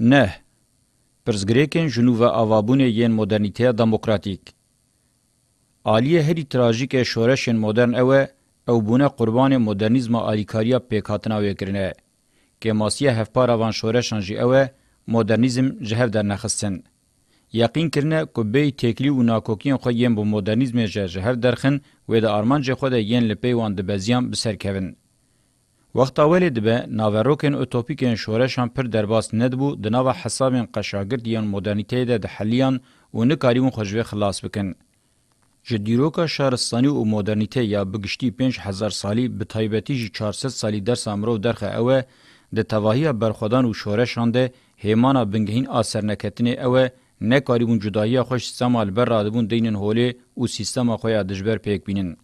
نه پرزګریکن جنوب اوابونه یین مدرنیته دموکراتیک عالیه هری تراژیک شورش مدرن اوه او بونه قربان مدرنیزم آلیکاریا پیکاتنا وکرنه که ماسیه هفپار وان شورشان جی اوه مدرنیزم جهو در نخستن یقین کرنه کبه تکلی و ناکوکین خو یم بو مدرنیزم جهر درخن و د ارمان جه خو د ین لپی وان د بزیان بسر کوین وقتا ولی دبه ناوروکن اوتوپیکن شورشان پر درباس ندبو د ناو حسابین قشاگردیان مدرنیته ده حلیان و نکاریون خوشوی خلاص بکن. جدیروکا شهرستانی و مدرنیته یا بگشتی 5000 سالی به تایبتی جی 400 سالی درس امرو درخه اوه د تواهی برخودان و شورشان ده هیمانا بنگهین آسرنکتنه اوه نکاریون جدایی خوش سمال بر رادبون دینن هولی و سیستم خویا دجبر پیک بینن.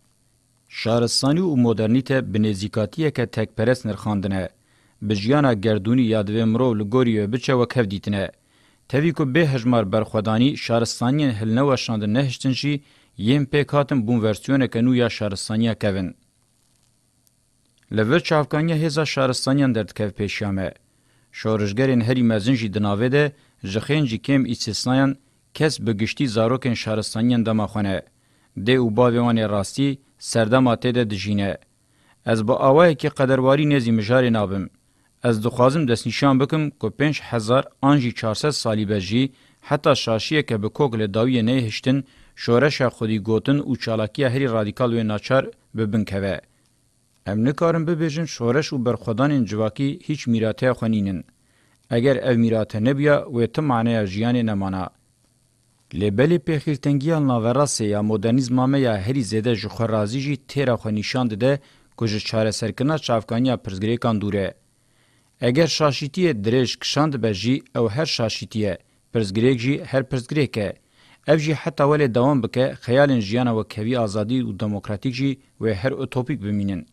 شارستانی و مدرنیته بنزیکاتیه که تکپرست نرخاندنه. بجیانا گردونی یادوه مرو لگوریو بچه و کف دیتنه. تاوی که به هجمار برخودانی شارستانیان هلنه و شاندن نهشتنشی یم پیکاتن بون ورسیونه که نو یا شارستانیا کون. لور چافکانیا هزا شارستانیان دردکف پیشیامه. شورشگرین هری مزن جی دناوه ده جخین جی کم ایستثنایان کس بگشتی زاروکن شارستانیان دما خونه. ده او باویوان راستی سردما تیده دجینه. از با آوه که قدرواری نزی مجاری نابم. از دخوازم دست نشان بکم که پنج هزار آنجی چارسد سالی بجی حتی شاشیه که به کوگل داویه نه هشتن شورش خودی گوتن او چالاکی هری رادیکال و ناچار ببنکوه. ام نکارم ببیجن شورش و برخودان جواکی هیچ میراته خونینن. اگر او میراته نبیا و تم معنی جیان نمانه. لبلی پیخیل تنگیال ناوراسی یا مدرنیزم همه یا هری زیده جخورازی جی تیرا خو نشاند ده کجه چاره سرکنه چافکانیا پرزگریکان دوره. اگر شاشیتی درش کشاند به جی او هر شاشیتی پرزگریک جی هر پرزگریکه. اف جی حتی ولی دوام بکه خیال جیان و کوی آزادی و دموکراتیک جی و هر اوتوپیک بمینن.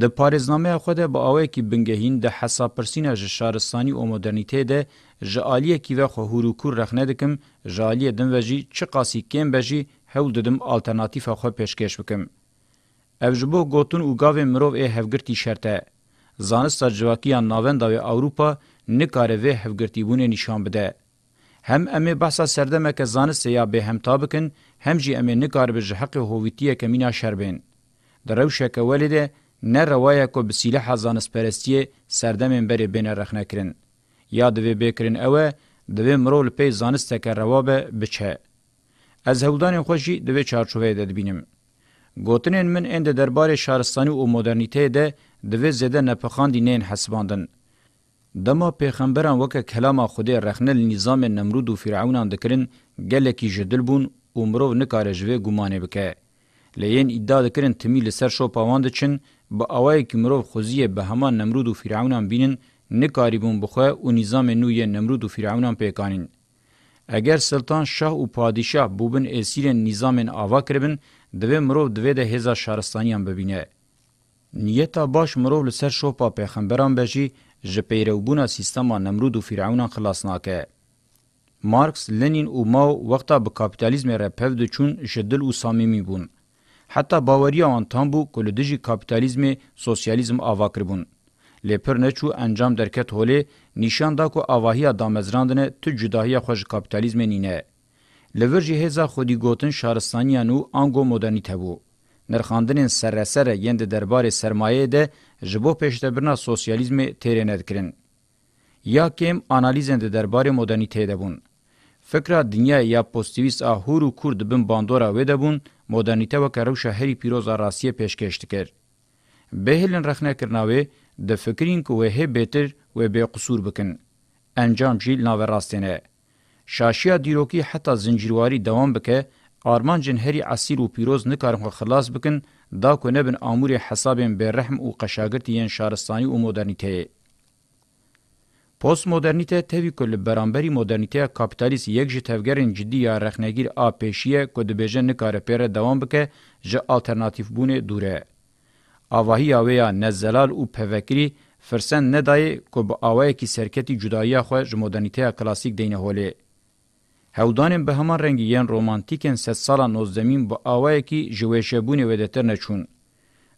د پاریزنامه خود به اوی کی بنګهین د حساب پرسینه ژ شارستاني او مدرنټی ده جالیه کیوه خو هوروکور رخنه دکم جالیه دم وجی چه قاسی کم بجی هول ددم آلترناتیف خو پیشکش بکم او جبو گوتون او گاوه مروو ای هفگرتی شرطه زانستا جواکیان ناوندا و اوروپا نکاره و هفگرتی بونه نشان بده هم امه بحثا سردمکه زانست یا به هم تابکن هم جی امه نکاره به جحق هویتیه کمینا شربین. در روشک ولده نه روایه که بسیلح زانست پرستیه سردمین بری بین رخ نکرن. یا دوی بکرین اوه دوی مرول پی زانسته که روابه بچه. از هودان خوشی دوی چارچوه ده بینیم. گوتنین من اند دربار شارستانی و مدرنیته ده دوی زده نپخاندی نین حسباندن. دما پیغمبران وکه کلام خودی رخنل نظام نمرود و فرعونان دکرین گلکی جدل بون و مرو نکاره جوه گمانه بکه. لین ادعا دکرین تمی لسر شو پاواند چن با اوای که مرو خوزیه به همان نمرود و فرعونان بینن نکاریبون بخواه و نظام نوی نمرود و فرعونان پیکانین. اگر سلطان شاه و پادشاه بوبن اسیر نظام آوا کربن دوی مرو دوی ده هزا شهرستانیان ببینه. نیتا باش مرو لسر شوپا پیغمبران بشی جپیروبونا سیستما نمرود و فرعونان خلاص ناکه. مارکس، لنین او ماو وقتا به کاپیتالیزم را پفد چون شدل و صمیمی بون. حتی باوری آن تان بو کل دجی کاپیتالیزم سوسیالیزم آوا کربون. لپر نچو انجام درکت هولی نشان دا کو اواهی دامزراندنه تو جداهی خوش کپیتالیزم نینه. لورجی هزا خودی گوتن شارستانیان و آنگو مدرنیته بو. نرخاندنین سرسره یند دربار سرمایه ده جبو پیشتبرنا سوسیالیزم تیره ندکرن. یا کم آنالیزن ده دربار مدرنیته ده بون. فکره دنیا یا پوستیویس آهور و کرد بین باندورا ویده بون مدرنیته و کروشه هری پیروز آراسیه پیشکشت کرد. بهلن رخنه کرناوی د فکرین کو وه بهتر و به قصور بکن انجام جیل ناو راستنه شاشیا دیروکی حتی زنجیرواری دوام بکه آرمان جن هری اصیل و پیروز نکارن خلاص بکن دا کو نبن امور حساب به رحم او قشاگرتین شارستانی او مدرنیته پوست مدرنیته تهوی کل برانبری مدرنیته کپیتالیست یک جه تفگرین جدی یا رخنگیر آ پیشیه که دبیجه نکاره پیره دوام بکه جه آلترناتیف بونه دوره. آواهی آویا نزلال او پوکری فرسن ندای کو با آوای کی سرکتی جدایی خو جمودانیته کلاسیک دینه هولی هودانم به همان رنگی یان رومانتیکن ست سالا نوزدمین با آوای کی جویشبونی ودتر نچون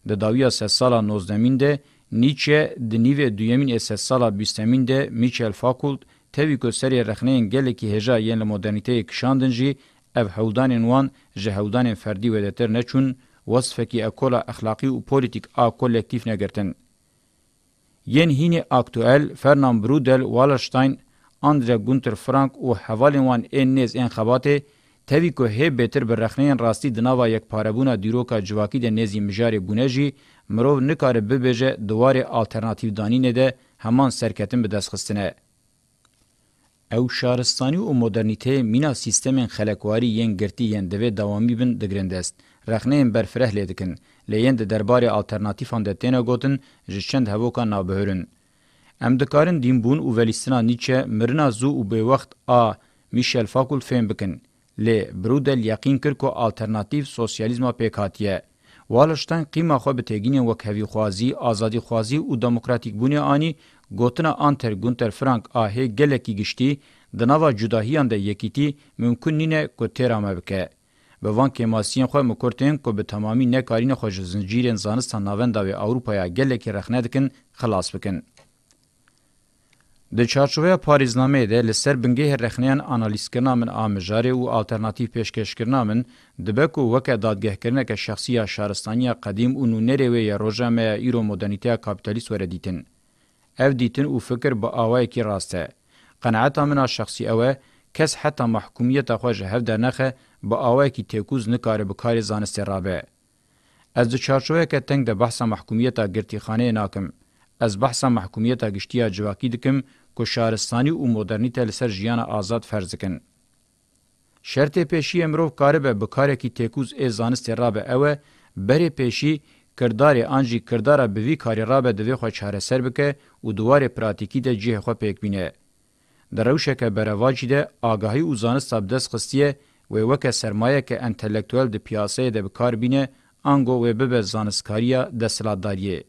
د داویا ست سالا نوزدمین ده نیچه د نیوه دویمین ست سالا بیستمین ده میچل فاکولت تبی کو سری رخنین گله کی هجا یان مدرنیته کشاندنجی اف هودانن وان جهودانن فردی ودتر نچون وەصفێکی ئەکۆلا ئەخلاقی و پۆلیتیک ئا کۆلێکتیف نەگرتن. یەن هینی ئاکتوئل فەرنام برودل والشتین ئاندرە گونتر فرانک و حەواڵین وان ئێن نێز ئێن خەباتێ تەوی کو هێ بێتر بەرەخنەیەن ڕاستی دناوا یەکپارەبوونا دیرۆکە جواکی دە نێزی مژارێ بوونەژی مرۆڤ نکارە ببێژە دووارێ ئالتەرناتیودانینێ دە هەمان سەرکەتن بەدەستخستنە. ئەو شارستانی و مۆدررنیتەیە مینا سیستەمێن خەلەکواری یەنگرتی یەن دەوێت داوامی بن دەگرندەست رخنین برفره لیدکن لیند درباری آلترناتیفان ده تینا گوتن جشند هوکا نابهرن. ام دکارن دینبون او ولیستنا نیچه مرنا زو او به وقت آ میشل فاکول فهم بکن. لی برودل یقین کر که آلترناتیف سوسیالیزما پیکاتیه. والشتن قیمه خو به تگینین وک هوی خوازی، آزادی خوازی او دموکراتیک بونی آنی گوتنا آنتر گونتر فرانک آهی گلکی گشتی دناوا جداهیان ده یکیتی ممکن نینه که تیرامه بکه. به وان کماسیان خو مکورتین کو به تمامی نکارین خو زنجیرین زانستان ناوند او اروپا گله کی رخنه دکن خلاص بکن د چارچوبه پاریزنامه ده لسر بنګه رخنیان انالیز کنا من امجاره او الټرناتیو پیشکش کنا من د بکو وکه دادګه کرنه که شخصی شهرستانی قدیم او نونری وی روجامه ایرو مدرنیته کاپیتالیست ور دیتن اف دیتن او فکر به اوای کی راسته قناعت امنه شخصی اوه کس حتی محکومیت خو جهر ده نخه با اوای کی تکوز نکاره به کار زانست رابه از چارچوبه که تنگ ده بحث محکومیت گرتی خانه ناکم از بحث محکومیت گشتیا جواکی دکم کو شارستانی او مدرنیته لسر جیان آزاد فرزکن شرط پیشی امرو کاربه به کار کی تکوز ای زانست رابه اوه بری پیشی کردار انجی کردار به وی کاری رابه دوی خو چاره سر بکه او دوار پراتیکی ده جه خو پک بینه دروشکه برواجی ده آگاهی اوزان سبدس خستیه و وکه سرمایه که انتلیکتوال ده پیاسه ده بکار بینه آنگو و ببه زانسکاریا ده سلادداریه.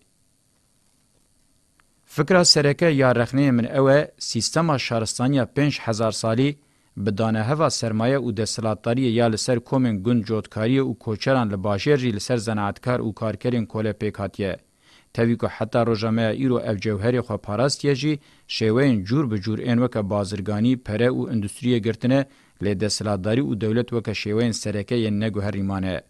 فکره سرکه یا رخنه من اوه سیستما شارستانیا پنج هزار سالی بدانه هوا سرمایه او دستلاتداری یا لسر کومن گند جوتکاری او کوچران لباشر ری لسر زناعتکار او کارکرین کوله پیکاتیه. تاوی که حتا روژامه ایرو او جوهری خواه پاراستیه جی شیوین جور بجور این وکه بازرگانی پره و اندوستریه گرتنه لیده سلاداری و دولت وکه شیوین سرکه یه نگو هر ریمانه.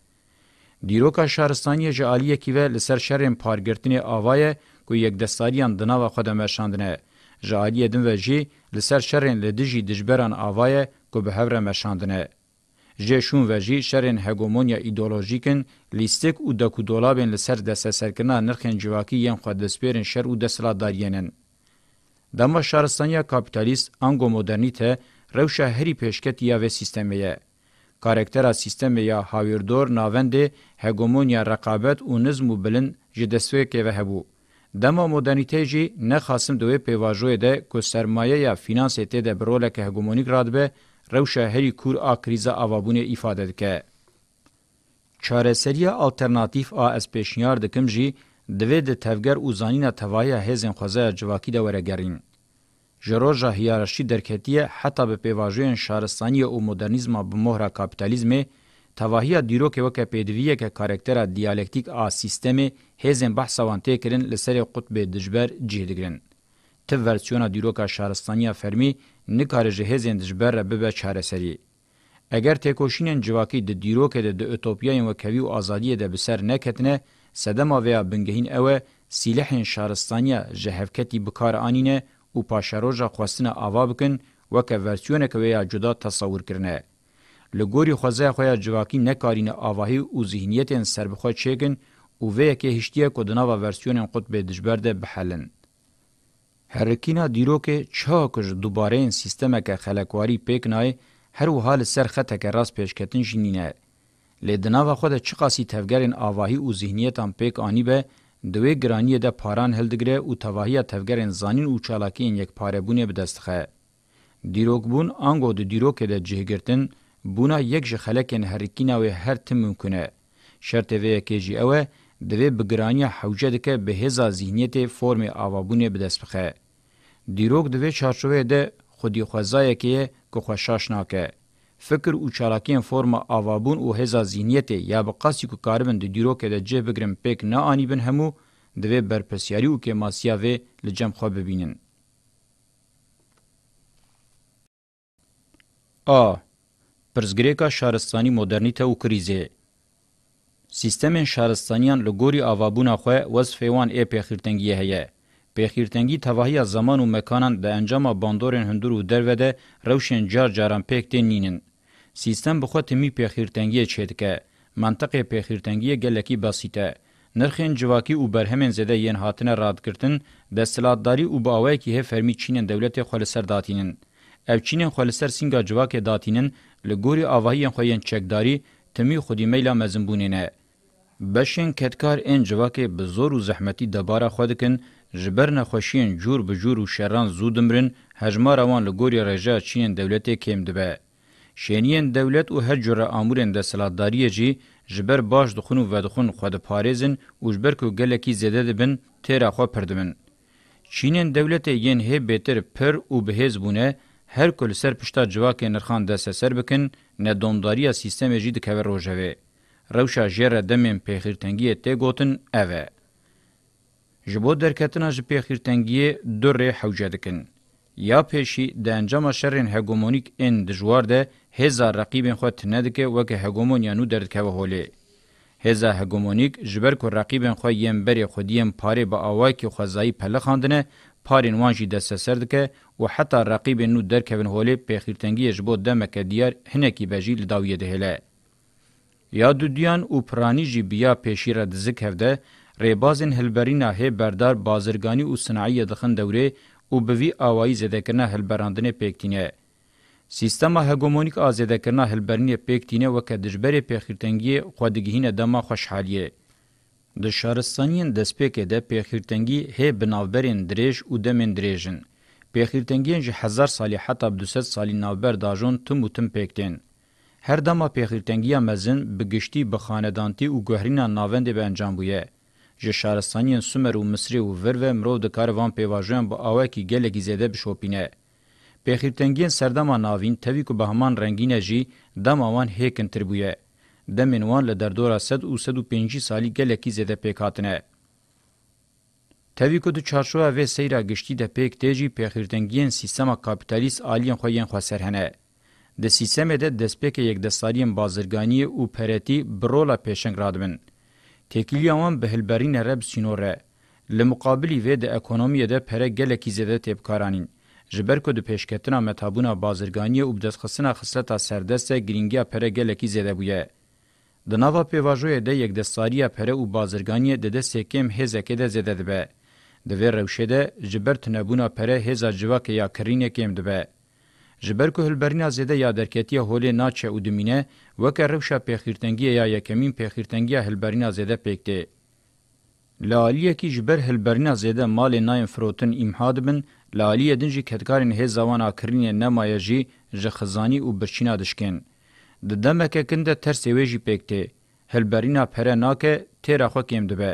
دیروکا شهرستانی جعالیه کیوه لسر شرین پارگرتنی آوایه که یک دستاریان دناو خودم وشاندنه. جعالیه دن و جی لسر شرین لدجی دجبران آوایه که به هوره مشاندنه. جشون و جی شرین هگومونیا ایدولوژیکن لیستک او دکو دولابین لسر دست سرکنا نرخین جواکی ین خود دسپیرین شر او دسلا دارینن. دما شارستانیا کپیتالیست انگو مدرنیته روشه هری پیشکت یا و سیستمیه. کارکترا سیستم یا هاویردور ناوند هگومونیا رقابت او نظم بلن جدسوی که و هبو. دما مدرنیته جی نه خاصم دوی پیواجوی ده که سرمایه یا فینانس ته ده برولک هگومونیک رادبه روشه هری کور آ کریزا آوابونه ایفاده دکه. چاره سریه آلترناتیف آ از پیشنیار دکم جی دوی ده تفگر او زانین توایی هزین خوزه جواکی ده ورگرین. جروجا هیارشی درکتیه حتی به پیواجوین شهرستانی او مدرنیزم به مهر کپیتالیزم تواهی دیرو که وکه پیدویه که کارکتر دیالکتیک آ سیستم هزین بحثوان تکرین لسر قطب دجبر جهدگرین. تی ورسیونا دیروکا شهرستانیا فرمی نکاره جهزین دجبره ببه چارسری. اگر تکوشینین جواکی د دیروکه ده د اتوپیاین و کوي او ازادیه ده بسر نکتنه سدما ویا بنگهین اوه سیلحین شهرستانیا جهفکتی بکار آنینه او پاشروجا خواستنه آوا بکن وکه ورسیونه کوي جدا تصور کرنه. لګوري خوځه خویا جواکی نکارینه آواهی او ذهنیت سربخو چیګن او وې کې هشتیا کو د نوو ورسیون قطب دجبر ده بحلن. هرکینا دیروکه چا کج دوباره این سیستمه که خلقواری پیک نای هر و حال سر خطه که راست پیشکتن جنینه. لیدناو خود چه قاسی تفگرین آواهی و ذهنیتان پیک آنی به دوی گرانی ده پاران هلدگره و تواهی تفگرین زانین و چالاکین یک پاره بونه بدستخه. دیروک بون آنگو دو دیروک ده جهگرتن بونا یک جخلکین هرکینا و هر تم ممکنه. شرط وی که جی اوه دوی بګرانی حوجه دکه به هزا ذهنیت فرم اوابونه بدسبخه دیروک دوی چارچوبه ده خودی خوځای کې کو خوشاش ناکه فکر او چالاکین فرم اوابون او هزا ذهنیت یا بقاسی کو کاربند دیروک ده جه بګرم پک نه انی بن همو دوی برپسیاری او کې ماسیاوی لجم خو ببینن ا پرزګریکا شارستاني مدرنیته او کریزه سیستمên شارستانیان li gorî avabûna xwe wez fêwan ê pêxîrtengiyê heye. Pêxîrtengî tevahiya zaman û mekanan di encama bandorên hundur û derve de rewşên car caran pêk tê nînin. Sîstem bi xwe timî pêxîrtengiyê çê dike. Mantiqê pêxîrtengiyê gelekî basît e. Nirxên civakî û berhemên zêde yên hatine radkirtin, destilatdarî û bawayekî hê fermî Çînên dewletê xwe li ser datînin. Ev Çînên xwe li ser singa civakê datînin, li gorî avahiyên xwe yên çekdarî, timî xudîmeyla mezinbûnê ne. بشین کتکار این جواکه به زور و زحمتی دبارا خودکن جبر نخوشین جور به جور و شران زود مرن هجما روان لگوری رجا چین دولتی کم دبه. شینین دولت او هر جره امورن د سلادتاری جی جبر باش دخون و دخون خود پاریزن او جبر کو گلکی زده دبن تیر خو پردمن. چینین دولت یین هی بهتر پر او بهز بونه هر کل سر پشتا جواک نرخان د سر بکن نه دومداری سیستم جی د کور روجوی. روشا جره دمین پیخیرتنگیه تی گوتن اوه. جبو درکتنا جی پیخیرتنگیه دو ری حوجه دکن. یا پیشی د انجام شرین هګومونیک ان د جوار ده هزار رقیبین خو تندکه وکه هګومونیا نو دردکه هولی هزا هګومونیک جبر کو رقیبین خو یم بری خودیم پاره به اوا کی خزای پله خواندنه پارین وانجی د سسردکه او حتی رقیبین نو درکه ون هولی په خیرتنګی جبو د مکه دیار هنه کی بجیل داویه ده هله یا دودیان او پرانی جی بیا پیشیره دزک هفده ریبازن هلبرینا هی بردار بازرگانی او صناعی دخن دوره او بوی آوائی زدکرنا هلبراندن پیکتینه. سیستما هگمونیک آزدکرنا هلبرنی پیکتینه و که دجبر پیخیرتنگی خودگیهین دما خوشحالیه. د شارستانین دسپیکه ده پیخیرتنگی هی بناوبرین دریج او دمین دریجن. پیخیرتنگین جی هزار سالی حتی بدوست سالی ناوبر داجون تم و تم پیکتین. هر دما پیخیرتنگیا مزن به گشتي به خاندانتي او ګهرینا ناوند به انجام بوې ژ شارستانین سومر او مصری او ور و مرو د کاروان پیواژن به اوه کی ګلګی زده به شوپینه پیخیرتنگین سردما ناوین توی کو بهمان رنگینه جی دماوان هیکن تربوې د منوان له دردورا 100 او 105 سالی ګلګی زده پیکاتنه توی کو د چارشوا و سیرا گشتي د پیک تیجی پیخیرتنگین سیستم کاپیتالیست الین خو یې خو سرهنه د سیستمه د دسپیک یک دستاری بازرگانی او پرتی برولا پیشنگ رادبن. تکیلیان به هلبرین رب سینوره. لمقابلی وی د اکونومی ده پره گلکی زده تبکارانین. جبر کو د پیشکتنا متابونا بازرگانی او بدس خصنا خصلتا سردسته گرینگیا پره گلکی زده بویه. د نوا پیواژوی ده یک دستاری پره او بازرگانی ده ده سکم هزکه ده زده ده به. د وی روشه ده جبر تنبونا پره هزا جواک یا کرینه کم ده به. جبر کو هلبرنا زده یا درکتی هولی ناچه او دمینه وک روشا پیخیرتنگی یا یکمین پیخیرتنگی هلبرنا زده پکته لالیه کی جبر هلبرنا زده مال ناین فروتن امحاد بن لالیه دنجی کتکارین هی زوان آکرین نمایجی جخزانی او برچینا دشکن د دمکه کنده ترسی ویجی پکته هلبرینا پره ناکه تیرا خو کیم دبه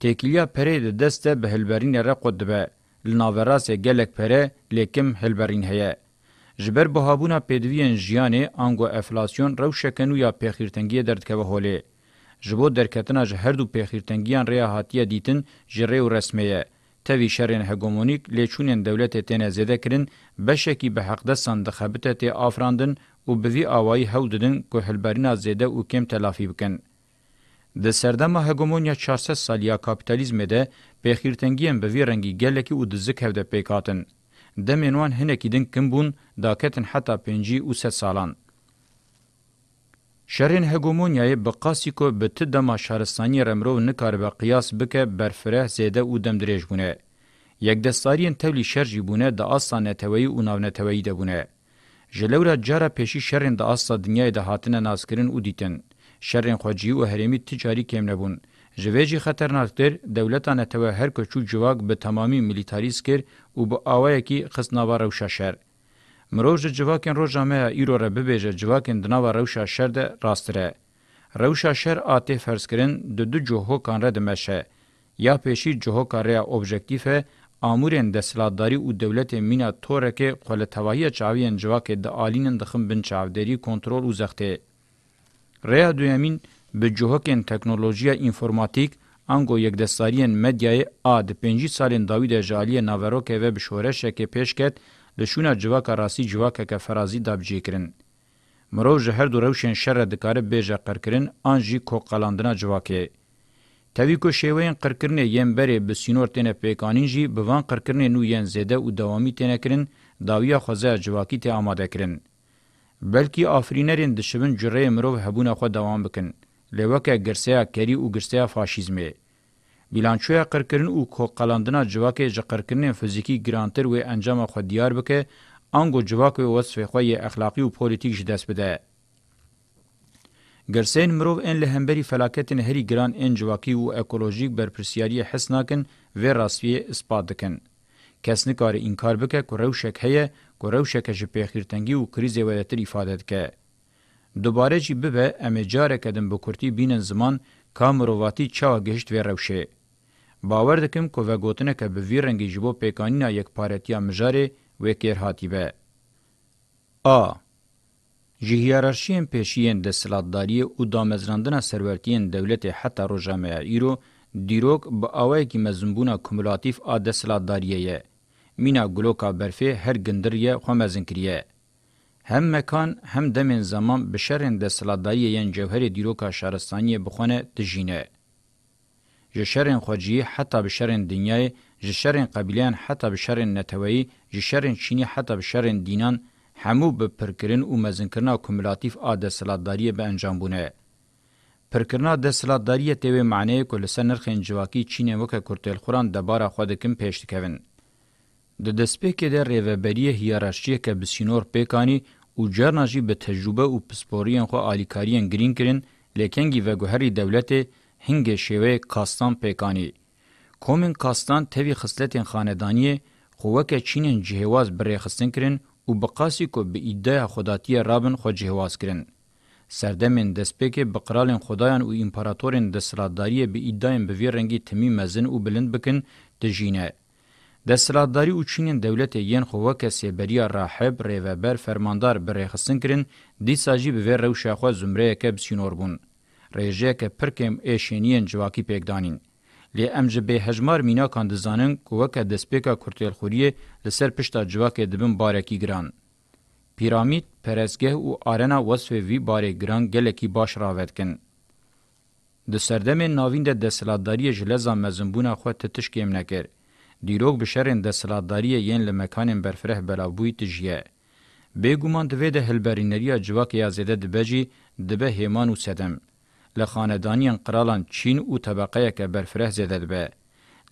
تکیلیا پره د دسته به هلبرین را قد دبه لناوراس گلک پره لیکم هلبرین هيه جبر بهابونا پدوین ژیانه انګو افلاسیون روشکنو یا پخیرتنګی دردکوه هولی جبو درکتنا جهر دو پخیرتنګیان ریا هاتیه دیتن جری و رسمیه توی شرین هگمونیک لیچونین دولت تین زده کرن بشکی به حق ده صندخبت تی آفراندن و بوی آوائی هو ددن که هلبرینا زده و کم تلافی بکن. د سردمه هګومونیا 400 سالیا کاپیتالیزم ده بخیرتنګیم به وی رنګي ګلکی او د زک هفده پیکاتن دمین وان هنکی دن کم بون داکتن حتا پنجی و ست سالان. شرین هگومونیای بقاسی کو به تدما شهرستانی رمرو نکار به قیاس بکه برفره زیده و دم دریج بونه. یک دستارین تولی شر جیبونه دا آسا نتوهی و ناو نتوهی ده بونه. جلورا جارا پیشی شرین دا آسا دنیای دا هاتنه ناسکرین و دیتن. شرین خوجی و هرمی تجاری کم نبون. جویجی خطرناکتر دولتا نتوه هر کچو جواک به تمامی ملیتاریز کر و با آوه اکی خستناوا روشا شر. مروژ جواکن رو جامعه ایرو را ببیجه جواکن دناوا روشا شر ده راستره. روشا شر آتی فرس کرن دو دو جوهو کان را دمشه. یا پیشی جوهو کان را اوبژکتیفه امورین د سلاداری او دولت مینا تورکه قله توایی چاوین جواکه د آلینن دخم بن چاودری کنترل وزخته ریا دویمین به جوهکن تکنولوژیا انفورماتیک انگو یک دستاریان مدیای آد پنجی سالین داوید جالی ناوروکه و بشورشه که پیش کت لشونه جواک راسی جواک که فرازی دابجی کرن. مرو جهر دو روشن شر دکاره بیجا قرکرن آنجی کو قلاندنا جواکه. تاوی کو شیوین قرکرن یم بری بسینور تینه پیکانین جی بوان قرکرن نو ین زیده و دوامی تینه کرن داویا خوزه جواکی تی آماده کرن. بلکی آفرینرین دشبن جره مرو هبونه خو دوام بکن. لوکه گرسیا کری او گرسیا فاشیزمه بیلانچویا قرکرین او کوقلاندنا جواکه جقرکرین فزیکی گرانتر و انجام خو دیار بکه انگو جواکه وصف خو اخلاقی او پولیټیک جدس بده گرسین مرو ان له همبري فلاکتن هری گران ان جواکی او اکولوژیک برپرسیاری حس ناکن و راسوی اثبات دکن کس نه کار انکار بکه کو روشک هه کو روشک جپیخیرتنگی او کریزه ولاتر ifade دکه دوباره جی ببه امه جاره کدن بکرتی بینن زمان کامرواتی چاوا گشت و روشه. باور دکم که وگوتنه که به وی رنگی جبو پیکانینا یک پارتیا مجاره و کیر هاتی به. آ. جی هیرارشین پیشین ده سلاتداری او دامزراندنا سرورتین دولت حتی رو جامعه ایرو دیروک با آوائی که مزنبونا کمولاتیف آده سلاتداریه یه. مینا گلوکا برفه هر گندریه خو مزن کریه. هم مکان هم دمن زمان به شرن د سلادایی یان جوهر دیروکا شهرستانی بخونه تجینه جشرن خوجی حتی به شرن دنیای جشرن قبیلیان حتی به شرن نتوایی جشرن چینی حتی به شرن دینان همو به پرکرین او مزنکرنا کومولاتیف ا د سلاداری به انجام بونه پرکرنا د سلاداری ته معنی کول سنرخ انجواکی چینه وک کورتل خوران د بار خو د کم پیش کوین د دسپېکې د ریوبریه هیرارشیه کې به سینور پېکانی او جرناجی به تجربه او پسپورین خو الیکاریان گرین کرین لیکنگی و گوهری دولت هنگ شوه کاستان پېکانی کومن کاستان توی خصلتین خاندانی خوکه چینن جهواز برې خستن کرین او بقاسی کو به ایده خداتی رابن خو جهواز کرین سردمن دسپېکې بقرالن خدایان او امپراتورین د سراداری به ایدایم به ویرنګي تمی مزن او بلند بکن د جینه دستلاداری اوچینین دولت یین خو وکسه بریا راهب ریوبر فرماندار برخصن کرین دیسا جی به ور روشا خو زمره ک بسینوربون رژه ک پرکم اشینین جواکی پگدانین لی امج به هجمار مینا کاندزانن کو وک دسپیکا کورتل خوریه لسر پشتا جواک دبن بارکی گران پیرامید پرسگه او آرنا وصف وی باره گران گلکی باش راوت کن د سردمه ناوین د دسلاداری جلزا مزمبونه خو تتشکیم نکرد دیروگ بشرین ده سلادداریه یین لمکانین برفره بلاوبوی تجیه. بیگومان دوی ده هلبرینریا جواک یازیده دبجی دبه هیمان و سدم. لخاندانین قرالان چین و طبقه که برفره زیده دبه.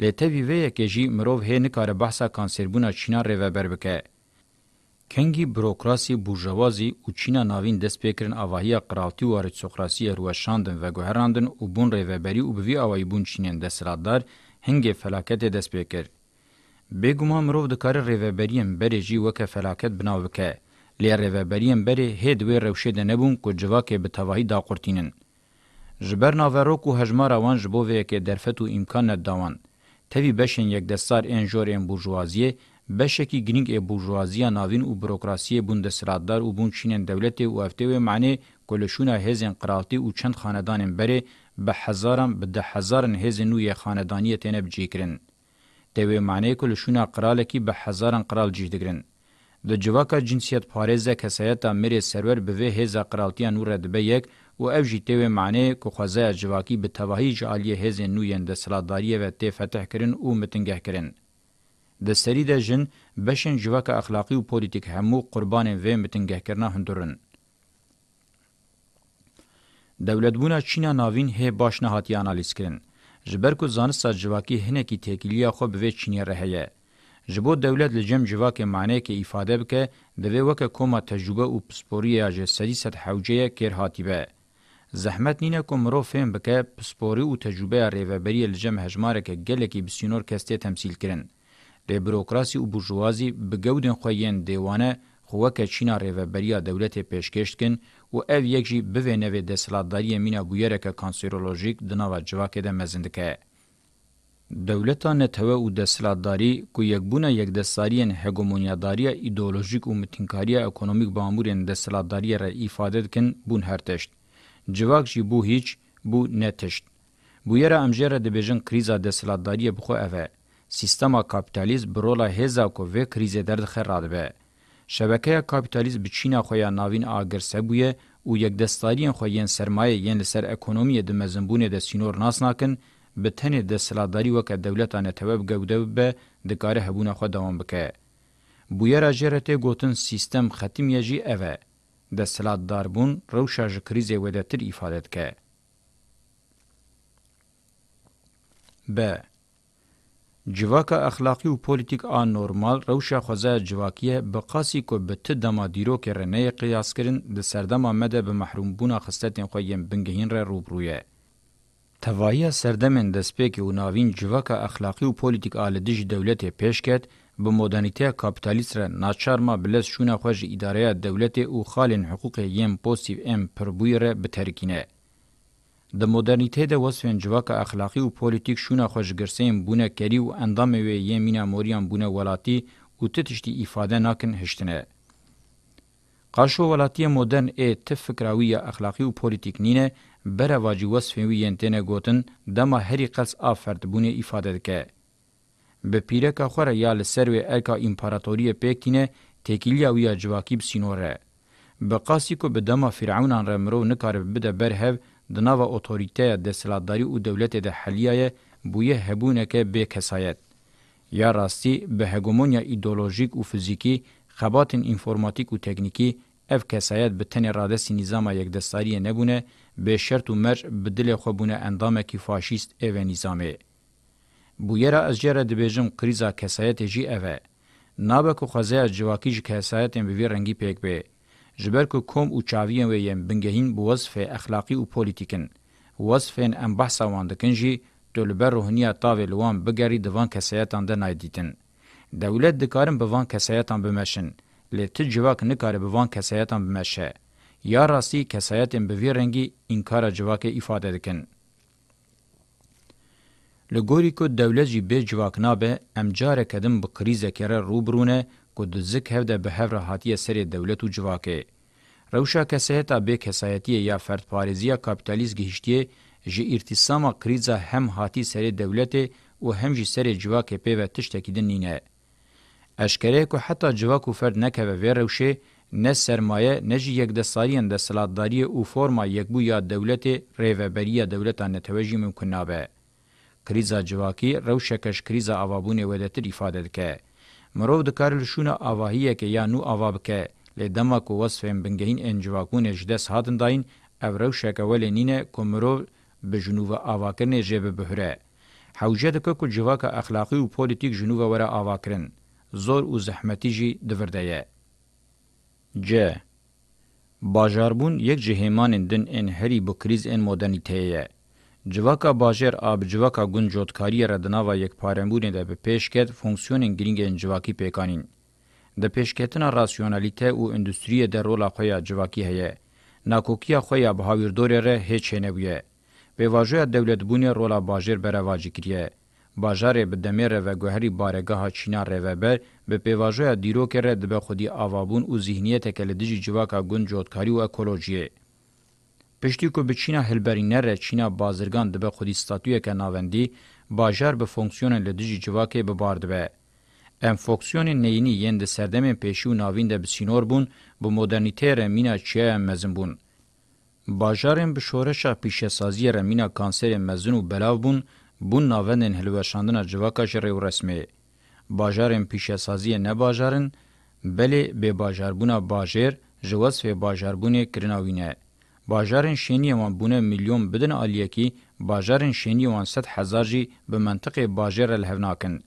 لطوی وی که جی مروف هی نکار بحثا کانسربونا چینان رو بربکه. کنگی بروکراسی بورژوازی او چینا ناوین دسپیکرین اواهی قراوتی و ارتسوکراسی روشاندن و گوهراندن او بون ریوبری او بوی اوای بون چینین دسراددار هنگی فلاکت دست بکر. بگوما مروف دکار ریوبریم بری جی وکه فلاکت بناو بکه. لی ریوبریم بری هید وی روشه ده نبون که جواکه به تواهی دا قرتینن. جبر ناوروک و هجمار وان جبو وی که درفت و امکان نداوان. تەوی بەشێن یەکدەستار ئێن ژۆرێن بورژوازیە بەشێکی گرنگ ئێ بورژوازیە ناوین و بۆرۆکراسیە بوندەسراددار و بوون چینێن دەولەتێ و ئەفتێوێ معنێ کۆلەشونا هێزێن قراڵتی و چەند خانەدانێن بەرێ به هزارم به ده هزارن هز نوی خاندانی تینه بجی کرن. دوی معنی کل شونا قرال کی به هزارن قرال جی دگرن. د جواکا جنسیت پارزه کسایتا مری سرور به وی هز قرالتیا نور دبه یک و او جی دوی معنی کو خوازه جواکی به تواهی جالی هز نوی اند سلاداری و تی فتح کرن او متنگه کرن. د سری د جن بشن جواکا اخلاقی و پولیتیک همو قربان و متنگه کرنا هندورن. دولت بونا چینا ناوین هه باش نه هاتی انالیز کرن جبر کو زانستا جواکی هنه کی تکیلیا خو به چینی رهیه جبو دولت لجم جواک معنی کی ifade بک دوی وک کومه تجربه او پسپوریا ج سریست حوجه کر هاتیبه زحمت نینه کوم رو فهم بک پسپوری او تجربه ریوبری لجم هجمار ک گلکی بسینور کسته تمثيل کرن د بروکراسی او بورژوازی بګودن خوین دیوانه خو وک چینا ریوبریا دولت پیشکش کن و ev yek jî bivênevê desthilatdariyê mîna bûyereke kanserolojîk di nava civakê de mezin dike. Dewleta netewe û desthilatdarî ku yekbûna yekdestariyên hegemonyadariya îdeolojîk û mitinkariya ekonomîk bamûrên desthilatdariyê re îfade dikin bûn her tişt. Civak jî bû hîç, bû netişt. Bûyera em jê re dibêjin krîza desthilatdariyê bixwe ev e. Sîstema kapîtalîzm bi rola hêza ku vê krîzê derdixe radibe. شبکه کاپیتالیسم بچینا خو یا ناوین اگرسه بوې او یک دستاریان خو یین سرمایه یین سر اکونومی د مزنبونه د سینور ناس ناکن به تنه د سلاداری وک دولتانه توب ګوډو به د کار هبونه خو دوام بکې بوې را جرته ګوتن سیستم ختم یجی اوه د سلادار بون روشا ژ کریزه ودتر ifade ک ب جواکا اخلاقی و پولیتیک آن نورمال روشا خوزه جواکیه بقاسی که به ته دما دیرو که رنه قیاس کرن ده سردم آمده به محروم بونا خستتین خویم بنگهین را روبرویه. توایی سردمین دسپیک و ناوین جواکا اخلاقی و پولیتیک آل دیج دولت پیش کد به مدرنیته کپیتالیست را ناچار ما بلس شونه خوش اداره دولت او خالین حقوق یم پوسیو ام پربوی را بترکینه. د مدرنیته د وسوین جواکه اخلاقی او پولیټیک شونه خوشګرسیم بونه کری او اندام وی یمینا موریان بونه ولاتی او تتشتی ifade ناکن هشتنه قاشو ولاتی مدرن ا ته فکراوی اخلاقی او پولیټیک نینه بره واجی وسوین وی ینتنه گوتن دما هری قص افرد بونه ifade دکه به پیره کا خوره یا لسروی ارکا امپراتوری پکتینه تکیلیا وی جواکیب سینوره بقاسی کو به دما فرعونان رمرو نکار بده برهو د ناو اوتوریته د سلاداری او دولت د حلیه بویه هبونه کې به کسایت یا راستی به هگمونیا ایدئولوژیک او فیزیکی خبات انفورماتیک او تکنیکی اف کسایت به تن اراده سی نظام یک دستاری نبونه به شرط و مرج به دل خوبونه اندامه کی فاشیست او نظامه. بویره از جره دبیجم قریزا کسایت جی اوه. نابه که خوزه از جواکی جی کسایت به وی رنگی پیک به. جبر کو کوم او چاویان ویم بنگهین بو وظف اخلاقی او پولیتیکن وظفن ام بحثا واندکن جی دولبر روحنیا تاوی لوان بگری دوان کسیتان ده نایدیتن. دولت دکارن بوان کسیتان بمشن، لی تجواک نکاره بوان کسیتان بمشه. یا راستی کسایتن به ویرنگی انکار جواک ifade دکن. لګوری کو دولت جی به جواک نابه امجار کدم به کریزه کره روبرونه کو د زک هفده به هر هاتیه سری دولت او جواکه روشا کسهتا به کسایتی یا فرد پاریزیا کاپیتالیزم گهشتیه جی ارتسامه کریزا هم هاتی سری دولت او هم جی سری جواکه په تشتکیدن نینه اشکره کو حتی جواکو فرد نکه و روشه نه سرمایه نه جی یک دستاریان د سلطداری او فرما یک بو یا دولت ریوبریه دولتان توجی ممکن نابه کریزا جواکی روشکش کریزا اوابونه ودتر ifade که مرو د کار لشونه اواهیه کې یا نو اوا بکې له دما کو وصفم بنګهین انجواکون جدس هاتن داین اورو شکول نینه کومرو به جنوب اواکنه جبه بهره حوجه د کو جواک اخلاقی او پولیټیک جنوب وره اواکرن زور او زحمتی جی دوردهه ج باجاربون یک جهیمان دن ان هری بو کریز ان مدرنیته جوکا باجر اب جوکا گنجوتکاری را دناوا یک پارمبونی ده به پیشکت فونکسیونین گرینگین جواکی پیکانین. د پیشکتنا راسیونالیته او اندستری د رولا خویا جواکی هه ناکوکیا خویا بهاویردور ره هیڅ نه ویه به واژه دولت بونی رولا باجر بره واجکریه باجر به دمر و گوهری بارگاه چینا روبر به پیواژه دیرو که رد به خودی اوابون او ذهنیت کلدجی جواکا گنجوتکاری او اکولوژی پشتی کو به چینا هلبرینر چینا بازرگان دبه خودی ستاتوی که ناوندی باجار به فونکسیون لدجی جواکه ببارد به. ام فونکسیون نینی یند سردم پیشی و ناوین ده بسینور بون به مدرنیته رمینا چیه مزن بون. باجارن به شورش پیشه سازی رمینا کانسر مزن و بلاو بون بون ناوندن هلوشاندن جواکه جره و رسمه. باجارن پیشه سازی نباجارن بله به باجاربونا باجر جواز به باجاربونه کرناوینه. باjarên şêniyê wan bûne milyon bidin aliyekî, bajarên şêniyê wan sed hezar jî bi mentiqê bajêr lhev nakin.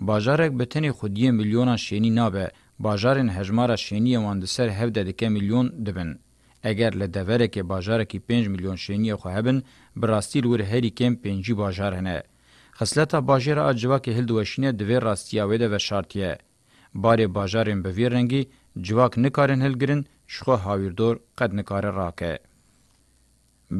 Bajarek bi tenê xudiyê milyonan şênî nabe, bajarên hejmara şêniyê wan di ser hevde dike milyon dibin. Eger li deverekê bajarekî 5 milyon şêniyê xwe hebin, bi rastî li wir herî kêm pêncî bajar hene. Xisleta bajêra a civakê hildiweşîne divê rastiya wê de veşartiye. Barê bajarên bi vê rengî civak nikarin hilgirin, ji xwe hawirdor qed nikare rake.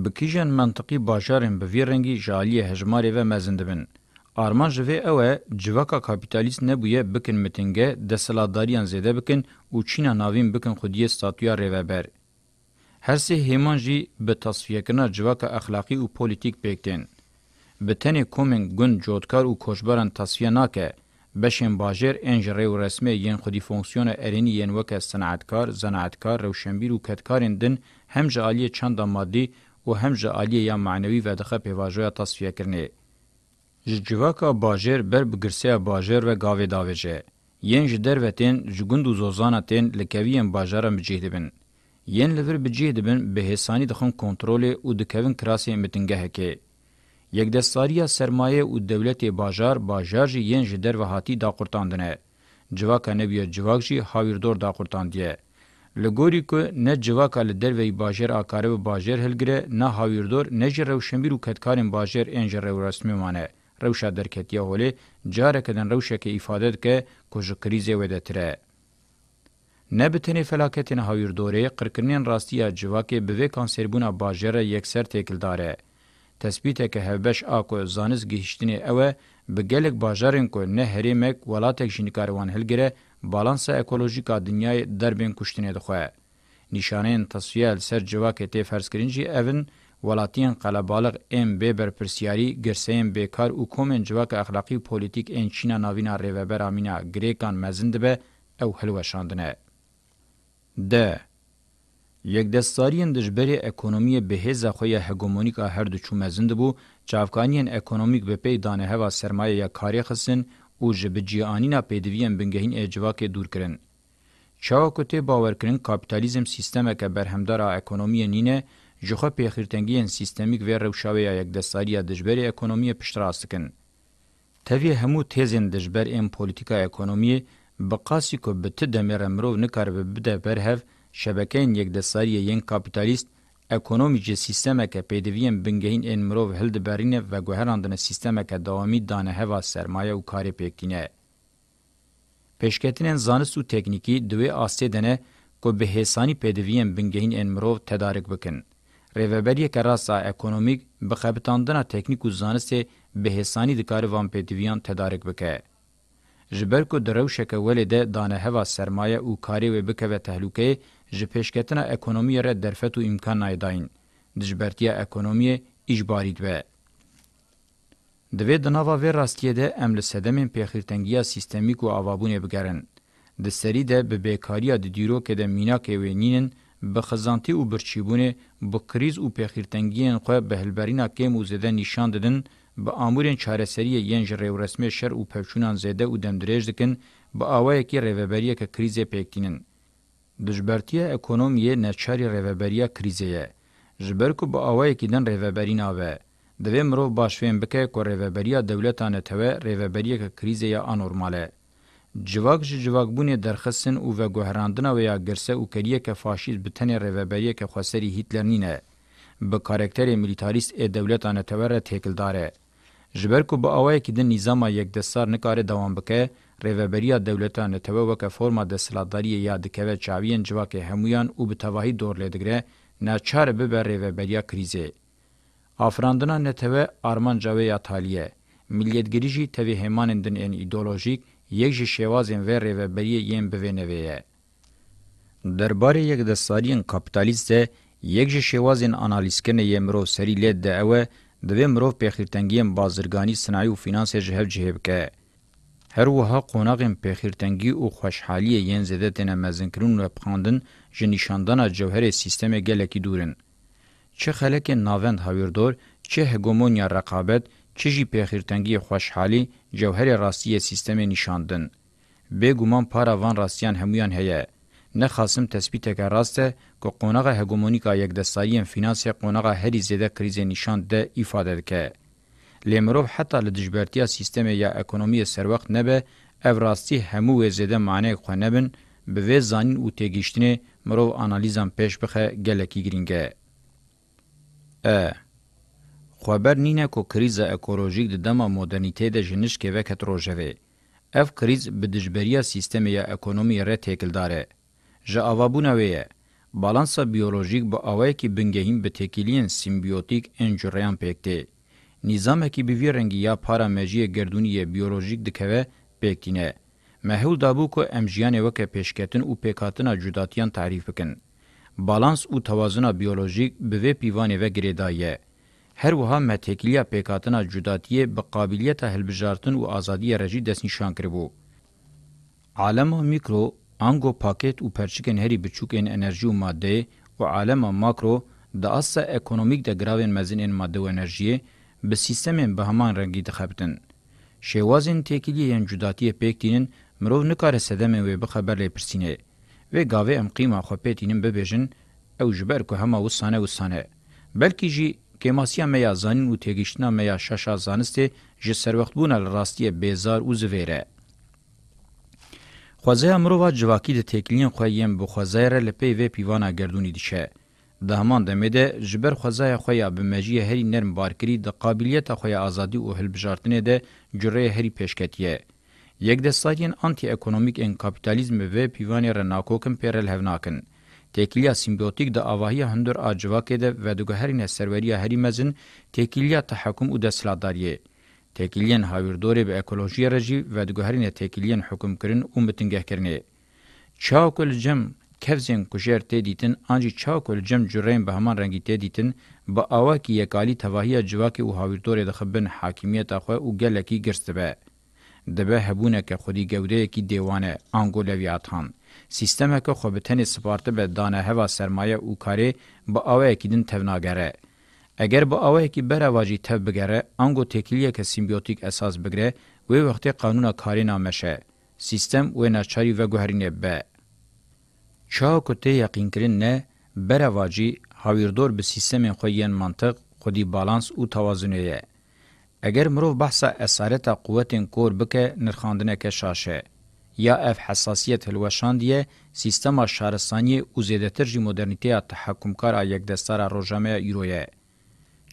بکیژن منطقی باجارن به ویرنگی جالی هجماری و مزندبن. آرمان جوه اوه جوکا کپیتالیست نبویه بکن متنگه دستلاداریان زیده بکن و چینا ناوین بکن خودی ستاتویا ریوبر. هر سه همان جی به تصفیه کنا جوکا اخلاقی و پولیتیک بیکتن. به تنه کومن گون جودکار و کشبران تصفیه ناکه بشین باجر انجره و رسمه ین خودی فونکسیون ارینی ین وکه صناعتکار، زناعتکار، روشنبیر و کتکارین دن هم جالی چند مادی و هم جه عالیه یا معنوی و دخه پیواجویا تصفیه کرنه. جواکا باجر بر بگرسیا باجر و گاوی داویجه. ین جدر و تین جگند و زوزانا تین لکویین باجارا مجیه بن. ین لور بجیه بن به حسانی دخون کنترول و دکوین کراسی متنگه هکه. یک دستاریه سرمایه او دولت باجار باجار جی ین جدر و هاتی دا قرطاندنه. جواکا نبیه جواک جی هاویردور دا قرطاندیه. لګوري کو نه جواکا ل دروي باجر اکاره و باجر هلګره نه هاویردور نه جرو شمیر او کتکارن باجر انجر رسمي مانه روشا درکتیا هولی جاره کدن روشا که ایفادت که کجو کریزه ویده تره. نبتنی فلاکتین هاویر دوره قرکرنین راستی جواکی بوی کانسربونا باجره یکسر تکل داره. تثبیت که هبش آکو زانز گهشتین اوه بگلک باجرین که نه هریمک ولاتک جنکاروان هلگره بالانسا اکولوژیکا دنیای دربین کوشتنه ده خو نشانین تسویل سر جواکه تی فرض کرین جی اون ولاتین قلبالغ ام بی بر پرسیاری گرسیم بیکار او کومن جواک اخلاقی پولیتیک ان چینا ناوینا ریوبر امینا گریکان مزند به او هلوشاندنه د یک دستاریین دجبری اکونومی بهزه خویا هګومونیکا هر دو چومزند بو چافکانین اکونومیک به پیدانه هوا سرمایه یا کاری خصن او جبجیانینا پدویان بنگهین اجواک دور کرن. چاوکوته باورکرین کاپیتالیزم سیستمک برهمدارا اکونومی نینه جخه پیخیرتنگین سیستمیک و روشاوی یک دستاری دجبری اکونومی پشتراستکن. تاوی همو تیزین دجبر این پولیتیکا اکونومی بقاسی که بته دمیر امرو نکار ببده برهف شبکه یک دستاری یک کاپیتالیست اکونومیج سیستمک پیدوین بنگهین این مروو هلد برینه و گوهراندن سیستمک دوامی دانه هوا سرمایه و کاری پیکتینه. پیشکتین زانست و تکنیکی دوی آسته دنه که به حسانی پیدوین بنگهین این مروو تدارک بکن. ریوبریه که راسا اکونومیک بخبتاندن تکنیک و زانست به حسانی دکار وان پیدویان تدارک بکه. جبر کو درو شکه ولې د دانه هوا سرمایه او کاری و بکوه تهلوکه جه پیشکتنا اکونومی را درفت و امکان نایداین. دجبرتیا اکونومی اجبارید به. دوی دناوا و راستیه ده امل سدمین پیخیرتنگیا سیستمیک و آوابونه بگرن. د سری ده به بیکاریا د دیرو که ده میناک وینینن بخزانتی و برچیبونه بکریز و پیخیرتنگیان خواه به هلبرینا کم و زده نشان ددن به امورین چارەسەری یەنج ڕێورسمی شەر و پەوچونان زێدە و دەمدرێژ دکن بە ئاوایەکی ڕێوەبەریەکە کریزێ پێکتینن دجبرتیه اکونومیه نچاری ریوبریا کریزیه. جبرکو با آوائی کدن ریوبرین آوه. دوی مرو باشفین بکه که ریوبریا دولتانه توه ریوبریا که کریزیه آنورماله. جواک جی جواک بونه درخصن او و گوهراندنا و یا گرسه او کلیه که فاشیز بتن ریوبریا که خسری هیتلر نینه. به کارکتر ملیتاریست ای دولتانه توه را تیکل داره. جبرکو با آوائی کدن نظام یک دستار نکاره دوام بکه، ریوبریا دولتان ته وکه فرما د سلطداري یا د کوي چاوین جواکه همویان او به توهی دور لدګره نه چار به بر ریوبریا کریزه افراندنا نتوه آرمان جاوه یا تالیه ملیتگریجی توی همانندن این ایدولوژیک یک جی شوازین و ریوبریه یم بوینویه. درباره یک دستاریین کپیتالیست یک جی شوازین انالیسکن یمرو سری لید ده اوه دوی مروف پیخیرتنگیم بازرگانی صناعی و فینانس جهب جهب که. هر وها قوناغین پخیرتنگی او خوشحالی یین زده تنه مزنکرون و پخاندن جنیشاندان جوهر سیستم گلکی دورن. چه خلک ناوند هاویردور، چه هگومونیا رقابت، چه جی پخیرتنگی خوشحالی جوهر راستی سیستم نشاندن. به گومان پارا وان راستیان همویان هیه. نه خاصم تثبیت که راسته که قوناغ هگومونیکا یک دستایی فینانسی قوناغ هری زده کریز نشاند ده ایفاده که. لیمروف حتی لدجبرتیا سیستم یا اکونومی سروقت نبه او راستی همو وزیده معنی خو نبن به وی زانین او تگیشتنه مرو انالیزم پیش بخه گلکی گرینگه. ا خبر نینه کو کریز اکولوژیک د دما مدرنیته د جنش کې وکټ روجوي. اف کریز به دجبریا سیستم یا اکونومی ر تکل داره. ژ اوابونه ویه. بالانسا بیولوژیک به اوای کی بنګهیم به تکیلین سیمبیوتیک انجریان پکته. nizamekî bi vî rengî ya paramejiyê gerdûniyê bîyolojîk dikeve pêkîne. Mehûl dabû ku em jiyanê weke pêşketin û pêkhatina cudatiyan tarîf bikin. Balans û tevazina biyolojîk bi vê pîvanê ve girêdaye. Her wiha metêkiliya pêkhatina cudatiyê bi qabiliyeta hilbijartin û azadiya re jî destnîşan kiribû. Alema mîkro, ango paket û perçikên herî biçûkên enerjî û maddeyê û alema makro, da asa ekonomik de gravên mezinên madde û enerjiyê به سیستمین به همان رنگی دخبتن. شێوازین تێکیلی یان جوداتیە پێکتینن مرۆڤ نکارە سەدەمێ وێ بخەبەر لێ پرسینێ وێ گاوێ ئەم قیما خۆپێتینن ببێژن ئەو ژبەر کو هەما وسانە وسانە بەلکی ژی کێماسیە مەیا زانین و تێگەشتنا مەیا شەشا زانستێ ji سەروەختبوونە لە ڕاستیە بێزار و زوێرە خوازەیە مرۆڤ جوواکی دە تێکلین خوێن بۆ خوازایرە لە پێی وێ پیوانە گردردونی دیشە ده همان دمیده جبر خوزای خویا به مجیه هری نرم بارکری ده قابلیت خویا آزادی و هلبجارتنه ده جره هری پیشکتیه. یک دستاتین آنتی اکونومیک ان کپیتالیزم و پیوانی رناکوکن پیرل هفناکن. تکیلیا سیمبیوتیک د اواهی هندر اجواکه ده و دغه هرین سروریه هری مزن تکیلیا تحکم او د سلاداریه. تکیلین هاویردوری به اکولوژی رژی و دغه هرین تکیلین حکم کرن او متنګه کرنی. چاوکل جم کفزین کوجر ته دیتن انجی چاکول جم جریم به همان رنگی ته دیتن با اوا کی یکالی توهیه جواکی او هاویردور د خبن حاکمیت خو او گلکی گرستبه دبه هبونه که خودی گوده کی دیوانه انگولویاتان سیستمه که خو بتن سپارته به دانه هوا سرمایه او کاری با اوا کی دین توناګره اگر با اوا کی بره واجی تب بګره انگو تکلیه که سیمبیوتیک اساس بګره وی وخت قانونا کاری نامشه سیستم و ناچاری و گوهرینه به چا کوته یقین کرین نه برواجی هاویردور به سیستم خوین منطق خودی بالانس او توازنیه اگر مرو بحثا اسارت قوت کور بک نرخاندنه که شاشه یا اف حساسیت هلوشاندیه سیستم شهرستانی او زیدتر جی مدرنیته تحکم کار یک دستار روجامه یورویه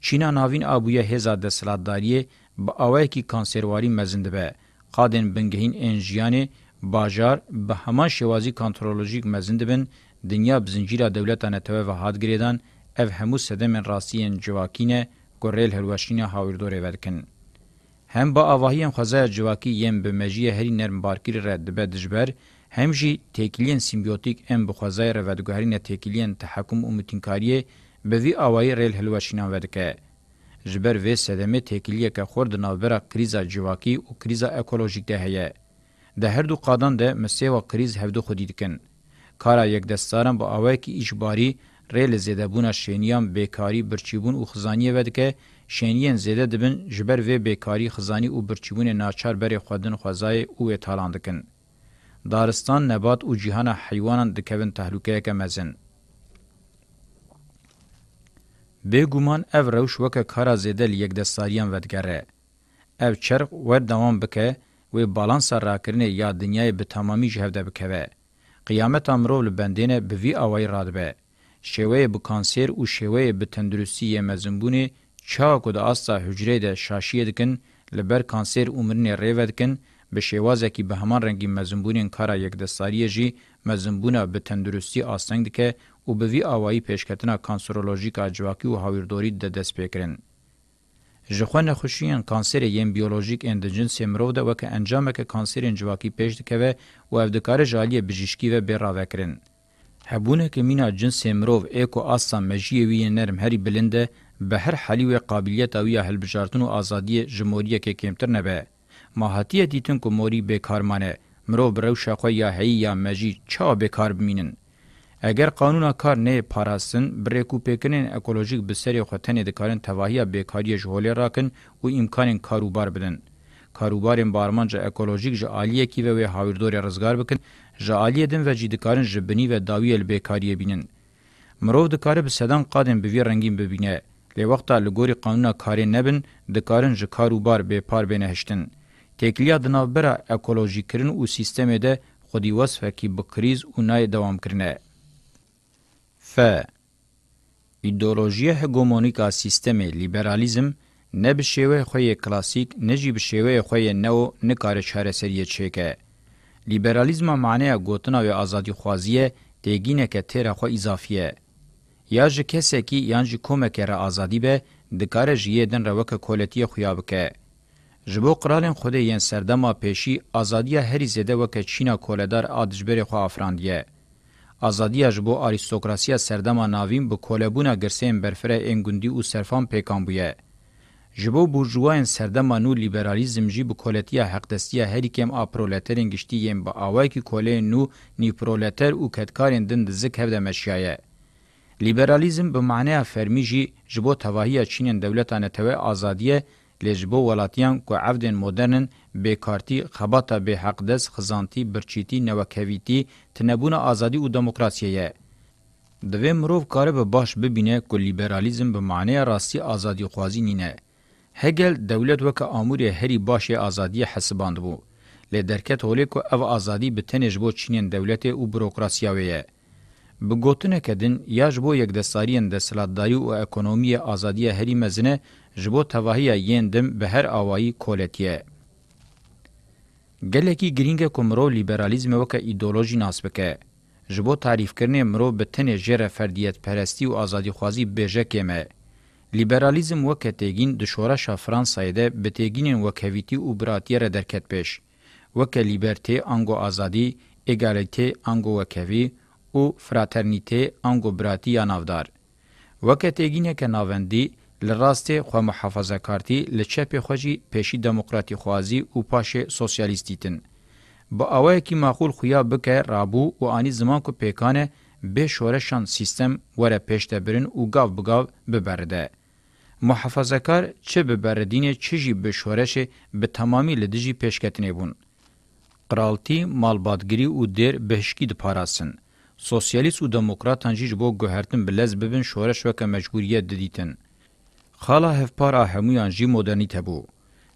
چینا ناوین ابویه هزا دسلاتداریه با اوای کی کانسرواری مزنده به قادن بنگهین انجیانه باجار به همان شوازی کانترولوژیک مزین دبن دنیا بزنجیره دولتانه توه و هات گریدان اف همو سدمن راستین جواکینه گوریل هلواشینه هاوردوره ورکن هم با اواهیم خزای جواکی یم به مجیه هری نرم بارکیر رد به دجبر هم جی تکلین سیمبیوتیک ام به خزای رودگهرین تکلین تحکم و متینکاریه به وی اوای ریل هلواشینه ورکه جبر و سدمه تکلیه که خورد نابرا کریزا جواکی و کریزا اکولوژیک ده هیه ده هر دو قادان ده مسیو کریز هفدو خودی دکن. کارا یک دستاران با آوه که اجباری ریل زیده بونا شینیان بیکاری برچیبون و خزانیه ودکه شینیان زیده دبن جبر و بیکاری خزانی و برچیبون ناچار بری خودن خوزای او اتالان دکن. دارستان نبات و جیهان حیوانان دکوین تحلوکه که مزن. بګومان او روش وک کارا زیدل یک دستاریان ودګره او چرغ ور دوام بکې و بالانس راکرنه یا دنیای به تمامی جهده بکوه. قیامت امرو لبندینه به وی آوائی رادبه. شوه به کانسیر و شوه به تندرستی مزنبونه چاکو ده آستا حجره ده شاشیه دکن لبر کانسیر عمرنه ریوه دکن به شوازه کی به همان رنگی مزنبونین کارا یک دستاریه جی مزنبونه به تندرستی آستنگ دکه او به وی آوائی پیشکتنا کانسرولوژیکا جواکی و هاویردوری ده دست پیکرن. جخوا نخوشیان کانسر یم بیولوژیک اندجن سمرو ده وک انجام ک کانسر جواکی پیش دکوه و افدکار جالی بجشکی و برا وکرن هبونه که مینا جن سمرو اکو آسا مجیوی نرم هری بلنده به هر حالی و قابلیت اوی هل بجارتن و آزادی جمهوریه که کمتر نبه ماهاتیه دیتن که موری بیکارمانه مرو برو شخوی یا هی یا مجی چا بیکار بمینن اگر قانون کار نه پاراستن بریکو پکنن اکولوژیک به سری خوتن دکارن تواهی بیکاری جهول راکن و امکان کاروبار بدن کاروبارن بارمانج اکولوژیک ژ عالیه کی و هاوردور رزگار بکن ژ عالیه دن و جیدکارن جبنی و داوی بیکاری بینن مرو دکار به سدان قادم به وی رنگین ببینه له وخت لګوري قانون کار نه بن دکارن ژ کاروبار به پار بنهشتن تکلیه د نوبره اکولوژیکرین او سیستم ده خودی وصفه کی بکریز اونای دوام کرنه ف. ایدولوژی هگمونیکا سیستم لیبرالیزم نه به شیوه خوی کلاسیک نه جی به شیوه خوی نو نکار چهره سریه چیکه. لیبرالیزم معنی گوتنا و آزادی خوازیه دیگینه که تیره خو اضافیه. یا جه کسی که یان جه کومکه را آزادی به دکار جیه دن روک کولتی خویابکه. جبو قرالین خوده یین سردما پیشی آزادی هری زده وکه چینا کولدار آدجبر خو آفراندیه. ازادیج بو آریستوکراسیا سردما ناویم بو کولبونا گرسیم برفره انگوندی او سرفان پیکان بویه. جبو بورژواین سردما نو لیبرالیزم جی بو کولتیا حق دستیا هریکم اپرولترین گشتی یم با اوای کی کوله نو نیپرولتر او کتکارین دند زک هفده مشیایه. لیبرالیزم به معنی فرمی جی جبو تواهی چینین دولتانه توه آزادیه لجبو ولاتیان کو عفدن مدرن بیکارتی خباتا به حق دست خزانتی برچیتی نوکویتی تنبون آزادی و دموکراسیه دوی مروف کاره به باش ببینه که لیبرالیزم به معنی راستی آزادی خوازی نینه. هگل دولت وک آمور هری باش آزادی حسباند بو. لدرکت هولی که او آزادی به تنجبو چینین دولت و بروکراسیاویه. بگوتنه کدن یا جبو یک دستاریان ده سلادداری و اکنومی آزادی هری مزنه جبو تواهی یندم به هر آوائی کولتیه. گلکی گرینگ کمرو لیبرالیزم وکا ایدولوژی ناسبکه. جبو تعریف کرنه مرو به تنه جره فردیت پرستی و آزادی خوازی بیجه کمه. لیبرالیزم وکا تیگین ده شورشا فرانسایده به تیگین وکهویتی و براتیه را درکت پیش. وکا لیبرتی انگو آزادی، اگالیتی انگو وکهوی، او فراترنیته انګو براتی یا نافدار وکه تګینه ک ناوندی لراست خو محافظه کارتی لچپ خوجی پیشی دموکراتی خوازی او پاش سوسیالیستیتن با اوای کی معقول خویا بک رابو او انی زمان کو پیکانه به شورشان سیستم وره پیشته برین او گاو بگاو ببرده محافظه کار چه ببردین چجی به شورش به تمامی لدجی پیشکتنه بون قرالتی مالبادگری او دیر بهشکی د پاراسن سوسیالیست و دموکراتان جیج بو گوهرتن بلز ببن شورش وک مجبوریت ددیتن خالا هفپار اهمیان جی مدرنیت بو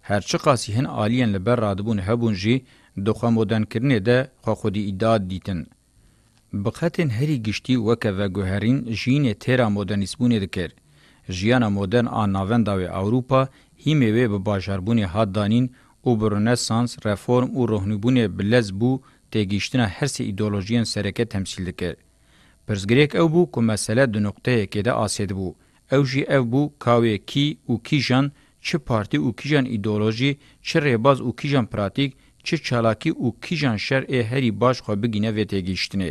هرچی قاسی هن آلین لبر رادبون هبون جی دوخوا مدرن کرنه ده خوا خودی اداد دیتن. بخطن هری گشتی وکه و گوهرین جین تیرا مدرنیسبونه دکر. جیانا مدرن آن ناونداوی اوروپا هیمه وی به باجاربونه حد دانین او برونسانس، رفورم او روحنیبونه بلز بو تێگەیشتنە هەرسی ئیدۆلۆژیان سەرەکە تەمسیل دەکرد. پرسگرێک ئەو بوو کو مەسەلە دو نقطەیەکێدا ئاسێت بوو. ئەو ژی ئەو بوو کاوێکی و کیژان چه پارتی و کیژان ایدولوژی چه ریباز و کیژان پراتیک چه چالاکی و کیژان شرع هری باش خو بگینه و تگیشتنه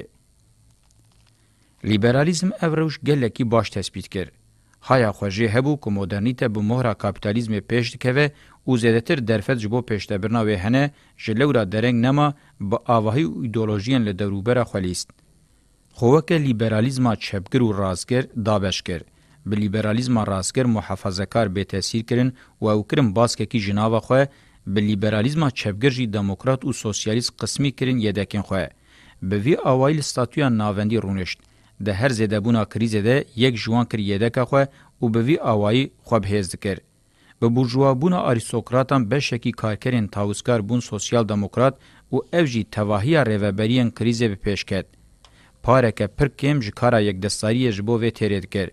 لیبرالیزم اوروش گلکی باش تثبیت کرد هایا خوژه هبو که مدرنیته به مهره کاپیتالیزم پیش دکوه او زیاتر درفت جبو پښتبرنا وه هنه جلورا درنګ نما با اواهی ایدئولوژین له دروبره خلیست خوک لیبرالیزم چپګر او رازګر دابشګر به لیبرالیزم رازګر محافظه‌کار به تاثیر کرن او او کرم باسکه کی جناوه خو به لیبرالیزم چپګر جی دموکرات او سوسیالیست قسمی کرن یدکن خو به وی اوایل استاتویا ناوندی رونشت د هر زده بونه کریزه ده یک جوان کر یدکه خو او به وی اوایي خو به ذکر به بورژوابونا آریستوکراتان بشکی کارکرین تاوسکار بون سوسیال دموکرات او اوجی تواهی ریوبریان کریزه به پیشکت پارکه پر کم جکارا یک دستاری جبو و ترید کر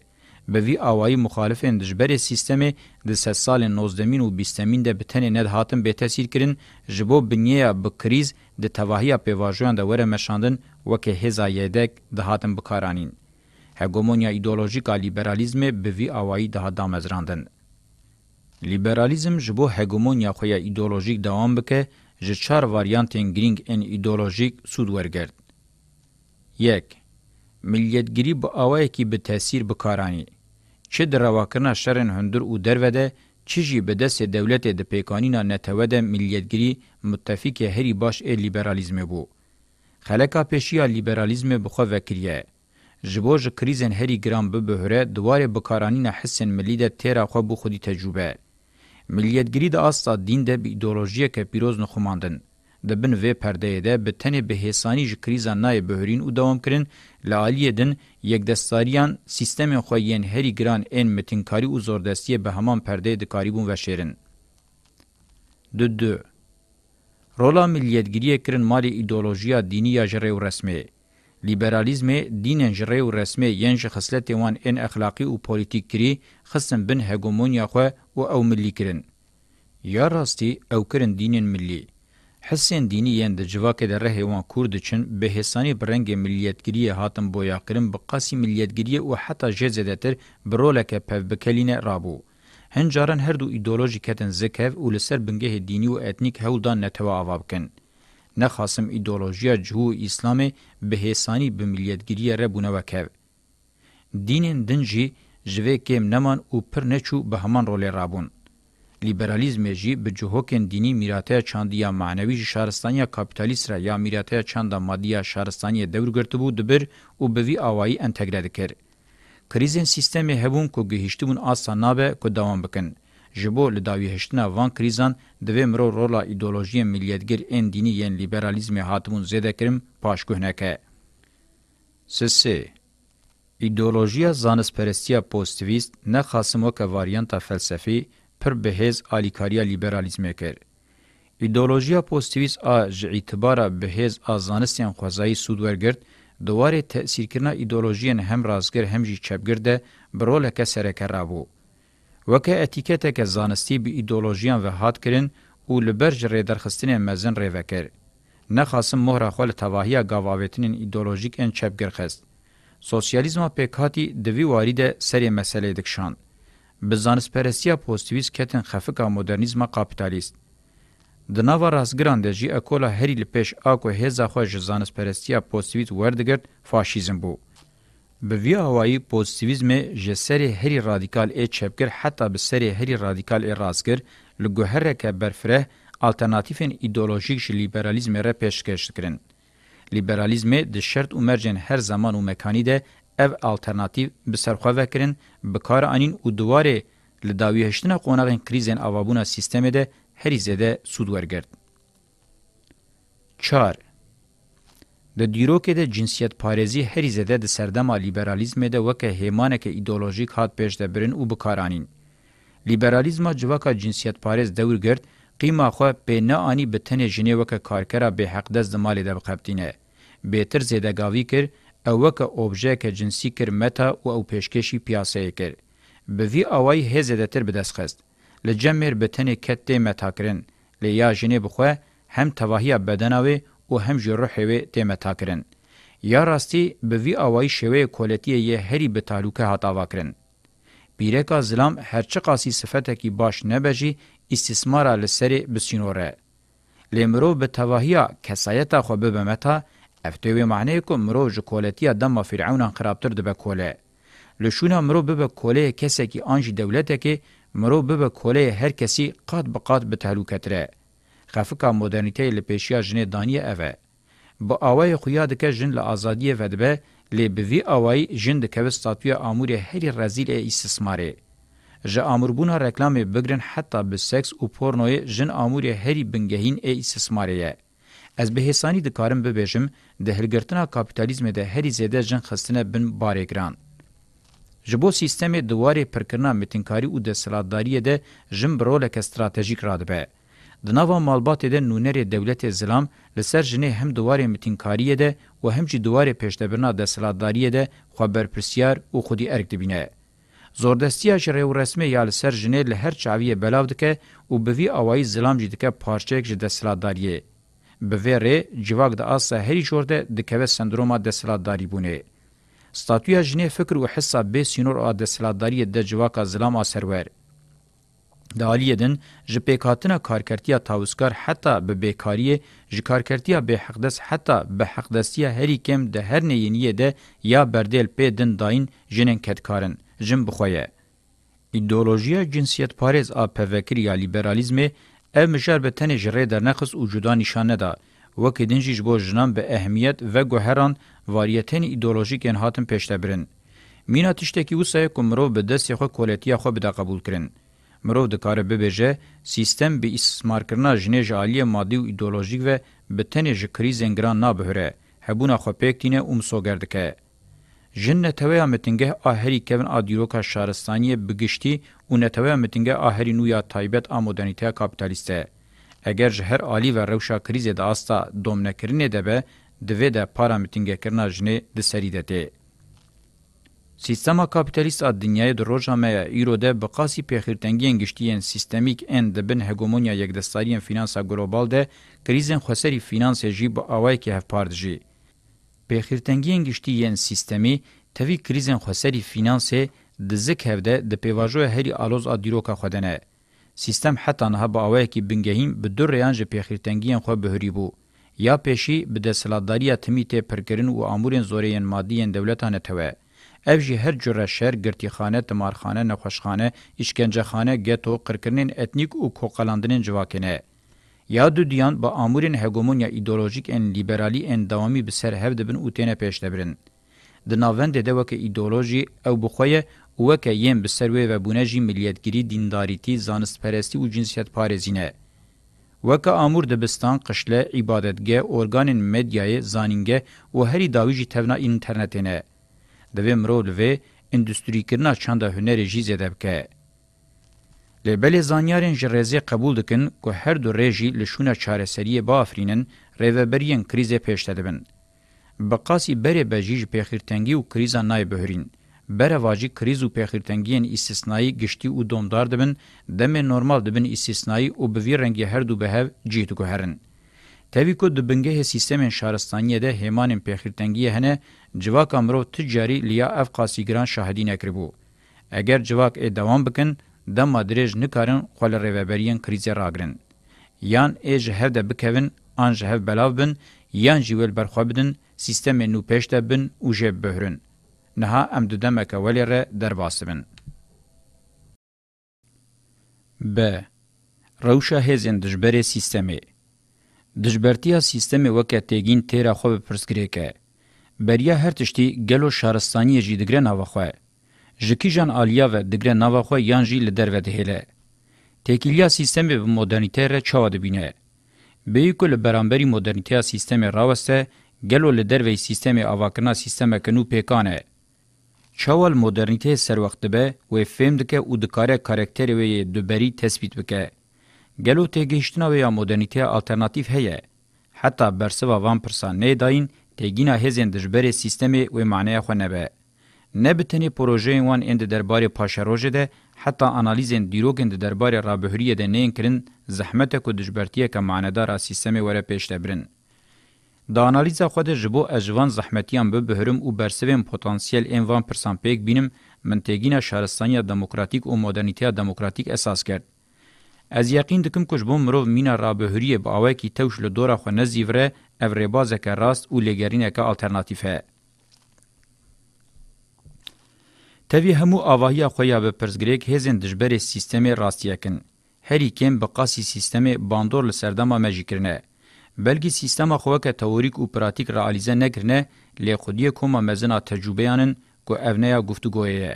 به وی آوائی مخالفین دجبر سیستم د سه سال 19 و 20 ده بتنه ند هاتم به تاثیر کرن جبو بنیه به کریز د تواهی پیواژوان د وره مشاندن وکه هزایدک د هاتم بکارانین هګومونیا ایدئولوژیکا لیبرالیزم به وی آوائی ده دامزراندن دا لیبرالیزم ji bo hegemoniya xwe ya îdeolojîk dewam bike ji çar varyantên girîng ên îdeolojîk sûd wergert. Yek Milliyetgirî bi awayekî bi tesîr bikaranî. Çi di rewakirina şerên hundir û dervede çi jî bi destê dewletê di pêkanîna netewede milliyetgirî mutefikê herî baş ê liberalîzmê bû. Xeleka pêşiya liberalîzmê bi xwe vekiriye. Ji bo ji krîzên herî giran bibihire, diwarê bikaranîna hissên millî de têra xwe bû xwedî tecrübe. ملیتګری د استا دین د ایدئولوژي کې پیروز نه خماندن د بن وې پردې ده به تنه به هسانی ج کریزا نه بهرین او دوام کړي لالیه دن یک دستاریان سیستم خوین هری ګران ان متینکاری او زوردستی به همان پردې د کاریبون و شیرین د دو رولا ملیتګری کرن مالی ایدئولوژي دینی یا جره رسمي لیبرالیزم دینن جری او رسمي ینج خصلت وان ان اخلاقی او پولیټیک کری خصم بن هګومونیا خو او او ملی کرن یا راستي او کرن دینن ملی حسین دینی یند جواکه در رهی وان کورد چن به حسانی برنگ ملیتگیری هاتم بویا کرن بقاسی ملیتگیری و حتی جزدتر برولک پف بکلین رابو. هنجارن هر دو ایدولوژی کتن زکف و لسر بنگه دینی و اتنیک هولدان نتوا آواب کن. نخاسم ایدولوژیا جهو اسلام به حسانی به ملیتگیری ره بونه وکه. دینین دنجی جوه کم نمان او پر نچو به همان رول رابون. لیبرالیزم جی به جهوکن دینی میراته چاندیا معنوی شهرستانیا کاپیتالیست را یا میراته چاندا مادیا شهرستانیا دور گرته بود دبر او به وی اوایی انتگره دکر. کریزن سیستم هبون کو گهشتبون آسان نابه کو دوام بکن. جبو لداوی هشتنا وان کریزان دوی مرو رولا ایدولوژی ملیتگر این دینی ین لیبرالیزم هاتمون زیده کرم پاشکوهنه که. سسی ایدولوژیا زانسپرستیا پوستویست نه خاسمو که واریانتا فلسفی پر بهیز آلیکاریا لیبرالیزمه کرد. ایدئولوژیا پوزتیویست ا ج اعتبار بهز ازانستین خوازای سودورګرد دواره تاثیر کړه ایدئولوژین هم رازګر هم جی چپګرد برول کسره کرابو وکه اتیکته که زانستی به ایدئولوژیان و هات کرن او لبرج ری درخستین مزن ری وکر. نخاسم مهر خپل تواهیه گاواوتنین ایدئولوژیک ان چپګر خست. سوسیالیزم پکاتی دوی واریده سری مسئله دکشان. بزانس پرسیا پوزتیویز کتن خفقا مدرنیزم کاپیتالیست. د نوو راسګران د جی اکولا هری لپیش اکو هزا خو ځانس پرستیا پوزتیویز وردګرد فاشیزم بو. به وی هوایی پوزیتیویزم جه سری هری رادیکال ای چپکر حتی به سری هری رادیکال ای رازگر لگوهره که برفره الټرناتیفین ایدئولوژیک شی لیبرالیزم را پیشکش کړي لیبرالیزم د شرط عمرجن هر زمان او مکانی ده اف الټرناتیو به سرخوا وکړي به کار انین او دواره لداوی هشتنه قونغین کریزن اوابونه سیستم ده هری زده سود ورګرد 4 د دیرو کې د جنسیت پارێزی هەری زده د سەردەما لیبرالیزمێ د وەکە هێمانەکە ئیدۆلۆژیک هات پێشدەبرن و بکارانین. لیبرالیزما جوەکە جنسیت پارێز دەورگرت قیما خو پێ نەانی بە تەنێ ژنێ وەکە کارکەرا بێحەق دەست دە مالێ دەبقەبتینە. بێتر زێدەگاوی کرد ئەو وەکە ئۆبژێکە جنسی کرد مەتا و ئەو پێشکەشی پیاسەیە کرد. بەوی ئەوای هێزە دەتر بدەستخست. لە جەمێر بە تەنێ کەت تێ مەتاکردن لە یا ژنێ بخوا هەم تەواهیە بەدەناوێ و هم جه روحی وی تیمه تاکرن. یا راستی به وی آوائی شوه کولتی یه هری به تعلقه هاتا واکرن. بیرکا زلام هرچه قاسی صفته کی باش نبجی استثمارا لسری بسینوره. لیمرو به تواهیا کسایتا خو ببمتا افتوی معنی کو مرو ژ کولتی دم فرعون خرابتر دبه کوله. لشونه مرو ببه کوله کسی کی آنج دولته کی مرو ببه کوله هر کسی قاد بقاد به تعلقه تره. خفقا مدرنیته لپیشیا جنه دانیه اوه. با آوای خویا دکه جن لازادیه ودبه لبوی آوای جن دکه ستاتوی آمور هری رزیل استثماره. جا آموربونا رکلام بگرن حتی به سکس و پورنوی جن آمور هری بنگهین ای استثماره یه. از بهسانی دکارم ببیجم ده هلگرتنا کاپیتالیزم ده هری زیده جن خستنه بن بارگران. جبو سیستم دواره پرکرنا متنکاری و ده سلادداریه ده جن برولک استراتژیک رادبه. د ناوا مالباتې د نونرې دولت اسلام لسر جنې هم دوارې متینکاریه ده او هم چې دوارې پېشتبرنا د سلاداریه ده خبرپرسیار او خودي ارګ دبینه زوردستیا شری رسمي یا لسر جنې له هر چاوی بلاو دکه او به وی اوای اسلام جې دکه پارچېک جې د سلاداریه به وره جواګ د اسه هری جوړده د کوي سندروما د سلاداری بونه ستاتویا جنې فکر او حساب به سينور او د سلاداری د جواګ ازلام اثر ور د عالیدن ژ پېکاتنه کارکړتیا تاوسکار حتی به بیکاری ژ کارکړتیا به حقدس حتی به حقدسیه هری کم د هر نینیه ده یا بردل پېدن داین جنن کټکارن جن بخویه ایدئولوژیا جنسیت پاریز ا پوکر یا لیبرالیزم ا مشر به تن جری در نقص وجودا نشانه ده وکه دنجیج بو جنان به اهمیت و گوهران واریتن ایدئولوژیک هاتن پېشتبرن مینا تشتکی وسه کومرو به دسې خو کولتیا خو به قبول کړي مرو د کار به بهجه سیستم به استثمار کرنا جنیج عالی مادی او ایدئولوژیک و به تنه کریز انگران نابهره هبونا خو پکتینه اوم سوگردکه جن نتویا متنگه آهری کبن آدیروکا شارستانی بگشتی و نتویا متنگه آهری نویا تایبت آمودانیته کابیتالیسته. اگر جهر آلی و روشا کریز داستا دومنکرنه دبه دوی ده پارا متنگه کرنا جنه ده سریده ده. سیستما کاپیتالیست ا دنیای دروژا مې ایرو ده په قاسی پیخیرتنګین گشتین سیستمیک ان د بن هګومونیا یکدستاریان فینانسا ګلوبال ده کریزن خسری فینانس جی بو اوای کی هف پاردجی پیخیرتنګین گشتین سیستمی توی کریزن خسری فینانس د زک هفده د پیواژو هری الوز ا دیروکا خدنه سیستم حتی نه به اوای کی بنګهیم به در ریانج پیخیرتنګین خو بهری بو یا پیشی به د سلاداریه تمیته پرګرن او امورن زورین مادیین دولتانه توه ev jî her cure şer girtîxane timarxane nexweşxane îşkencexane geto qirkirinên etnîk û koqelandinên civakê ne ya du diyan bi amûrên hegemonya îdeolojîk ên liberalî ên dawamî bi ser hev dibin û têne pêşdebirin di navendê de weke îdeolojî ew bi xwe ye û weke yên bi ser wê vebûne jî milliyetgirî dîndarîtî zanistperestî û cinsiyetparêzî ne وکه امور دبستان قشله عبادتګه اورګانین میډیاي زانینګه او هری داویجی تهنا انټرنټینه دوی مرو لوی اندستری کرنا چاندا هنری جی زده بکه. لبلی زانیارین جرزی قبول دکن که هر دو ریجی لشونه چارسری با افرینن ریوبرین کریز پیشته دبن. بقاسی بره بجیج پیخیرتنگی و کریزا نای بهرین. بره واجی کریز و پیخیرتنگین استثنایی گشتی و دومدار دبن دم نورمال دبن استثنایی و بوی رنگی هر دو بهو جیتو گهرن. Tevî ku di bingehê sîstemên şaristaniye de hêmanên pêxirtengiyê hene, civaka mirov ticarî liya ev qasîgiran şahidî nekiribû. Eger civak ê e devam bikin, dema dirêj nikarin xwe li rêveberiyên krîzê ragirin. Yan ê ji hev de bikevin, an ji hev belav bin, yan jî wel berxwe bidin, sîstemên nûpêş de bin û jê bihrin. Niha em di demeke welê re derbas bin. B. Rewşa hêzên dijberê sîstemê دجبرتیا سیستم وکه تگین تیرا خو پرسکری که بریا هر تشتی گلو شارستانی جی دگره نواخوه جکی جان آلیا و دگره نواخوه یان جی لدر و دهیله تکیلیا سیستم به مدرنیته را چاوا دبینه بیکو لبرانبری مدرنیته سیستم راوسته گلو لدر و سیستم آواکنا سیستم کنو پیکانه چاوال مدرنیته سر وقت به و فهم دکه او دکاره کارکتر و دبری تثبیت بکه گلو تگیشتنا یا مدرنیته آلترناتیف هیه حتی برسوا وان پرسان نیداین تگینا هزین دجبر سیستم و معنی خو نه به نه بتنی پروژه وان اند دربار پاشروجه ده حتی انالیزین دیروگن د دربار رابهریه ده نین کرن زحمت کو دجبرتیه که معنادار سیستم وره پیشته برن دا انالیزا خود جبو اجوان زحمتیان به بهرم او برسوین پتانسیل این وان پرسان پیک بینم منتگین شهرستانی دموکراتیک و مدرنیته دموکراتیک اساس کرد از یقین دکم کش بوم مرو مینا رابهریه با اوه کی توش له دورا خو نزیوره اوریبازه که راست او لګرینه که الټرناتیفه تەوی هەموو ئاواهیا خۆیان بە پرسگرێک هێزن دژبەرێ سیستەمێ ڕاستیەکن هەری کێم بە قاسی سیستەمێ باندۆر لە سەردەما مەژیکردنە بەلگی سیستەما خۆکە تەوریک و پراتیک ڕعالیزە نەکردنە لێ خودیە کۆمە مەزنا تەجوبەیانن کۆ ئەڤنەیە گفتوگۆیەیە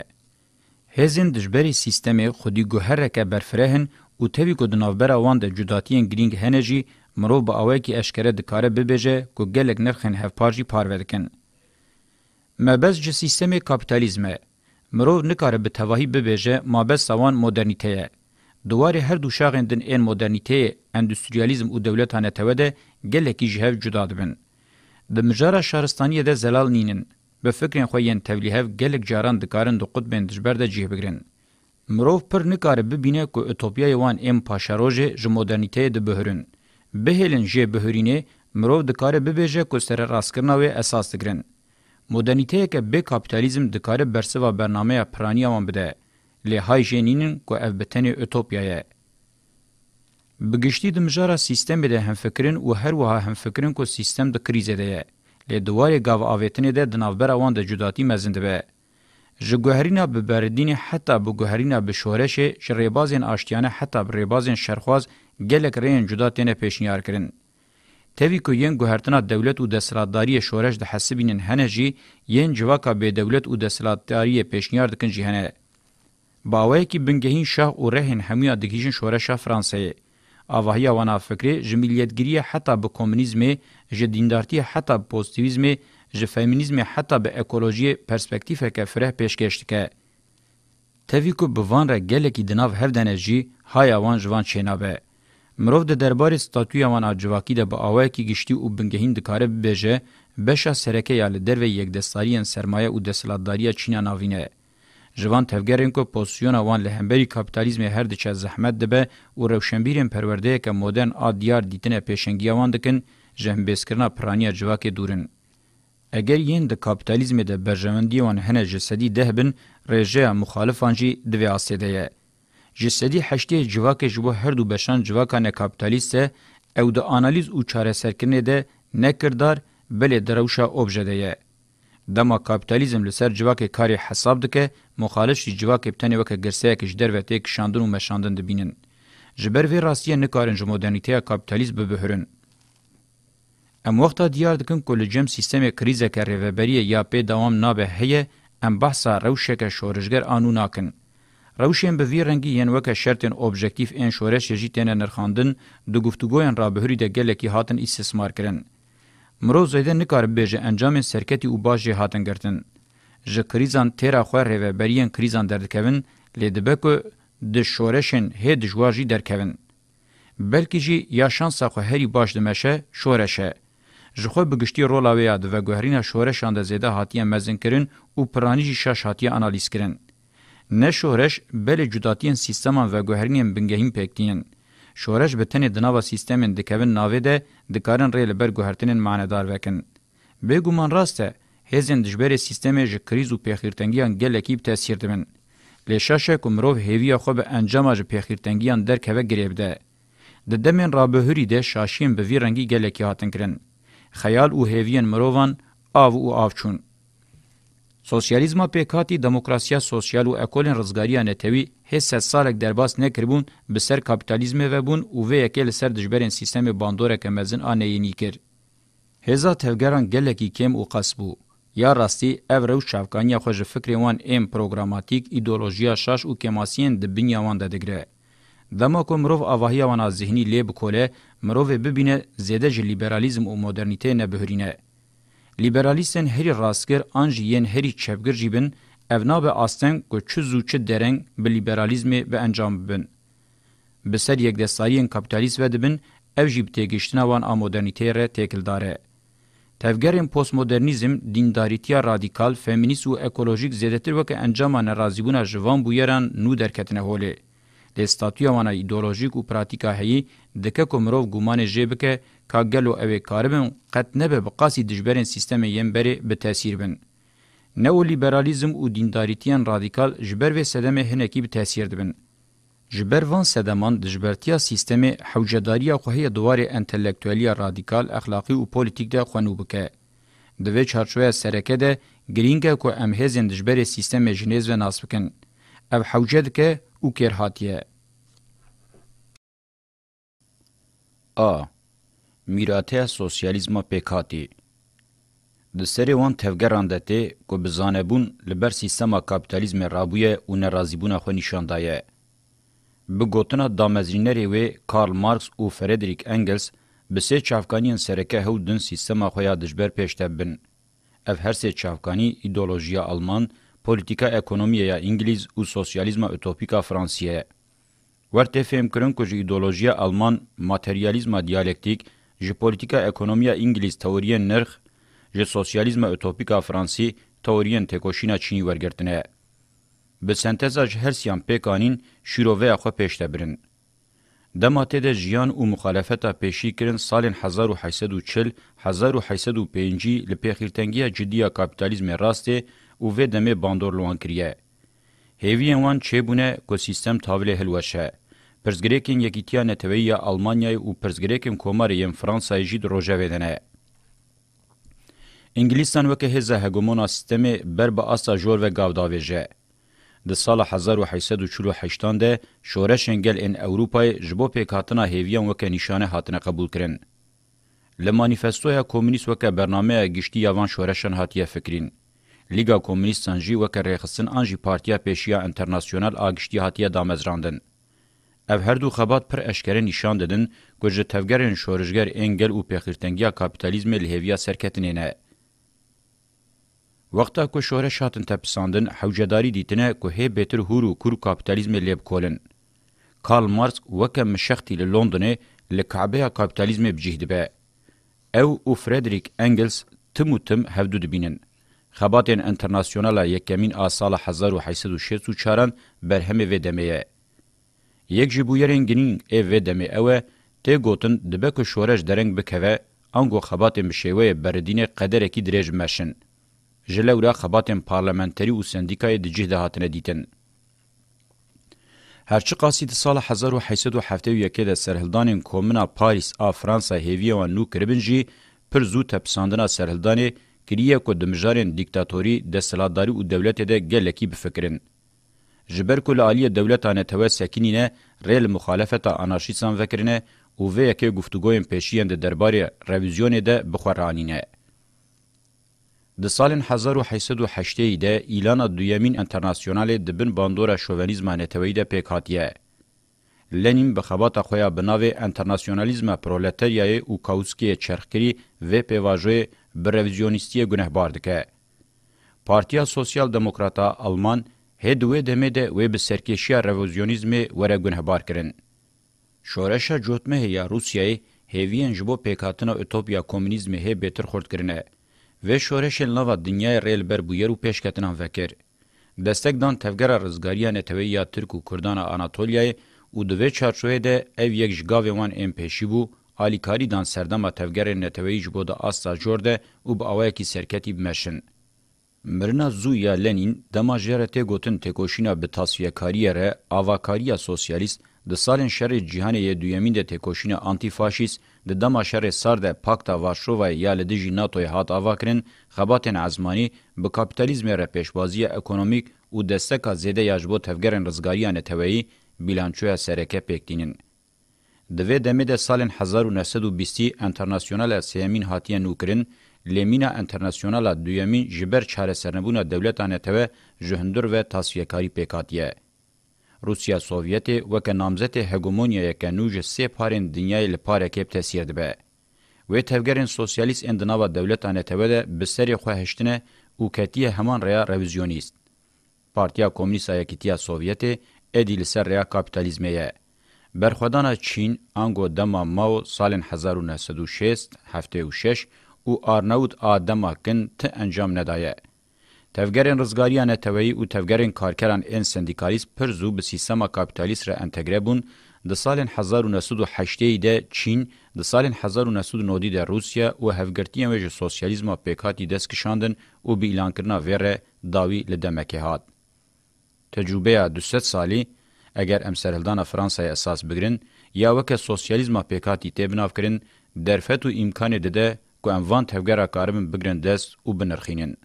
هێزن دژبەری سیستەمێ خودی گوهرەکە بەرفرەهن او تهوی کو د نوبره وان د جداتین گرینگ هنجی مرو به اوی کی اشکره د کار به بهجه کو گلک نرخن هف پارجی پارورکن مبز ج سیستم کاپیتالیزم مرو نکاره به توهی به بهجه مابز سوان مدرنیته دوار هر دو شاغن دن این مدرنیته اندستریالیزم او دولتانه توده گلکی جهو جداد بن د مجاره شهرستانیه ده زلال نینن به فکرین خو یین تولیهو گلک جاران دکارن دو قطبین دجبر ده جیه بگرن مرو پر نکاره ببینه کو اتوپیای وان ام پاشاروجه ژ مدرنیته د بهرن بهلن ژ بهرینه مرو د کار ببهجه کو سره راسکرنا و اساس دګرن مدرنیته کې به کاپیتالیزم د کار برسوا برنامه پرانی وان بده له های جنینن کو اف بتنی اتوپیای بګشتي د مجاره سیستم به هم فکرین او هر وها هم فکرین کو سیستم د کریزه ده له دواره گاو اویتنه ده د نوبر وان د جداتی مزنده به جګهرینا به بردین حتی به ګهرینا به شورش شریبازین آشتیانه حتی به ریبازین شرخواز گلک رین جدا تنه پیشنیار کرن توی کو ین ګهرتنا دولت او دسراداری شورش د حسبین هنجی ین جواکا به دولت او دسراداری پیشنیار دکن جهنه باوی کی بنگهین شاه او رهن همیا دگیجن شورش فرانسه اواهی وانا فکری جمعیتگیری حتی به کمونیسم جدیندارتی حتی به پوزتیویزم جه فیمینیزم حتی به اکولوژی پرسپکتیف که فره پیشکشت که تاوی که بوان را گلکی دناو هفدنه جی های آوان جوان چینابه. مروف ده دربار ستاتوی آوان آجواکی ده با آوه کی گشتی و بنگهین دکاره ببیجه بشا سرکه یا لدروی یک دستاریان سرمایه و دستلاتداری چینا ناوینه. جوان تفګرین کو پوزیشن وان له همبري کپټالیزم هر د چا زحمت ده او روشنبیرین پرورده ک مدرن ا دیار دیتنه پیشنګیوان دکن جهمبسکرنا پرانیا جواکه دورن اگر یین د کاپیتالیزم د برژوندی وان هنه جسدی دهبن رژه مخالفان جی د وی اسیده جسدی هشته جواک جبو هر دو بشان جواکان کاپیتالیست او د انالیز او چاره سرکنه ده نکردار بل دروشه اوبژده ی دما کاپیتالیزم لسر جواک کاری حساب دکه مخالف جواک بتنی وک گرسه کج دروته ک شاندن و مشاندن دبینن جبر وی راستیه نکارن جمودنیته کاپیتالیزم به بهرن ام وقتا دیار دکن که لجم سیستم کریزه که ریوبری یا پی دوام نابه هیه ام بحثا روشک شورشگر آنو ناکن. روشین به وی رنگی ین وک شرطن اوبجکتیف این شورش یجی تنه نرخاندن دو گفتگوین را بهری ده گلکی هاتن استثمار کرن. مرو زیده نکار بیجه انجام سرکتی و باجی هاتن گرتن. جه کریزان تیرا خواه ریوبریین کریزان دردکوین لیدبکو د شورشن هه دجواجی درکوین. بلکی جی یا شانسا خو هری باش دمشه شورشه. جخوا بگشتی رولا ویا د وګهرینا شورشان د زیده هاتیه مزن کرن او پرانیجی شش هاتیه انالیز کرن نه شورش بل جداتین سیستما وګهرینین بنګهیم پکتین شورش به تنه د ناوا سیستمن د کوین ناوې ده د کارن ریل بر ګهرتنین معنادار وکن به ګومان راسته هزن دجبر سیستمه ژ کریز او پیخیرتنګیان ګل اکیب تاثیر دمن لشاشه کومروف هیوی خو به انجام ژ پیخیرتنګیان در کوي ګریبده د دمن رابهری ده شاشین به وی رنګی ګل اکی هاتن کرن خیال او هیوین مروان آو او آفچون. سوسیالیزما پیکاتی دموکراسیا سوسیال او اکولن رزګاریا نتوی هیڅ سالک درباس نکربون به سر کاپیتالیزم و بون او و یکل سر دجبرن سیستم باندوره کمزن آن یینیکر هزا تفګران گلکی کم او قصبو یا راستی اورو شافکانیا خوژ فکر وان ام پروګراماتیک ایدئولوژیا شاش او کماسین د بنیاوان ددګره دما کومرو اواهیا وانا ذهنی لیب کوله مروه ببینه زیده جه لیبرالیزم و مدرنیته نبهرینه. لیبرالیستن هری راستگر آنج ین هری چپگر جیبن اونا به آستن که چه زو چه درنگ به لیبرالیزم به انجام ببن. بسر یک دستایین کپیتالیست و دبن او جیب تیگشتنا وان آمودرنیته ره تیکل داره. تفگرین پوست مدرنیزم دینداریتیا رادیکال، فمینیست و اکولوژیک زیدتر وکه انجام نرازیبونا جوان بویران نو درکتنه هوله. د استاتیو وانا ایدئولوژیک او پراتیکا هي دکه کومرو ګومان جيبکه کاګلو اوې کاربن قط نه به بقاسي دجبرن سیستم یمبري به تاثیر بن نو لیبرالیزم او دینداریتین رادیکال جبر و سدمه هنکی به تاثیر دبن جبر وان سدمان دجبرتیا سیستم حوجداري خو هي دوار انټلیکټوالي رادیکال اخلاقی او پولیټیک ده خنوبکه د وی چارچوې سرکه ده ګرینګه کو امهزن دجبر سیستم جنیز و ناسبکن اب حوجد که O keer had je A. Mîratiya sosyalîzma pêk hatî Di serê wan tevgeran de tê ku bi zanebûn li ber sîstema kapitalizmê rabûye û nerazîbûna xwe nîşan daye. Bi gotina damezrînerê wê Karl Marx û Friedrich Engels bi sê çavkaniyên sereke hew din sîstema xwe ya dijber pêşte bin. Ev her sê çavkanî îdeolojiya Alman, پولیتیکا اکونومیایا انګلیز او سوسیالیزما اوتوپیکا فرانسیه ورته فهم کرن کو ایدئولوژیا آلمان ماتریالیزما دیالکتیک ژ پولیتیکا اکونومیا انګلیز تئوریه نرخ ژ سوسیالیزما اوتوپیکا فرانسی تئوریه تکوشینا چینی ورګرتنه به سنتزاج هرسیان پکانین شیرووه خو پېشته برن د ماته د جیان او مخالفت پېشی کرن سال 1840 1850 لپاره خیرتنګیا جدیه کاپیتالیزم راسته او و دمه باندورلوان کریه. هیوین وان چه بونه که سیستم تاوله هلوشه. پرزگریکین یکیتیا نتویی آلمانیای و پرزگریکین کوماریم فرانسای جید روژه ودنه. انگلیستان وکه هزه هگمونا سیستم بر با آسا جور و گاوداویجه. د سال 1848 ده شورش انگل ان اوروپای جبو پیکاتنا هیویان وکه نشانه هاتنه قبول کرن. لمانیفستویا کومونیست وکه برنامه گشتی یوان شورشن هاتیه فکرین. لیگا کومونیستان جی وکه رخصن انجی پارتیا پیشیا انټرناسیونل اگشتي هاتیه دامزراندن ev her du xebat pir eşkere nîşan didin ku ji tevgerên şorijger ên gel û pêxîrtengiya kapîtalîzmê li hêviya serketinê ne wexta ku şoreş hatin tepisandin hewcedarî dîtine ku hê bêtir hûr û kur kapîtalîzmê lê bikolin karl marx weke mişextî li londonê li kabeya kapîtalîzmê bicih dibe ew û frederick engels tim û tim hevdû dibînin خباتین انترناسیونال یکمین از سال 1864 بر همه و دمیه. یک جبویرین گنین ای و دمی اوه تی گوتن دبک شورش درنگ بکوه انگو خباتین بشیوه بردین قدرکی دریج مشن. جلورا خباتین پارلمنتری و سندیکای دجیه دهاتنه دیتن. هرچی قاسید سال 1871 ده سرهلدانین کومنا پاریس آ فرانسا هیویه و نو کربنجی پر زو تپساندنا سرهلدانی کریه کو دمجارین دیکتاتوری د سلاداری او دولت ده گلکی بفکرین جبر کول عالی دولتانه تو سکینینه ریل مخالفت اناشیسان فکرینه او وی که گفتگوین پیشیند درباره رویزیون ده بخورانینه د سالن 1808 ده اعلان دویمین انټرناسیونال د بن باندورا شوونیزم نتوی ده پیکاتیه لنین به خبات خویا بناوی انټرناسیونالیزم پرولتاریای او کاوسکی چرخکری و پیواژه برویزیونیستی گنهبار دکه. پارتیا سوسیال دموکراتا آلمان هدوه دمه ده و به سرکشی رویزیونیزم وره گنهبار کرن. شورشا جوتمه یا روسیای هیوین جبو پیکاتنا اتوپیا کومونیزم هی بهتر خورد کرنه و شورش نوا دنیای ریل بر بویر و پیشکتنا فکر. دستک دان تفگر رزگاریا نتوی یا ترک و کردان آناتولیای او دوی چارچوه ده او یک جگاوی وان ام پیشی بو هالیکاری دان سردما تفگر نتوی جبو دا آستا جورده و با آوایکی سرکتی بمشن. مرنا زویا لنین دما جرته گوتن تکوشینا به تصفیه کاریره آواکاریا سوسیالیست د سالن شر جهانی دویمین د تکوشینا آنتی فاشیست د دما شر سر د پاکتا وارشووا یا لدجی ناتوی هات آواکرین خباتن عزمانی به کاپیتالیزم ر پیشبازی اکونومیک او دستکا زیده یجبو تفگرن رزگاریان تویی بیلانچویا سرکه پکتینین. دوی دمه د سال 1920 انټرنیشنال سیمین هاتیه نوکرین لیمینا انټرنیشنال دویمین جبر چاره سرنبونه دولتانه ته جهندر و تاسویه کاری پکاتیه روسیا سوویت وک نامزد هګومونیا کنوج سه پارین دنیای لپاره کې تاثیر دی و تفګرین سوسیالیست اندناوا دولتانه ته ده بسری خوهشتنه او کتی همان ریا رویزیونیست پارتیا کمونیست ایکتیا سوویت ادیل سر ریا کاپیتالیزمیه برخودانا چین انگو دما ماو سال 1906 هفته و شش او آرناود آدما کن ته انجام ندایه. تفگرین رزگاریان تویی او تفگرین کارکران این سندیکالیس پرزو به سیستما کابیتالیس را انتگره بون د سال 1908 ده چین د سال 1909 ده روسیا او هفګرتیه وجه سوسیالیزم پکاتی دس کشاندن او به اعلان کرنا وره داوی لدمکه هات تجربه 200 سالی اگر ام سرهلدانا فرانسای اساس بگرن یا وک سوسیالیزما پکاتی تبناف کرن درفت و امکان دده کو ام وان تفګرا کارم بگرن دست او بنرخینن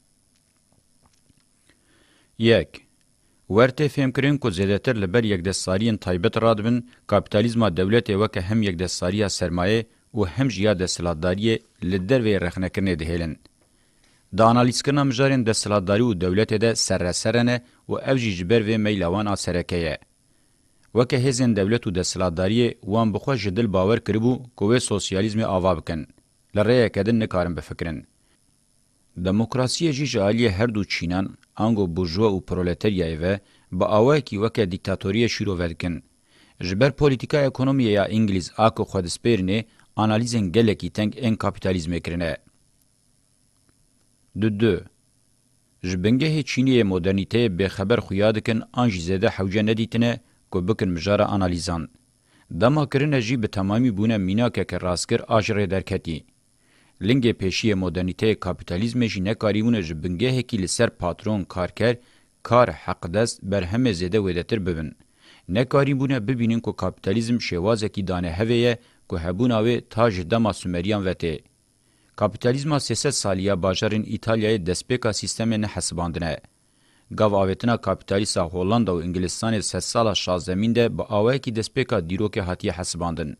یک ورته فهم کرین کو زیاتر لبر یک د سالیین تایبت رادبن کاپیتالیزم دولت وک هم یک د سالیه سرمایه او هم جیا د سلاداری لدر و رخنه کرنه ده هلن د انالیز کنا مجارین د سلاداری او دولت ده سرسرنه او اوجی جبر و میلوان اسرکه وکه هزن دولت او د سلاداری وان بخو جدل باور کړبو کوې سوسیالیزم اوا بکن لره کدن نکارم بفکرن دموکراسی جی جالی هر دو چینان انگو بورژوا او پرولتاریای و با اوای کی وکه دیکتاتوری شروع ورکن جبر پولیتیکا اکونومی یا انگلیز اکو خود سپرنی analizin gelekî teng ên kapitalizmê kirine. Du du Ji bingehê Çîniyê modernîteyê bêxeber xuya dikin an jî zêde hewce nedîtine کو بکن مجاره انالیزان دما کرنه جی به تمامی بونه میناکه که راسکر آجره درکتی. لنگ پیشی مدرنیته کپیتالیزم جی نکاریونه جی بنگه هکی لسر پاترون کارکر کار حق دست برهم زیده ویدتر ببن. نکاریونه ببینین که کپیتالیزم شوازه کی دانه هویه که هبوناوی تاج دما سومریان وته. کپیتالیزم 300 سالیه باجارین ایتالیای دسپیکا سیستم نه حسباندنه. گاواویتنا کاپیتالیسا هولاندا و انگلستان سه سالا شازمین ده با آوه که دسپیکا دیروک حتی حسباندن.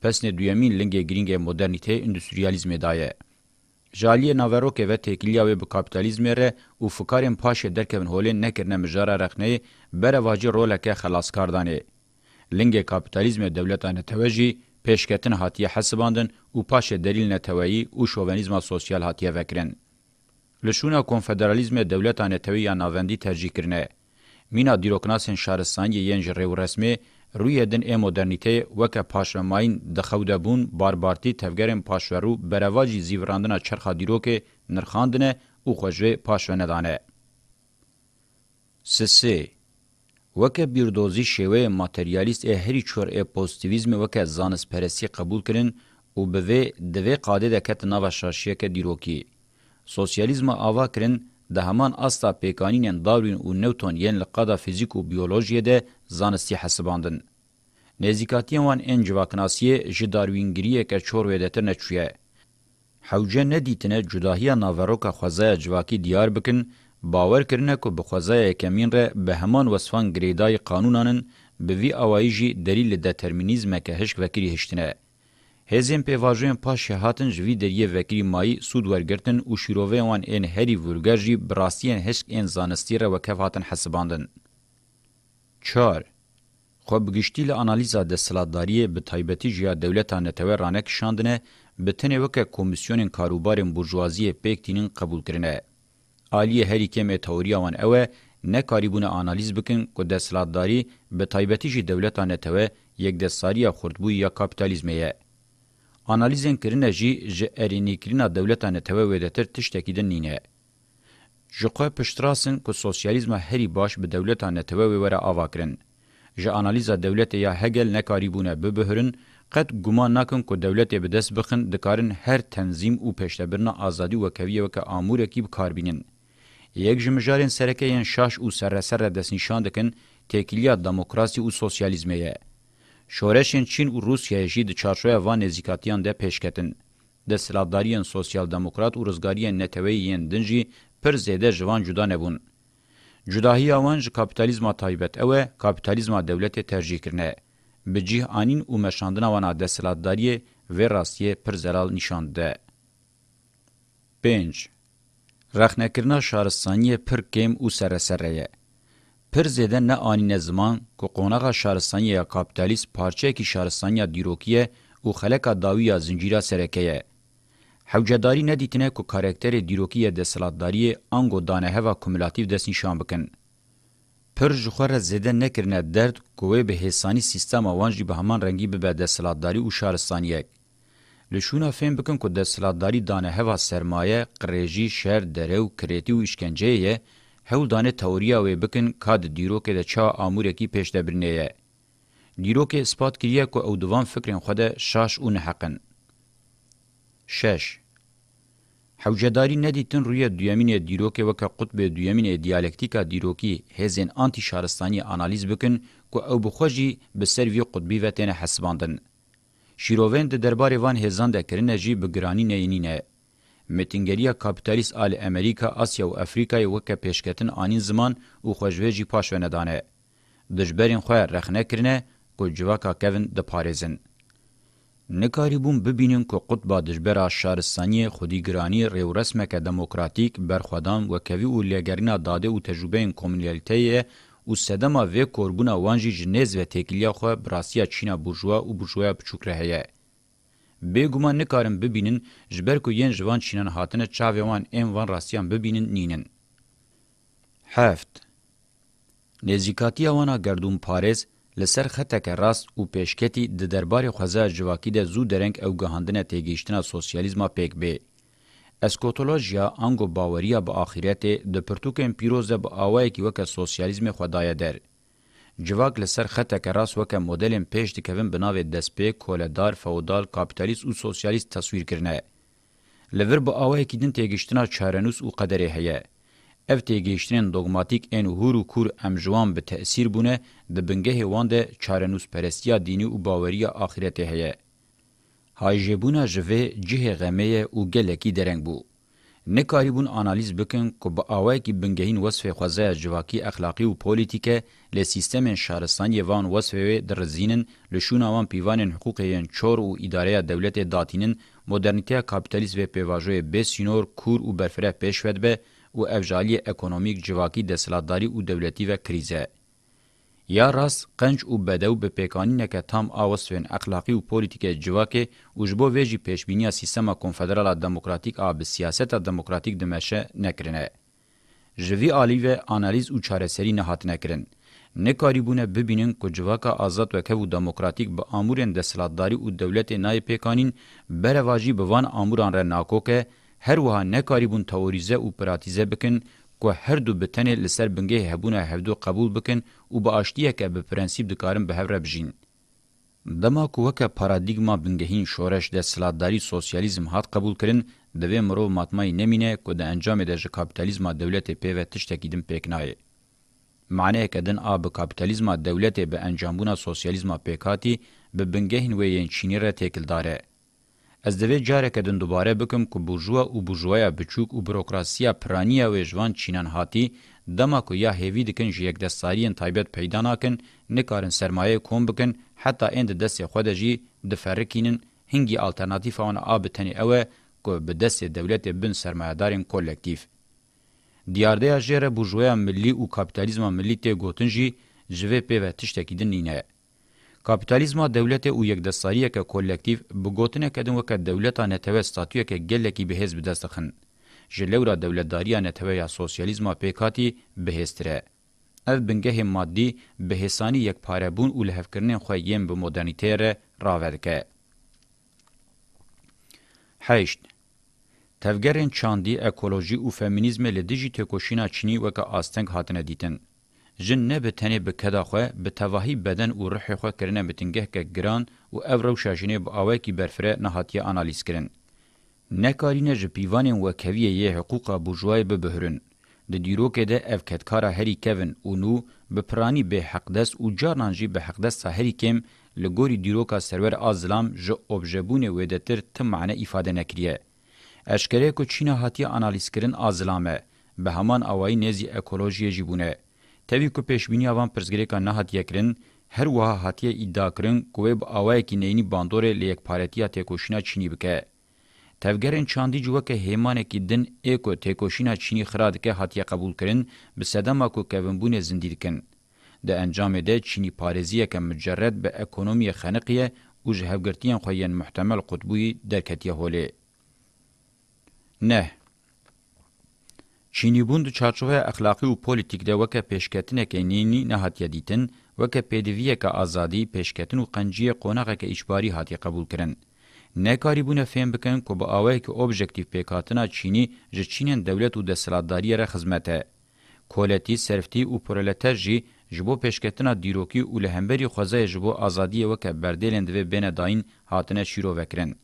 پس نه دویمین لنگ گرینگ مدرنیته اندوستریالیزم دایه. جالی ناوروک و تکلیاوی به کاپیتالیزم ره او فکارین پاش درکن هولین نکرنه مجاره رخنه بره واجی رولک خلاص کردانه. لنگ کاپیتالیزم دولتانه توجی پیشکتن حتی حسباندن او پاش دلیل نتوایی او شوونیزم سوسیال حتی وکرن. لشونا کنفدرالیزم دولت انتوی یا ناوندی ترجیح کرنه مینا دیروکناسن شارستان یین جریو رسمی روی دن ای مدرنیته وک پاشماین د خودبون باربارتی تفگرن پاشورو برواجی زیوراندنا چرخا دیروک نرخاندنه او خوژه پاشونه دانه سسی وک بیردوزی شوه ماتریالیست ای هری چور ای پوزیتیویزم وک زانس پرسی قبول کرن او به دوی قاده دکت نوا شاشیه که دیروکی سوسیالیزم آوا کرن ده همان استا پیکانینن داروین و نیوتن ین لقدا فیزیک و بیولوژی ده زانستی حساباندن. نزیکاتین وان انجواکناسیه جی داروینگریه که چور ویدتر نچویه. حوجه ندیتنه جداهی ناوروکا خوزای جواکی دیار بکن باور کرنه که بخوزای کمین ره به همان وصفان گریدای قانونانن به وی اوایجی دلیل دترمینیزم که هشک وکری هشتنه. هزین پیواژوین پاش هاتن جوی دریه وکری مایی سود ورگرتن او شیرووی وان ان هری ورگرجی براستین هشک ان زانستی را وکف هاتن حسباندن. چار خو بگشتی له انالیزا د سلاداری به تایبتی جیا دولتانه ته رانه کشاندنه به تنه وک کمیسیون کاروبارن بورژوازی پکتینین قبول کرنه. عالی هری کمه تئوریا وان اوه نه کاریبونه انالیز بکن کو د سلاداری به تایبتی جی دولتانه ته یک د ساریه خوردبوی یا کاپیتالیزمه Analizên kirine jî ji erînîkirina dewletan teve vedetir tiştekî din nîne. Ji xwe piştrasin ku sosyalizma herî baş bi dewletan teve wê were ava kirin. Ji analiza dewletê ya hegel nekarîbûne bibihirin, قد ګومان ناکم کو دولت به دس بخن د کارن هر تنظیم او پښتبرنه ازادي وکوي وک امور کی کاربینن یک جمجارن سرکه یان شاش او سره سره د نشان دکن تکیلیا دموکراسي او سوسیالیزم یې شورشین چین او روسیه جی د چارچوې و نزیکاتیان د پېشکتن د سلاداریان سوسیال دموکرات او روزګاریان نتویین دنجی پر زیده جوان جدا نبون جداهی اوان ج کاپیتالیزما تایبت اوه کاپیتالیزما دولت ترجیح کرنه بجیه آنین او مشاندنا وانا د سلاداریه و راستیه پر زلال نشانده 5 رخنکرنا شارستانی پر گیم او سرسره پر زده نه آنین زمان که قوناغ شارستانیا کابتالیس پارچه کی شارستانیا دیروکیه او خلک داویا زنجیره سرکیه. حوجداری ندیتنه که کارکتر دیروکیه دسلاتداری انگو دانهوا کمولاتیو دست نشان بکن. پر جخور زده نکرنه درد کوه به حسانی سیستم آوانجی به همان رنگی به دسلاتداری او شارستانیک. لشونا فهم بکن که دسلاتداری دانهوا سرمایه، قریجی، شهر، دره و کریتی و اشکنجه یه هولدانه توریا وی بکن کاد دیروکه ده چا آمورکی پیش دبرنه یه. دیروکه اثبات کریه که او دوان فکرین خود شاش اون حقن. شش حوجداری ندیتن روی دویمین دیروکه وکا قطب دویمین دیالکتیکا دیروکی هزین آنتی شارستانی آنالیز بکن که او بخوجی به سروی قطبی و تین حسباندن. شیرووین ده دربار وان هزان ده کرنه جی بگرانی نینینه. متینګریه کاپیتالیست آل امریکا آسیا او افریقای وکه پیشکتن انین زمان او خوژوجی پاشونه دانه دجبرین خو رخنه کرنه کو جواکا کوین د پاریزن نکاری بوم ببینن کو قطب دجبره شارستانی خودی گرانی ریو رسمه که دموکراتیک برخوادان و کوي او لګرینا داده او تجربه کومونیالټی او سدما و کوربونه وانجی جنیز و تکلیه خو براسیه چینا بورژوا او بورژوا پچوک رهیه بێگومان نکارن ببینن ji ber ku yên ji van çînan hatine çavê wan êm van rastiyan bibînin nînin heft nêzîkatiya wana gerdûn parêz li ser xeteke rast û pêşketî di derbarê xweza civakî de zû dereng ew gehandine têgihiştina sosyalîzma pêk bê اسکوتولوژیا انګو باوریا به با اخرت د پرتوکن پیروز به اوایکی وک سوسیالیزم خدای در جواک لسر خطه که راس وکه مدلین پیش دکوین بناوی دسپی کولدار فودال کاپیتالیست او سوسیالیست تصویر کرنه لور بو اوای کی دین تیگشتنا چارنوس او قدری هه اف تیگشتن دوگماتیک ان هورو کور امجوان به تاثیر بونه د بنگه وان د چارنوس پرستیا دینی او باوری اخرت هه هایجبونه جوه جهه غمه او گلکی درنگ بو نکاریبون انالیز بکن که با آوائی که بنگهین وصف خوزه جواکی اخلاقی و پولیتیکه لی سیستم شهرستانی وان وصفه در زینن لشون آوان پیوان حقوقهین چور و اداره دولت داتینن مدرنیته کابیتالیز و پیواجوه بسینور کور و برفره پیشود به و افجالی اکونومیک جواکی دسلاتداری و دولتی و کریزه. یا راس قنج او بدو به پیکانینه که تام آوسوین اخلاقی و پولیتیک جواکه او جبو ویجی پیشبینیا سیستما کنفدرالا دموکراتیک آب سیاست دموکراتیک دمشه نکرنه. جوی آلی و آنالیز او چارسری نهات نکرن. نکاریبونه ببینن که جواکا آزاد و که و دموکراتیک به آمورین دسلاتداری و دولت نای پیکانین برواجی بوان آموران را ناکوکه هر وها نکاریبون توریزه و پراتیزه بکن که هر دو بتنه لسر بنگه هبونه هفدو قبول بکن و با آشتیه که به پرنسیب دکارن به هفره بجین. دما که وکه پارادیگما بنگهین شورش ده سلادداری سوسیالیزم هات قبول کرن دوی مرو ماتمای نمینه که ده انجام ده جه کابیتالیزما دولت پیوه تشتکیدن پیکنایه. معنی که دن آب کابیتالیزما دولت به انجامبونا سوسیالیزما پیکاتی به بنگهین ویین چینی را تکل داره. Ez devê careke din dubare bikim ku burjuwa û burjuwaya biçûk û bürokrasiya piraniya wê ji van Çînan hatî, dema ku ya hêvî dikin ji yekdestariyên taybet peyda nakin, nikarin sermayeyê kom bikin, heta ên di destê xwe de jî diferikînin hingî alternatîfa wan a bi tenê ew e ku bi destê dewletê bin sermayedarên kolektif. Diyardeya jê re burjuwaya millî û kapîtalîzma millî tê gotin jî ji vê pê ve tiştekî din nîne ye. کاپیتالیزم دولت او یک دستاریه که کلکتیو بگوتنه کدن وکه دولتا نتوه ستاتویه که گلکی بهز بدستخن. جلورا دولتداریه نتوه یا سوسیالیزم پیکاتی بهستره. اف بنگه مادی بهسانی یک پاربون او لحفکرنین خواه یم به مدرنیته را راودکه. هشت تفگرین چاندی اکولوژی و فمینیزم لدیجی تکوشینا چینی وکه آستنگ هاتنه دیتن. جن نه به تنه به کدا خو به توهی بدن او روح خو کرنه متنګه ک ګران او اورو شاجنه به اوه کی برفره نهاتیه انالیز کرن نکارینه ژ پیوان و کویه ی حقوق بوجوای به بهرن د دیروکه ده افکتکارا هری کوین او نو به پرانی به حق دست او جانانجی به حق دست ساحری کم لګوري دیروکا سرور ازلام ژ اوبژبونه ودتر تم معنی ifade نکریه اشکره کو چینه هاتیه انالیز کرن ازلامه به همان اوای نزی اکولوژی جیبونه تهوی کو پېشبینی اوان پرزګریکا نه هات یکرین هر وها هاتیه ادعا کرن کوې به اوای کې نېنی باندورې لیک پارتیا تکوشینا چینی بکې تفګرن چاندی جوه کې هیمانه کې دن اکو تکوشینا چینی خراد کې هاتیه قبول کرن به صدما کو کوونبونه زندیرکن د انجام ده چینی پارزیه که مجرد به اکونومی خنقیه او جهبګرتیان خو یې محتمل قطبوی درکتیه هولې نه چینیبوند چارچوه اخلاقی و پولیتیک ده وکه پیشکتنکه نینی نهاتیه دیتن وکه پیدویه که آزادی پیشکتن و قنجیه قونقه که اجباری هاتی قبول کرن. نکاری بونه فهم بکن که با آوه که اوبژکتیف پیکاتنا چینی جه چینین دولت و دستلاتداری را خزمته. کولتی، سرفتی و پرولتر جی جبو پیشکتنا دیروکی و لهمبری خوزه جبو آزادی وکه بردیلند و بین داین هاتنه شیرو وکرن.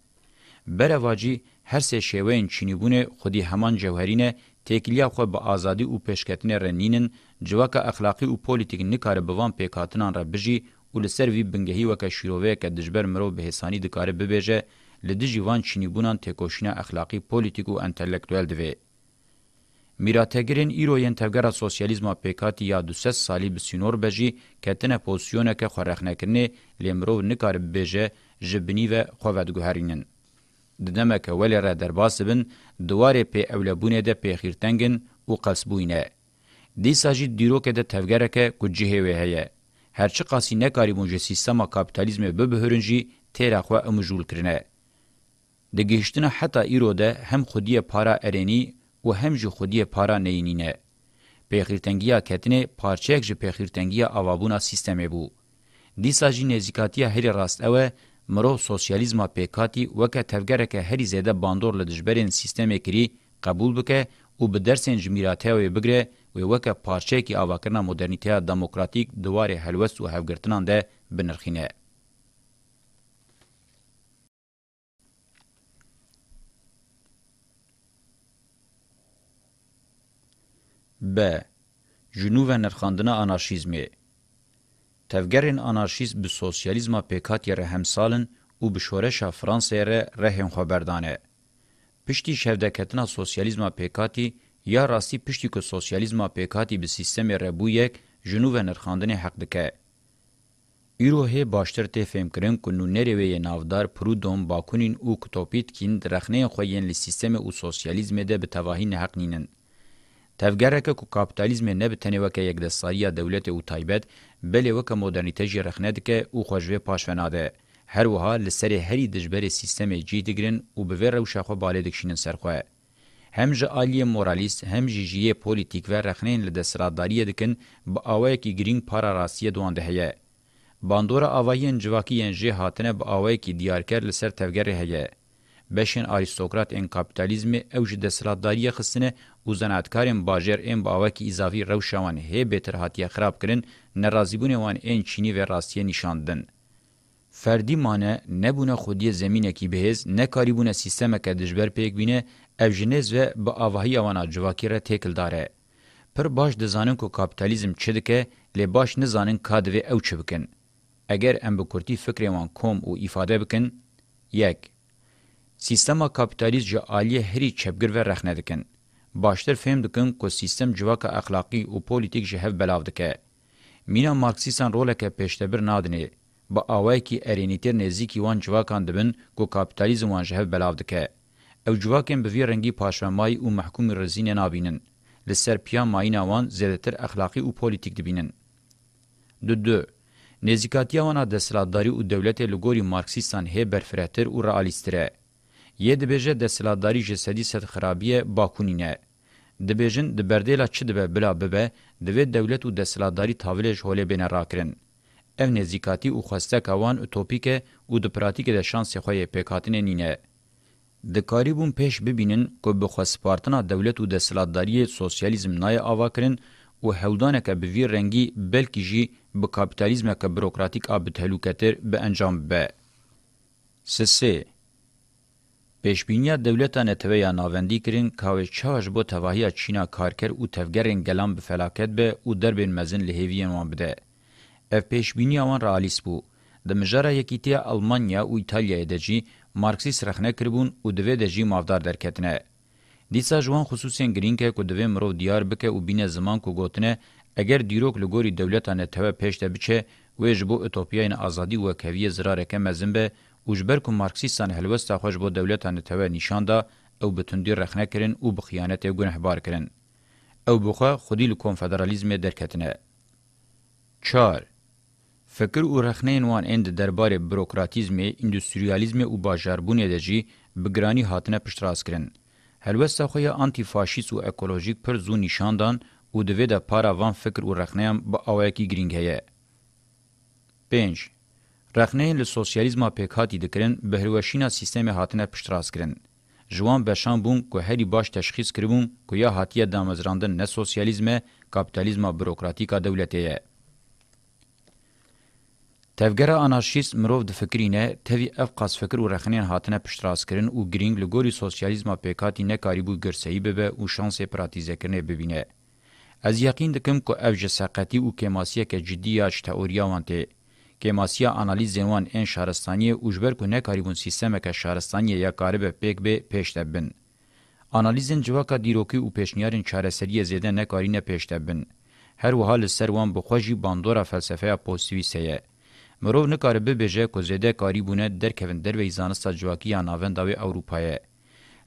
برواجی هر سه شیوین چینیبونه خودی همان جوهرینه تکلیه خو به ازادي او پېشکتنه رنینن جوکه اخلاقی او پولیټیک نکاره بوان پېکاتنان را بجی او لسر وی بنګهی وکه شیروه ک دجبر مرو به حسانی د کار به بهجه لدی جوان چینیبونان تکوشینه اخلاقی پولیټیک او انټلیکټوال دی میراتګرین ایرو ینتګرا سوسیالیزم پېکاتی یا د سس سالی به سینور بجی کتنه پوزیشنه ک خورخنه کنه لمرو نکاره بهجه جبنی و خو ودګهرینن د دمکه ول را درباس بن دوار په اولبونه ده په خیرتنګن او قصبوینه دی ساجی دیرو که ده تفگره که کجیه وی هیه هرچی قاسی نکاری مونجه سیستما کابیتالیزم ببهرنجی تیره خواه امجول کرنه. ده گهشتنا حتا ایرو ده هم خودی پارا ارینی و هم جو خودی پارا نینینه. پیخیرتنگیا کتنه پارچه اک جو پیخیرتنگیا آوابونا سیستمه بو. دیسا جی نزیکاتیا هری راست اوه مرو سوسیالیزم پیکاتی وکه تفګرکه هری زیده باندور لدجبرین سیستم کری قبول بکه او به درسین جمیراته و بگره و وکه پارچه کی اواکرنا مدرنیته دموکراتیک دوار هلوس او هفګرتنان ده بنرخینه ب جنوب نرخاندنا آنارشیزمی تفگرین آنارشیست به سوسیالیزما پیکات یره همسالن او به شورش فرانسه ره رهن خبردانه. پشتی شفدکتنا سوسیالیزما پیکاتی یا راستی پشتی که سوسیالیزما پیکاتی به سیستم ربو یک جنوب نرخاندن حق دکه. ایروه باشتر ته فهم کرن که نونری وی نافدار پرودون باکونین او کتوپیت کین درخنه خویین لی سیستم او سوسیالیزم ده به تواهی نحق نینن. تفګرکه کو کاپټالیزم نه به تنه وکه یک د ساریا دولت او تایبت بلې وکه مدرنیته جې رخنه دکه او خوشوې پاشوناده هر وها لسره هری دجبر سیستم جی دګرن او به ور شخه بالې دکشینن سرخه هم ژ عالی مورالیست هم ژ جی پولیټیک و رخنین له دسراداری دکن به اوای کی گرین پارا راسیه دوانده هه باندورا اوایین جواکیین جې هاتنه به اوای کی دیارکر لسر تفګر هه بشین آریستوکرات ان کاپیتالیزم او جده سلاداری خصنه او زناتکارن باجر ام باوه کی اضافي روشوان هه بهتر هاتیه خراب کرن ناراضیبونه وان ان چینی و راستیه نشاندن فردی مانه نبونه خودی زمینه کی بهز نه کاریبونه سیستمه که دجبر پیک بینه اوجنز و با آواهی اوانا جواکی را تکل داره. پر باش دزانن که کابیتالیزم چه دکه لی باش نزانن کادوه او چه بکن. اگر ام بکرتی فکر وان کوم و ایفاده بکن، یک، سیستما کاپیتالیست جه عالی هری چپګر و رخنه دکن باشتر فهم دکن کو سیستم جواک اخلاقی او پولیټیک جه هف بلاو دکه مینا مارکسیسان رولک پېشتبر نادنی با اوای کی ارینیتر نزیکی وان جواکان دبن کو کاپیتالیزم وان جه هف بلاو دکه او جواکن به ویرنګي پاشمای او محکوم رزین نابینن لسر پیا ماینا وان زیاتر اخلاقی او پولیټیک دبینن دو دو نزیکاتیا وانا د سلاداری او دولت لګوري مارکسیسان هبر فراتر او رئالیستره یه دبیجه د سلاداری جسدی سد خرابیه باکونینه دبیجن د بردیلا چی دبه بلا ببه دوی دولت و د سلاداری تاویلش هوله بین راکرن او نزیکاتی او خواسته کوان اوتوپیک او د پراتیک د شانس خوی پکاتینه نینه د کاریبون پیش ببینن کو به خواسپارتنا دولت و د سلاداری سوسیالیزم نای اواکرن او هودانه که به وی رنگی بلکی جی به کاپیتالیزم که بروکراتیک اب تهلوکتر به انجام به سسه پیشبینیا دولتا نتوه یا ناوندی کرین کاوه چاش بو تواهی چینا کارکر او تفگرین گلان به فلاکت به او در بین مزن لحیویین وان بده. اف پیشبینیا وان رالیس بو. د مجاره یکیتیا المانیا او ایتالیا دجی مارکسیس رخنه کربون او دوی دجی مافدار درکتنه. دیسا جوان خصوصین گرین که که دوی مرو دیار بکه او بین زمان که گوتنه اگر دیروک لگوری دولتا نتوه پیشته بچه ویج بو اتوپیاین آزادی و کوی زرارکه مزن به اوجبر کو مارکسیستان هلوستا خوش بو دولتان ته نشان ده او بتوندی رخنه کرن او بخیانت گنهبار کرن او بخوا خودی له کنفدرالیزم درکتنه 4 فکر او رخنین وان اند دربار بروکراتیزم اندستریالیزم او باجربونه دجی بگرانی هاتنه پشتراس کرن هلوستا خو یا آنتی فاشیست او اکولوژیک پر زو نشان دان او دوی د پارا وان فکر او رخنیم با اوکی گرینگ هه 5 رخنین له سوسیالیزم پک هاتی دکرین بهروشینا سیستم هاتنه پشتراس کرن جوان بشان بون کو هری باش تشخیص کربون کو یا هاتیه دامزراندن نه سوسیالیزم کاپیتالیزم بروکراتیکا دولتیه تفګره انارشیست مرو د فکرینه توی اف قاس فکر او رخنین هاتنه پشتراس کرن او گرینگ لګوري سوسیالیزم پک هاتی نه کاریبو ګرسئی به او شانس پراتیزه کرنه ببینه از یقین دکم کو اف جساقتی او کماسیه که جدیه اچ تئوریا وانته کماسیا انالیزین وان ان شهرستانی اوجبر کو نکاریبون سیستم که شهرستانی یا قارب پک به پیشته بن. انالیزین جواکا دیروکی او پیشنیارین چارسری زیده نکارینه پیشته بن. هر وها لسر وان بخوجی باندورا فلسفه پوسویسه مرو نکار به بجه کو زیده کاریبونه درکوین در ویزانستا جواکی یا ناوند داوی اوروپایه.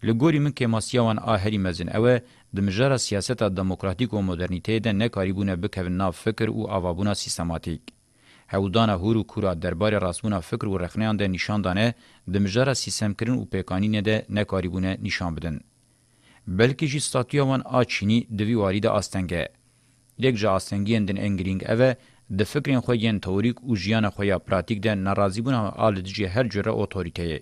لګوري من کې ماسیاوان اهري مزن اوه د مجره سیاست دموکراتیک او مدرنټی ده نه کاریبونه به کوي نه فکر او اوابونه سیستماتیک هودانا هورو کورا دربار راسمونا فکر و رخنیان ده نشان دانه ده مجدار سیستم کرن و پیکانین ده نکاریبونه نشان بدن. بلکه جی ستاتیوان آچینی دوی واری ده آستنگه. لیک جا آستنگین دن انگرینگ اوه د فکرین خو یین توریک او ژیان خو یا پراتیک ده ناراضی بونه آل دجی هر جره اوتوریته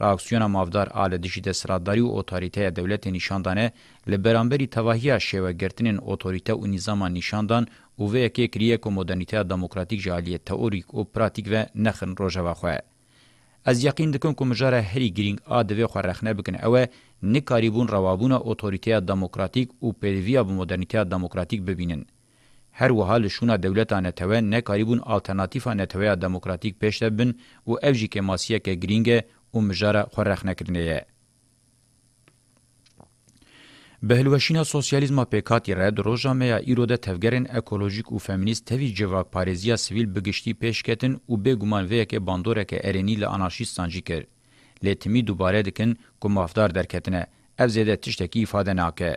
راکسیونا مافدار آل دیجی دسراداری و اوتاریته دولت نشاندانه لبرانبری تواهیه شیوه گرتنین اوتاریته و نظام نشاندان و وی اکی کریه که مدرنیته دموکراتیک جالیه تئوریک و پراتیک و نخن روژه خواه. از یقین دکن که مجاره هری گرینگ آدوی خورخنه بکن اوه نکاریبون روابون اوتوریتیا دموکراتیک و پیرویا به مدرنیتیا دموکراتیک ببینن. هر وها لشونه دولتا نتوه نکاریبون آلترناتیفا نتوه دموکراتیک پیشت بن و افجی که ماسیه که گرینگه او مجاره خورخ نکرنیه بهلوشینا سوسیالیزم پیکاتی را دروژامه ایروده تفگرن اکولوژیک و فمینیست تهوی جواک پاریزیا سویل بگشتی پیشکتن و بگومان ویک باندورک ارینی لانارشیستان جی کرد. لیتمی دوباره دکن که مافدار درکتنه او زیده تشتکی ifade ناکه.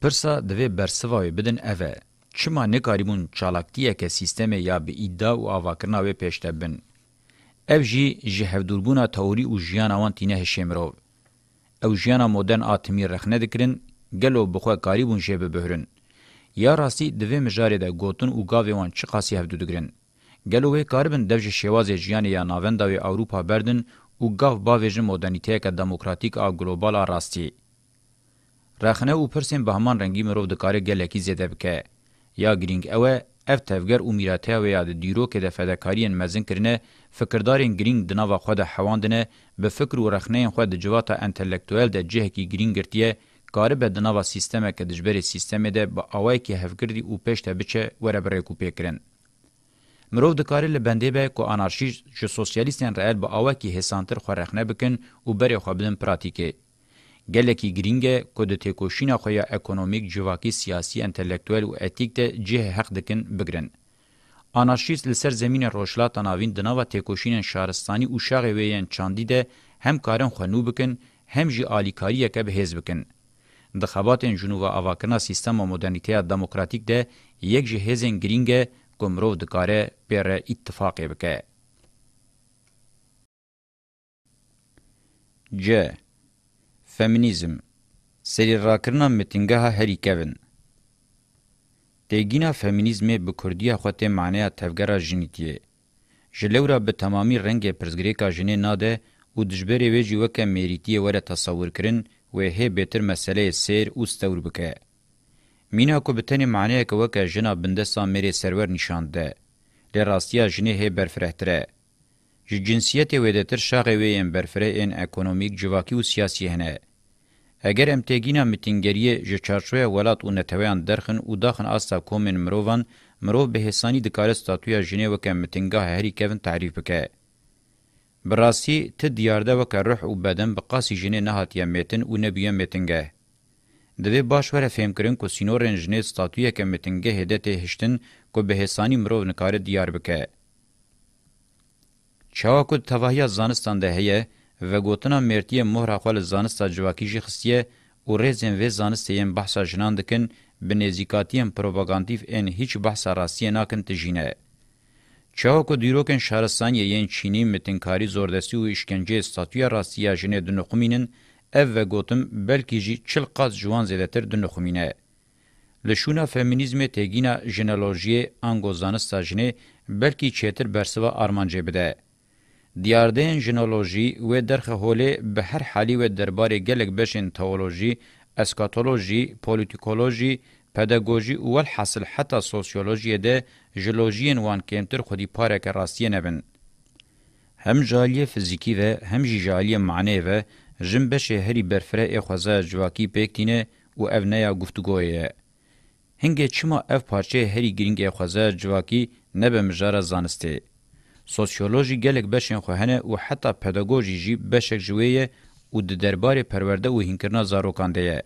پرسا دوی برسوای بدن اوه. چما نکاریمون چالاکتیه که سیستمه یا به ایدا و آواکرنا وی پیشتبن. اف جی جهف دوربونا تاوری او جیانا وان تینه شمرو او جیانا مدرن آتمی رخنه دکرین گلو بخوا قاریبون جبه بهرن یا راستی دوی مجاری ده گوتن او گاوی وان چی قاسی هفدو دگرین گلو وی قاریبن دوج شواز جیانی یا ناونداوی اوروپا بردن او گاو باویجن مدرنیته که دموکراتیک آ گلوبالا راستی رخنه او پرسین به همان رنگی مرو دکاره گلکی زیده بکه یا گرینگ اوه اف تفګر او میراته او یاد دیرو کې د فداکاریان مزن کړنه فکردارین گرینګ د نوو خو د حواندنه به فکر او رخنه خو د جواته انټلیکټوال د جهه کې گرینګ ګټیه کار به د نوو سیستمه کې د جبري سیستمه ده به اوای کې هفګردي او پښته بچه وره برې کو پکرن مرو د کار له بندې به کو انارشیست چې سوسیالیستین رائل به اوای کې هسانتر خو رخنه بکن او بری خو بلن پراتیکه گلکی گرینگه کد تکوشینا خویا اکونومیک جواکی سیاسی انتلیکتوال و اتیک ده جه حق دکن بگرن. آنارشیست لسر زمین روشلا تناوین دناوا تکوشین شهرستانی و شاغ ویین چاندی ده هم کارن خونو بکن هم جی آلیکاری یکه بهیز بکن. دخواتین جنوبا اواکرنا سیستم و مدرنیتیا دموکراتیک ده یک جی هیزین گرینگه گمرو دکاره پر اتفاقی بکه. ج feminizm serî rakirina mitingeha herîkevin. Têgîna feminîzmê bi Kurdiya xwe tê maneya tevgera jinitiyê. Ji lewra bi temamî rengê pirzgirêka jinê nade û dijberê wê jî weke mêrîtiyê were tasawwur kirin wê hê bêtir meseleyê sêr û stewr bike. Mîna ku bi tenê maneyeke weke jina bindesa mêrê serwer nîşande. Lê rastiya jinê hê berfirehtir e. Ji cinsiyetê wê de tir şaxê wê yên berfireh ên ekonomîk, civakî û siyasî hene. اگر ام تگینا متینګریه ژ چارچوی ولات او نتویان درخن او داخن استا کومن مروان مرو به هسانی د کار استاتویا جنیو کم متینګه هری کوین تعریف وکه براسی ته دیارده وک روح او بدن به قاسی جنې نه هاتیه متن او نه بیه متنګه د وی باشور فهم کرن کو سینور انجنیر ستاتویه کې متنګه هدت هشتن کو به هسانی مرو نکار دیار بکه چاو کو توهیا زانستان ده هه و گوتنا مرتیه مهر خپل زانستا جواکی جی خستیه او رزن و زانستیم بحثا جنان دکن بنزیکاتیم پروپاگاندیف ان هیچ بحثا راستیه ناکن تجینه چاو کو دیروکن شهرستان یین چینی متنکاری زوردستی او اشکنجه استاتویا راستیه جنې د نقمینن اف و گوتم بلکی جی چل قاز جوان زیدتر د نقمینه لشونه فمینیزم تگینا جنالوژی انگوزانستا جنې بلکی چتر برسوا ارمانجه بده دیاردین جنولوژی و درخه هولی به هر حالی و درباره گلک بشین تئولوژی، اسکاتولوژی، پولیتیکولوژی، پداگوژی اول حاصل حتی سوسیولوژی ده جلوژین وان کمتر خودی پارک راستیه نبن. هم جالی فیزیکی و هم جالی معنی و جن بشه هری برفره اخوزه جواکی پیکتینه و او نیا گفتگویه. هنگه چما اف پارچه هری گرینگ اخوزه جواکی نبه مجاره زانسته. سوسیولوژی گلک بشین خو هنه او حتی پداگوژی جی بشک جویه او د دربار پرورده او هینکرنا زاروکانده یه.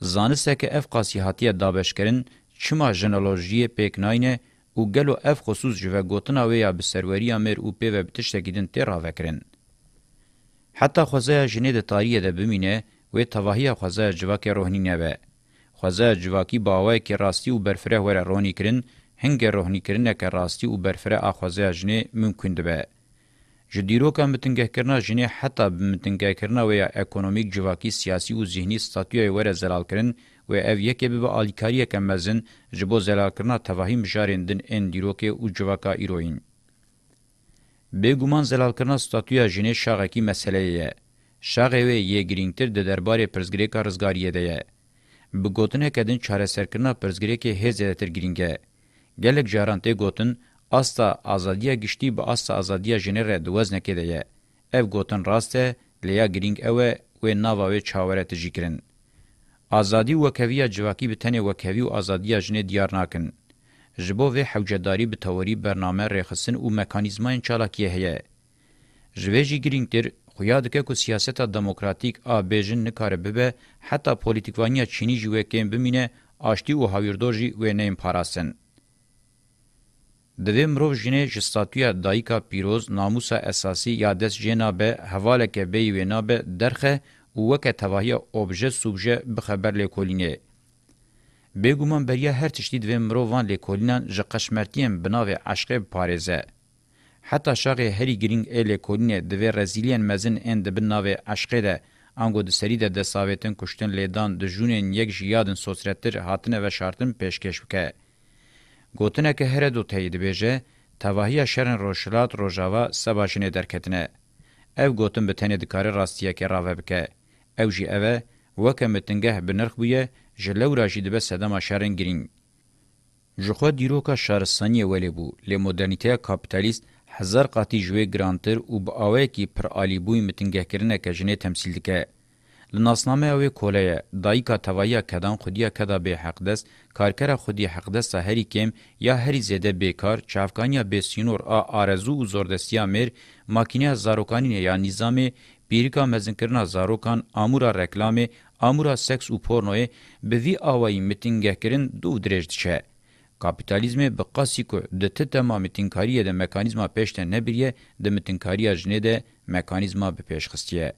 زانسته که اف قاسیحاتی دابشکرین چما جنالوژی پیکناینه او گلو اف خصوص جوه گوتنا ویا بسروریا مر او پی و بتشتگیدن تیر راوکرین. حتی خوزه جنه ده تاریه ده بمینه و تواهی خوزه جواک روحنی نبه. خوزه جواکی باوه که راستی و برفره وره رونی کرن، هنگه روحنیکرنکه راستی و برفره آخوازه جنه ممکن دبه. جدیروکا متنگه کرنا جنه حتی بمتنگه کرنا ویا اکونومیک جواکی سیاسی و ذهنی ستاتیوی وره زلال کرن و او یکی به آلیکاریه که مزن جبو زلال کرنا تواهیم جارندن این دیروکه و جواکا ایروین. بګومان زلال کرنا ستاتویا جنې شاغکی مسله یې شاغه وی یې ګرینګتر د دربارې پرزګری کارزګاری دی بګوتنه کدن چاره سرکنا پرزګری کې هیڅ زیاتر ګرینګه gelek jaran tê gotin asta azadiya giştî bi asta azadiya jenerê di weznekê de ye. Ev gotin rast e lêya girîng ew e wê nava wê çawere tijî kirin. Azadî wekeviya civakî bi tenê wekevî û azadiya jinê diyar nakin. Ji bo vê hewcedarî bi teorî bername rêxistin û mekanîzmayên çalakiyê heye. Ji vê jî girîngtir, xuya dike ku siyaseta demokratîk a bêjin nikare bibe heta polîtîkvaniya Çînî jî wê kêm bimîne, aştî û hawirdor jî wê neyên parastin. دوی مرو جنې جستاتیا دایکا پیروز ناموسا اساسی یا دس جنابه حواله کې به وینابه درخه وکه توهیه اوبژه سوبژه به خبر لیکولینه بګومان بریا هر تشتی دوی مرو وان لیکولینان ژ قشمرتیم بناو عشق پاریزه حتی شاغ هری گرینگ ال لیکولینه دوی رزیلین مزن اند بناو عشق ده انګو د سری ده د ساویتن کوشتن لیدان د جونن یک جیادن سوسرتر هاتنه و شرطن پیشکش وکه گوتنه که هر دو تایید بیجه تواهی شرن روشلات روژاوا سباشینه درکتنه. او گوتن به تنه دکاره راستیه که راوه بکه. او جی اوه وکه متنگه بنرخ بویه جلو راجی دبه سدما شرن گرین. جخوا دیروکا شارستانی ولی بو لی مدرنیته کابیتالیست هزار قاتی جوی گرانتر و با آوه که پر آلی بوی متنگه کرنه که جنه تمثیل دکه. لناسنامه او کوله دایکا تویا کدان خودیا کدا به حق دست کارکر خودی حق دست هری کم یا هری زده بیکار چافکانیا به سینور ا آرزو و زردستیا مر ماکینه زاروکانی یا نظام بیریکا مزنکرنا زاروکان امورا رکلامه امورا سکس او پورنوی به وی اوای میتینګه کرین دو درجه کاپیتالیزم به قاسی کو د ته تمام متینکاری د میکانیزما پېشته نه بریه د متینکاری اجنه ده میکانیزما به پېش خستیه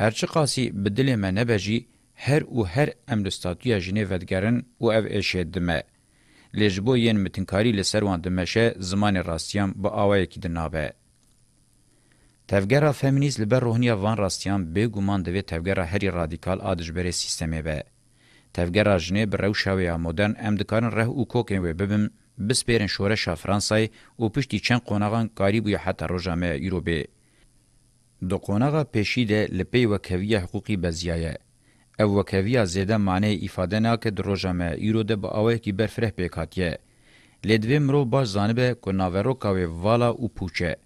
هرچی قاسی بدلی ما نبجی هر او هر امر استاتویا جنه ودگرن او او اشید دمه. لجبو ین متنکاری لسروان دمشه زمان راستیان با آوائی که دنابه. تفگرا فمینیز لبر روحنیا وان راستیان به گمان دوی تفگرا هری رادیکال آدجبره سیستمه به. تفگرا جنه بر روشاوی مدرن امدکارن ره او کوکن و ببم بسپیرن شورشا فرانسای او پشتی چند قوناغان کاری بوی حتی روژامه ایرو به. دو قونغه پېشیده لپی وکویه حقوقي بزیایه او وکویه زیده معنی ifade نه که دروژمه ایرو ده به اوه کی برفره پېکاتیه لدوی مرو باش زانبه کو ناورو کاوی والا او پوچه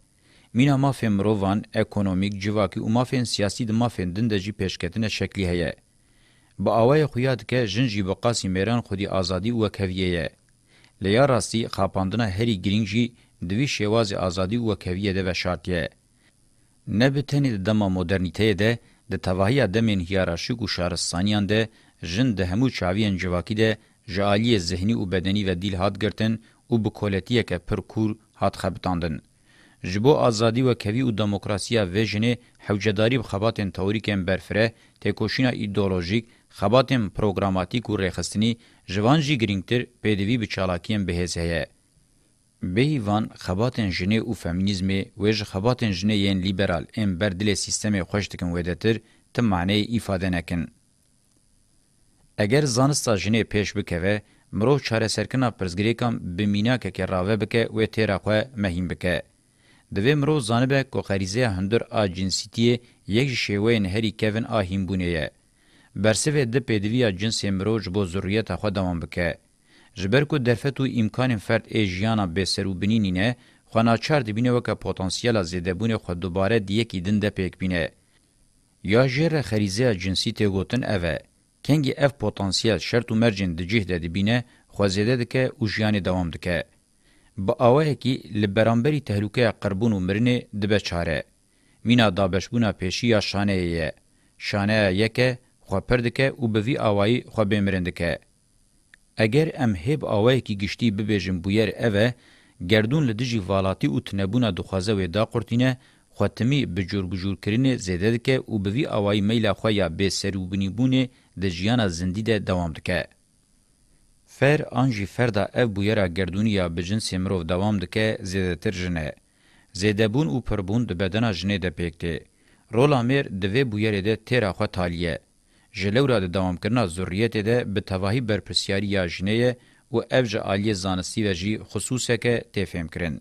مینا مافن مروان اکونومیک جواکی او مافن سیاسی د مافن دنده جی پېشکتنه شکلی هه با اوه خویاد که جنجی بقاسی میران خودی آزادی وکویه لیا راستی خاپاندنه هری گرینجی دوی شواز آزادی وکویه ده و شرطیه نه به تنی د دمه مدرنیته ده د توهیا دمین هیرارشیک او شارستانیان ده جن ده همو چاویان جواکی ده جالی ذهنی او بدنی و دیل هات گرتن او بکولتیه که پرکور هات خبتاندن. جبو آزادی و کوی و دموکراسیا و جنه حوجداری بخباتن توریکن برفره تکوشینا ایدولوژیک خباتن پروگراماتیک و ریخستنی جوان جی گرینگتر پیدوی بچالاکین بهزهیه. بهیوان خباتن جنه او فمینیزم و ژ خباتن جنه یان لیبرال ام بردل سیستم خوش دکن ودتر تم معنی ifade نکن اگر زانستا جنه پیش بکوه مرو چاره سرکنا پرزګریکم بمینا که که راوه بکه و تیرا خو مهم بکه دوی مرو زانبه کو خریزه هندر ا جنسیتی یک شیوین هری کوین ا هیمبونه برسوه د پدویا جنس امروج بو ضرورت خو دوام بکه جبر کو درفت او امکان فرد ایجیانا به سروبنینینه خناچار دبینه وک پتانسیل زیدبون خو دوباره دیه کی دنده پک بینه یا جره خریزه جنسی ته گوتن اوه کنګي اف پتانسیل شرط مرجن د جهده دبینه خو زیده دکه او ژیان دوام دکه با اوه کی لبرانبری تهلوکه قربون عمرنه دبه چاره مینا دابشبونا پیشی یا شانه یه شانه یکه خو پردکه او به وی اوای خو بمرندکه اگر ام هب اوای کی گشتي ببیجم بویر اوه گردون لدجی والاتی او تنبونه دخوازه و دا قرتینه خواتمی بجور بجور کرینه زیده دکه او بوی اوای میلا خویا به سروبنی بونه د جیانا زندی ده دوام دکه. فر آنجی فردا اف بویرا گردونی یا بجن سیمرو دوام دکه زیده تر جنه. زیده بون او پربون ده بدنا جنه ده پیکته. رولا میر دوی بویره ده تیرا خواه تالیه. جلورا ده دوامکرنا ذریته ده به تواهی برپرسیاری یا جنیه و اوج عالی زانستی و جی خصوصه که تفهم کرن.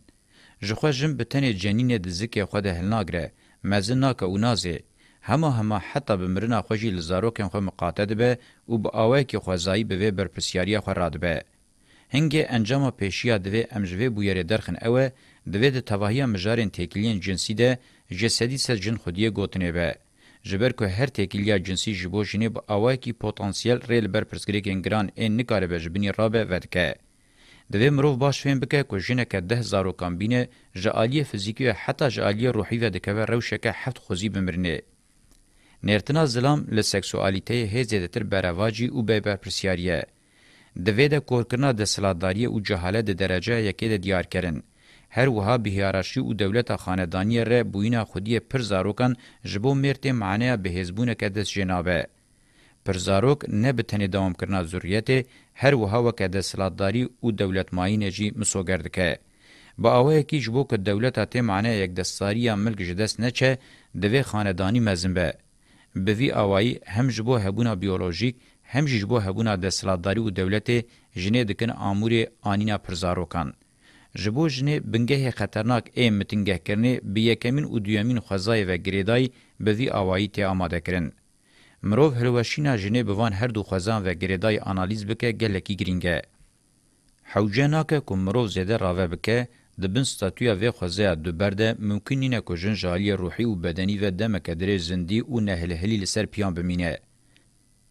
جخوا جم به تن جنین ده زکی خود هلناگره مزه ناکه و نازه همه همه حتی به مرنا خوشی لزاروکن خو مقاطد به و به آوه که خوزایی به برپرسیاری خو راد به. هنگه انجام پیشیا دوی امجوی بویر درخن اوه دوی ده تواهی مجارین تکلین جنسی ده جسدی سر جن خودی گوتنه به. جبر که هر تکیلیا جنسی جبو جنی با اوای کی پتانسیل ریل بر پرسکریکن گران این نکاره به جبنی رابه ودکه. دوی مروف باش فهم بکه که جنک ده زارو کامبینه جعالی فزیکی و حتی جعالی روحی و دکوه روشک هفت خوزی بمرنه. نرتنا زلام لسکسوالیته هی زیدتر برواجی و بیبرپرسیاریه. دوی ده کورکرنا ده سلاداری و جهاله ده درجه یکی ده دیار کرن. هر وها بهیارشی او دولت خاندانی ر بوینا خودی پر زاروکان جبو مرت معنی به حزبونه کدس جنابه پر زاروک نه به تنه دوام کرنا ضرورت هر وها وک د سلطداری او دولت ماینه جی مسوګردکه با اوه کی جبو ک دولت ته معنی یک دستاری ملک جدس نه چه دوی خاندانی مزنبه به وی اوای هم جبو هبونا بیولوژیک هم جبو هبونا د سلطداری او دولت جنې دکن امور انینا پر زاروکان جبو جنه بنگه خطرناک ای متنگه کرنه به یکمین و دویمین خوزای و گریدای به وی آوائی تی آماده کرن. مروف هلوشینا جنه بوان هر دو خوزان و گریدای آنالیز بکه گلکی گرینگه. حوجناکه که مروف زیده راوه بکه د بن ستاتویا و خوځه د برده ممکن نه کو جن جالی روحي او بدني و دمه کدرې زندي او نه هله هلي لسر پیان بمینه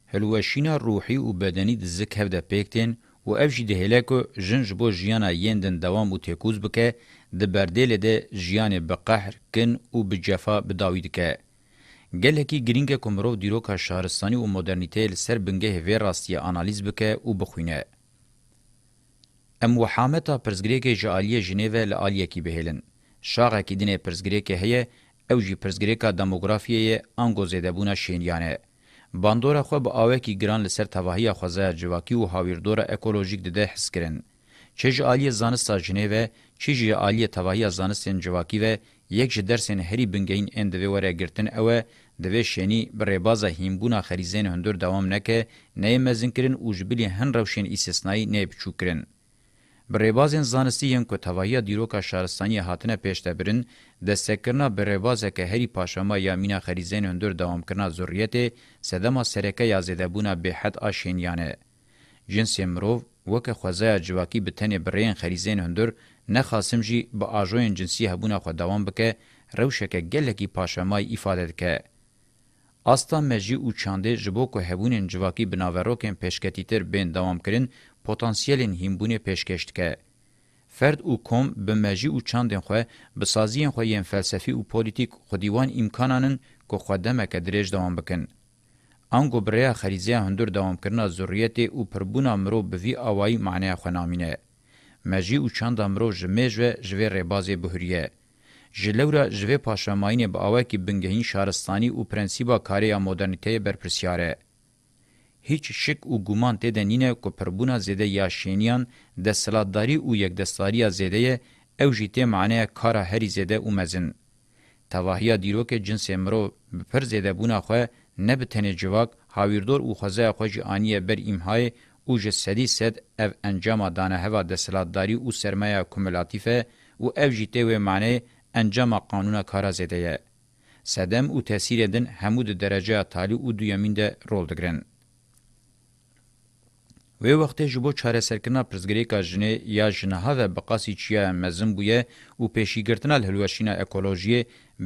هلوشینا روحي او بدني د زک هفده پکتن و اف جی دهله کو جن جبو جیانا یندن دوام و تکوز بکه د بردل ده جیان به قهر کن او به جفا بداوید که گله کی گرینگ کومرو دیروکا شهرستانی او مدرنیته لسر بنگه وی راستیه انالیز بکه او بخوینه ام وحامتا پرزګریګه جالیه جنیوه ل الیه کی بهلن شاغه کی دینه پرزګریګه هه او جی پرزګریګه دموګرافیه انګوزیدبونه شینیانه باندورا خو به اوکی ګران لسر توهیا خوځه جواکی او هاویردورا اکولوژیک دده حس کرن چج عالی زانستا جنیو چج عالی توهیا زانستن جواکی و یک درسن هری بنګین اند وی وره ګرتن اوه د وی شنی بره بازه هیمبونا خریزین هندور دوام نکه نه مزین کرن او جبلی هن روشن استثنایی نه بچو کرن برېبازên zanistî yên ku tevahiya dîroka şaristaniyê hatine pêştebîrin destekkirina birêbazeke herî paşama ya mîna xerîzên hundir dawamkirina zoriyetê sedema sereke ya zêdebûna bêhed a şênyan e jinsê mirov weke xwezeya civakî bi tenê birêyên xerîzên hundir nexasim jî bi ajoyên cinsî hebûna xwe dawam bike rewşeke gelekî paşamayî îfade dike asta mejî û çandê ji bo ku hebûnên civakî bi naverokên pêşketîtir bên dawamkirin پتانسیلین هیمبونی پیشکش دکه. فرد او کوم به مجی او چاندن خو به سازیین خو یین فلسفي او پولیټیک خدیوان امکانانن کو خدمه کدرج دوام بکن انګو بریا خریزه هندور دوام کرنا ضرورت او پربونا مرو به وی اوای معنی خو نامینه مجی او چاند امرو جمج و جوی ربازه بهریه جلورا جوی پاشماین به اوای کی بنگهین شارستانی او پرنسيبا کاریا مدرنیته برپرسیاره هیچ شک او ګومان ته د نینه کوپربونه زده یا شینیان د سلادتاری او یک دستاری زده او جیته معنی کار هری زده او مزن تواهیا دیرو که جنس امرو پر زده بونه خو نه بتنه جواک هاویردور او خزه خو جانی بر امهای او جسدی سد او انجام دانه هوا د سلادتاری او سرمایه کومولاتیفه او او جیته و معنی انجام قانون کار زده سدم او تاثیر دن همود درجه تالی او دویمین ده رول دگرن. وی وخت جبو چاره سرکنا پرزګری کا جنې یا جنها و بقاسی چیا مزم بوې او پېشی ګرتنال هلوشینا اکولوژي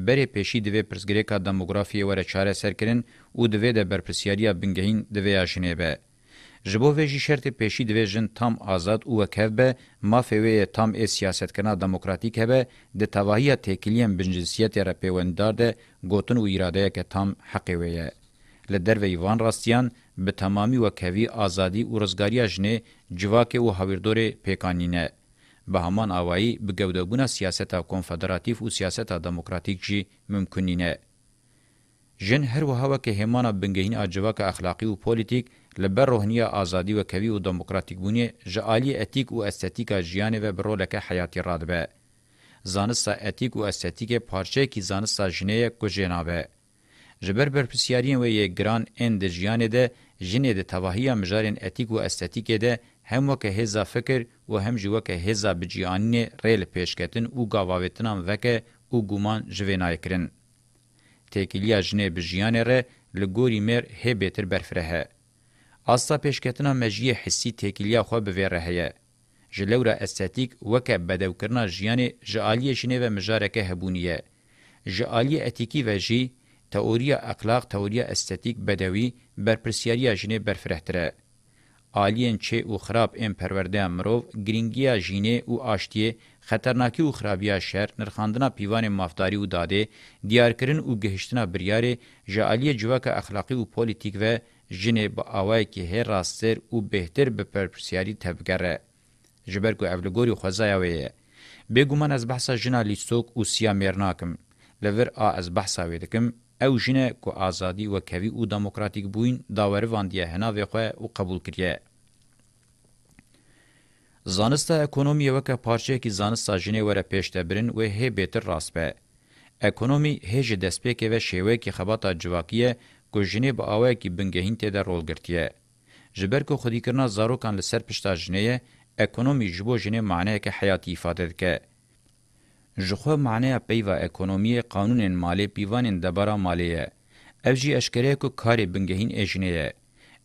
برې پېشی د پرزګری کا دموګرافي وره چاره سرکرین او د وې د برپسیاریا بنګهین د وې اجنې به جبو وې شرط پېشی د جن تام آزاد او وکړ به ما فوی تام ای سیاست کنا دموکراتیک هبه د توهیه تکلیم بنجنسیت را پیوندار ده ګوتن او اراده کې تام حق وې له دروې وان راستیان به تمامی وکوی آزادی و رزگاری جنه جواک و هاویردور پیکانینه. به همان آوائی بگودبون سیاست کنفدراتیف و سیاست دموکراتیک جی ممکنینه. جن هر وهاوه که همانا بنگهین اجواک اخلاقی و پولیتیک لبر روحنیه آزادی و کوي او دموکراتیک بونی جالی اتیک او استاتیکا ژیان و برولکه حیاتی رادبه زانستا اتیک او استاتیک پارچه کی زانستا ژنه کوجنابه جبر بر پسیارین و یک گران اند جیانه ده جنه ده تواهی مجارین اتیک و استتیک ده هم وکه هزا فکر و هم جو وکه هزا بجیانی ریل پیشکتن او گاواوتنان وکه او گومان جوینای کرن. تکیلیا جنه بجیانه ره لگوری مر هی بیتر برفره اصلا پیشکتنا مجیه حسی تکیلیا خو به رهه جلورا استاتیک وک بدو کرنا جیان جالیه شنه و مجارکه هبونیه جالیه اتیکی و جی تئوریا اخلاق تئوریا استتیک بدوی برپرسیاریا جنه برفرهتره آلین چه او خراب ام پرورده مروف گرینگیا جینه او آشتیه خطرناکی او خرابیا شهر نرخاندنا پیوان مافداری او داده دیارکرین او گهشتنا بریاره جالی جواک اخلاقی او پولیتیک و جنه با آوائی که هر راستر او بهتر به پرپرسیاری تبگره جبرکو اولگوری خوزایوه بگو من از بحثا جنا لیستوک او سیا میرناکم لور آ از بحثا ویدکم او جنه کو ازادي او کوي او دموکراتیک بوین داور واندیه هنا وی خو او قبول کړي زانسته اکونومی وکه پارچه کی زانسته جنه وره پېشته برین و هه بهتر راسبه اکونومی هج دسپیکه و شیوه کی خباتا جواکیه کو جنه به اوه کی بنګهین ته در رول ګرتیه جبر کو خودی کرنا زاروکان لسر پشتا جنه اکونومی جبو جنه معنی که حیاتی ifade که جخه معنی پیوا اکونومی قانون مالی پیوان دبارا مالیه اف جی اشکره کو کاری بنگهین اجنه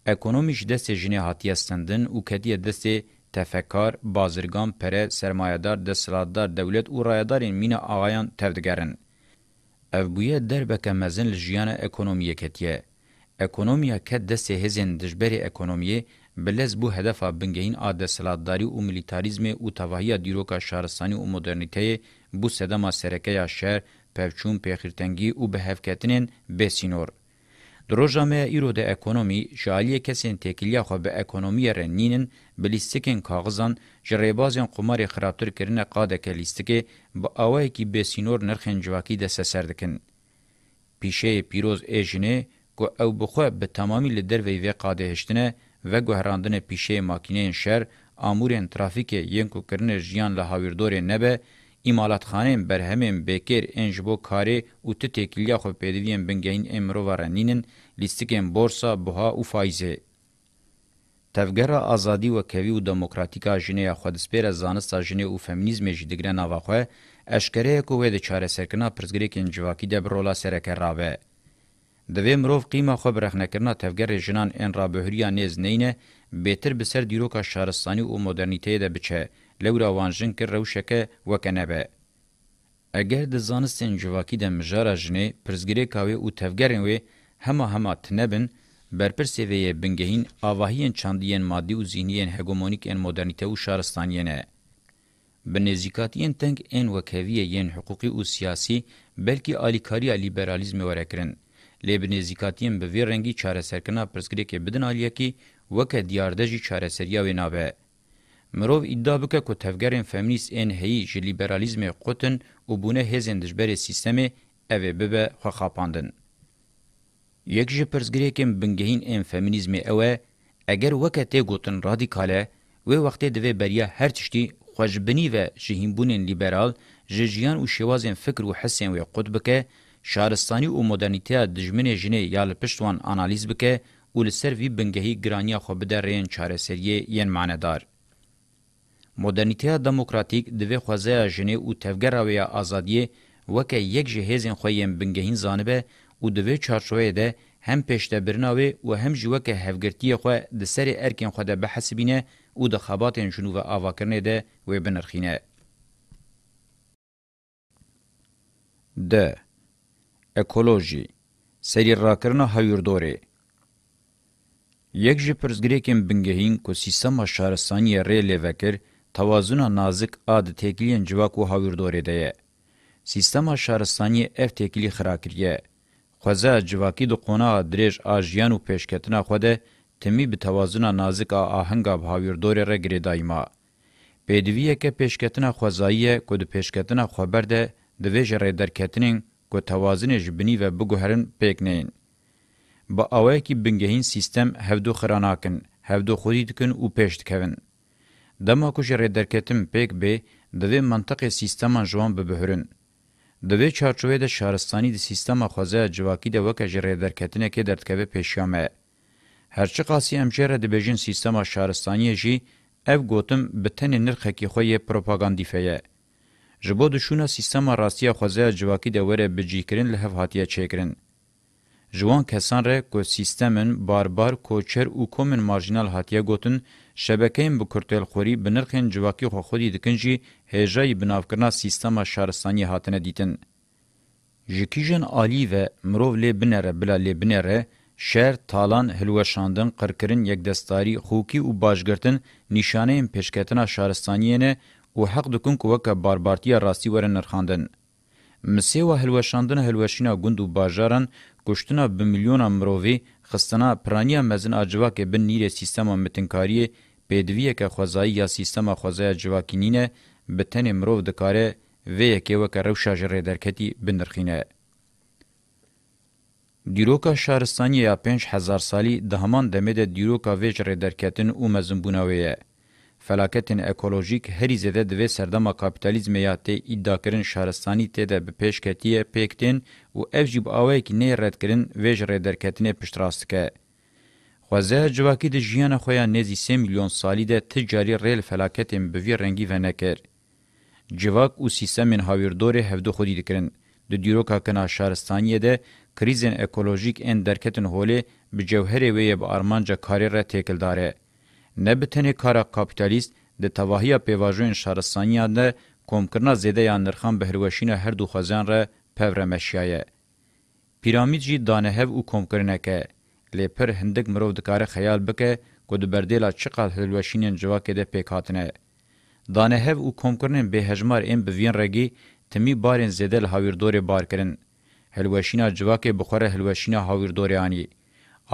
اکونومیش دست جنه هاتیه سندن او کدیه دست تفکار، بازرگان، پره، سرمایدار، دستلاتدار، دولت او رایدارین مین آغایان تفدگرن. او بویه دربکه مزن لجیان اکونومیه کتیه. اکونومیا که دست هزین دجبری اکونومیه بلز بو هدفا بنگهین آده سلادداری و ملیتاریزم و تواهی دیروکا شهرستانی و مدرنیته بو سدما سرکه یا شهر پوچون پیخیرتنگی و به هفکتنین بسینور. دروژامه ایرو ده اکونومی شالیه کسین تکیلیا خو به اکونومی رنینن بلیستیکن کاغذان جریبازن قمار خرابتر کرنه قاده کلیستیکه با اوای کی بسینور نرخن جواکی ده سسردکن. پیشه پیروز ایجنه که او بخواه به تمامی لدر ویوه قاده هشتنه و گوهراندن پیشه ماکینین شر امورین ترافیک ینکو کرن جیان له هاویردور نبه ایمالات خانم برهمم بکر انجبو کاری او ته تکلیه خو پدوین بنگین امرو ورنینن لیستیکن بورسا بها او فایزه تفګر ازادي او کوي او دموکراتیکا جنې خودسپیر زانستا جنې او فمینیزم جدیګره نواخه اشکره کوې د چاره سرکنه پرزګری کې انجواکی د برولا سره کې راوه دوی مروف قیمه خو برخنکرنا تفگر جنان ان را بهریا نیز نینه بهتر بسر دیروکا شهرستانی او مدرنیته ده بچه لورا وانجن کر روشکه وکنبه اگر د زانستین جواکی د مجارا جنې پرزګری کاوی او تفګرن وی همه همه تنبن برپر سیوی بنګهین اواهین چاندین مادی او زینین هګومونیک ان مدرنیته او شارستانینه بنزیکاتین تنگ ان وکوی یین حقوقی او سیاسی بلکی الیکاری لیبرالیزم ورکرن لبنزیکاتیم به وی رنگی چارەسەرکردنا پرسگرێکێ بدن عالیەکی وەکە دیاردەژی چارەسەریا وێ نابێ مرۆڤ ئیدا بکە کو تەفگەرên فەمینیست ên هەیی ji لیبەرالیزمê qotin û bûne hêzên dijberê sîstemê evê bibe xexapandin yek ji pirsgirêkên bingehîn ên feminîzmê ew e eger weke tê gotin radîkale wê wextê divê beriya her tiştî xweşbinî ve ji hînbûnên lîberal ji jiyan û şêwazên fikr û hesên wê qut bike شارستاني او مدرنټیا دجمنې جنې یا لپشتوان انالیز بکې او لسر وی بنګهی ګرانیا خو به درین چاره سریه یین معنادار مدرنټیا دموکراتیک د وی خوځه جنې او تفګر او یا ازادي وکه یک جهیزن خو یین بنګهین زانبه او د وی چارچوې ده هم پښته برناوي او هم جوکه هفګرتی خو د سری ارکن خو د بحسبینه او د خباتن جنوب اواکرنه ده و بنرخینه ده اکولوژی سری راکرنا هایوردوری یک جی پرزگریکن بنگهین کو سیستم شهرستانی ری لیوکر توازن نازک آد تکلین جواکو هایوردوری ده سیستم شهرستانی اف تکلی خراکریه خوزه جواکی دو قونا دریج آجیان و پیشکتنا خوده تمی به توازن نازک آهنگا بهاویردوری را گری دایما. پیدویه که پیشکتنا خوزاییه که دو پیشکتنا خوبر ده دویج ریدرکتنین کو توازن جبنی و بگوهرن پیک نین. با اوه کی بنگهین سیستم هفدو خراناکن، هفدو خودی دکن و پیش دکوین. دما کش ریدرکتم پیک بی دوی منطقه سیستمان جوان ببهرن. دوی چارچوه ده شهرستانی ده سیستم خوزه جواکی ده وکه ریدرکتنه که دردکوه پیشیامه. هرچی قاسی امجره ده بیجین سیستم شهرستانی جی او گوتم بتن نرخه کی خوی پروپاگاندیفه یه. جبو دشونه سیستم راستیا خوځه جواکی د وره بجیکرین له هاتیه چیکرین جوان کسان ره کو سیستمن باربار کوچر او کومن مارجینال هاتیه گوتن شبکهین بو کورتل خوري بنرخین جواکی خو خودی دکنجی هجای بنافکرنا سیستم شهرستانی هاتنه دیتن جکیجن عالی و مرو له بنره بلا له بنره شهر تالان هلوشاندن قرکرین یک دستاری خوکی او باشگرتن نشانه پشکتنا شهرستانیه نه و حق دکون کو وک باربارتیا راستی ور نرخاندن مسی و هلوشاندن هلوشینا گوند و باجاران گشتنا به میلیون امروی خستنا پرانیا مزن اجوا کې بن نیر سیستم متنکاری پدویه که خوځای یا سیستم خوځای اجوا کینینه به تن امرو د کاره وی کې وک رو شاجر درکتی بنرخینه دیروکا شهرستانی یا 5000 سالی د همان دمه د دیروکا وجر درکتن او مزن بونویه فلاکتین اکولوژیک هری زده دوی سردما کپیتالیزم یا تی ادعا کرن شهرستانی تی ده به پیشکتیه پیکتین و اف جیب آوه که نه رد کرن ویج ردرکتینه پشتراست که. خوازه جواکی ده جیان خویا نزی 3 میلیون سالی ده تجاری ریل فلاکتین بوی رنگی و نکر. جواک و سیستمین هاویردوری هفدو خودی دکرن. د دیروکا کنا شارستانیه ده کریزن اکولوژیک ان درکتن هولی بجوهره وی به ارمانجا کاری را تکل داره. نه بتنه کارا کاپیتالیست د تواهی پیواژن شارستانیا نه کومکرنا زیده یا نرخان بهروشین هر دو خزان را پورمشیایه پیرامید جی دانهو او کومکرنه که لپر هندک مرو دکاره خیال بکه کو د بردیلا چقال هلوشینن جواکه ده پیکاتنه دانهو او کومکرنن به هجمار ام بوین رگی تمی بارن زیدل هاویردور بارکرن هلوشینا جواکه بخوره هلوشینا هاویردوریانی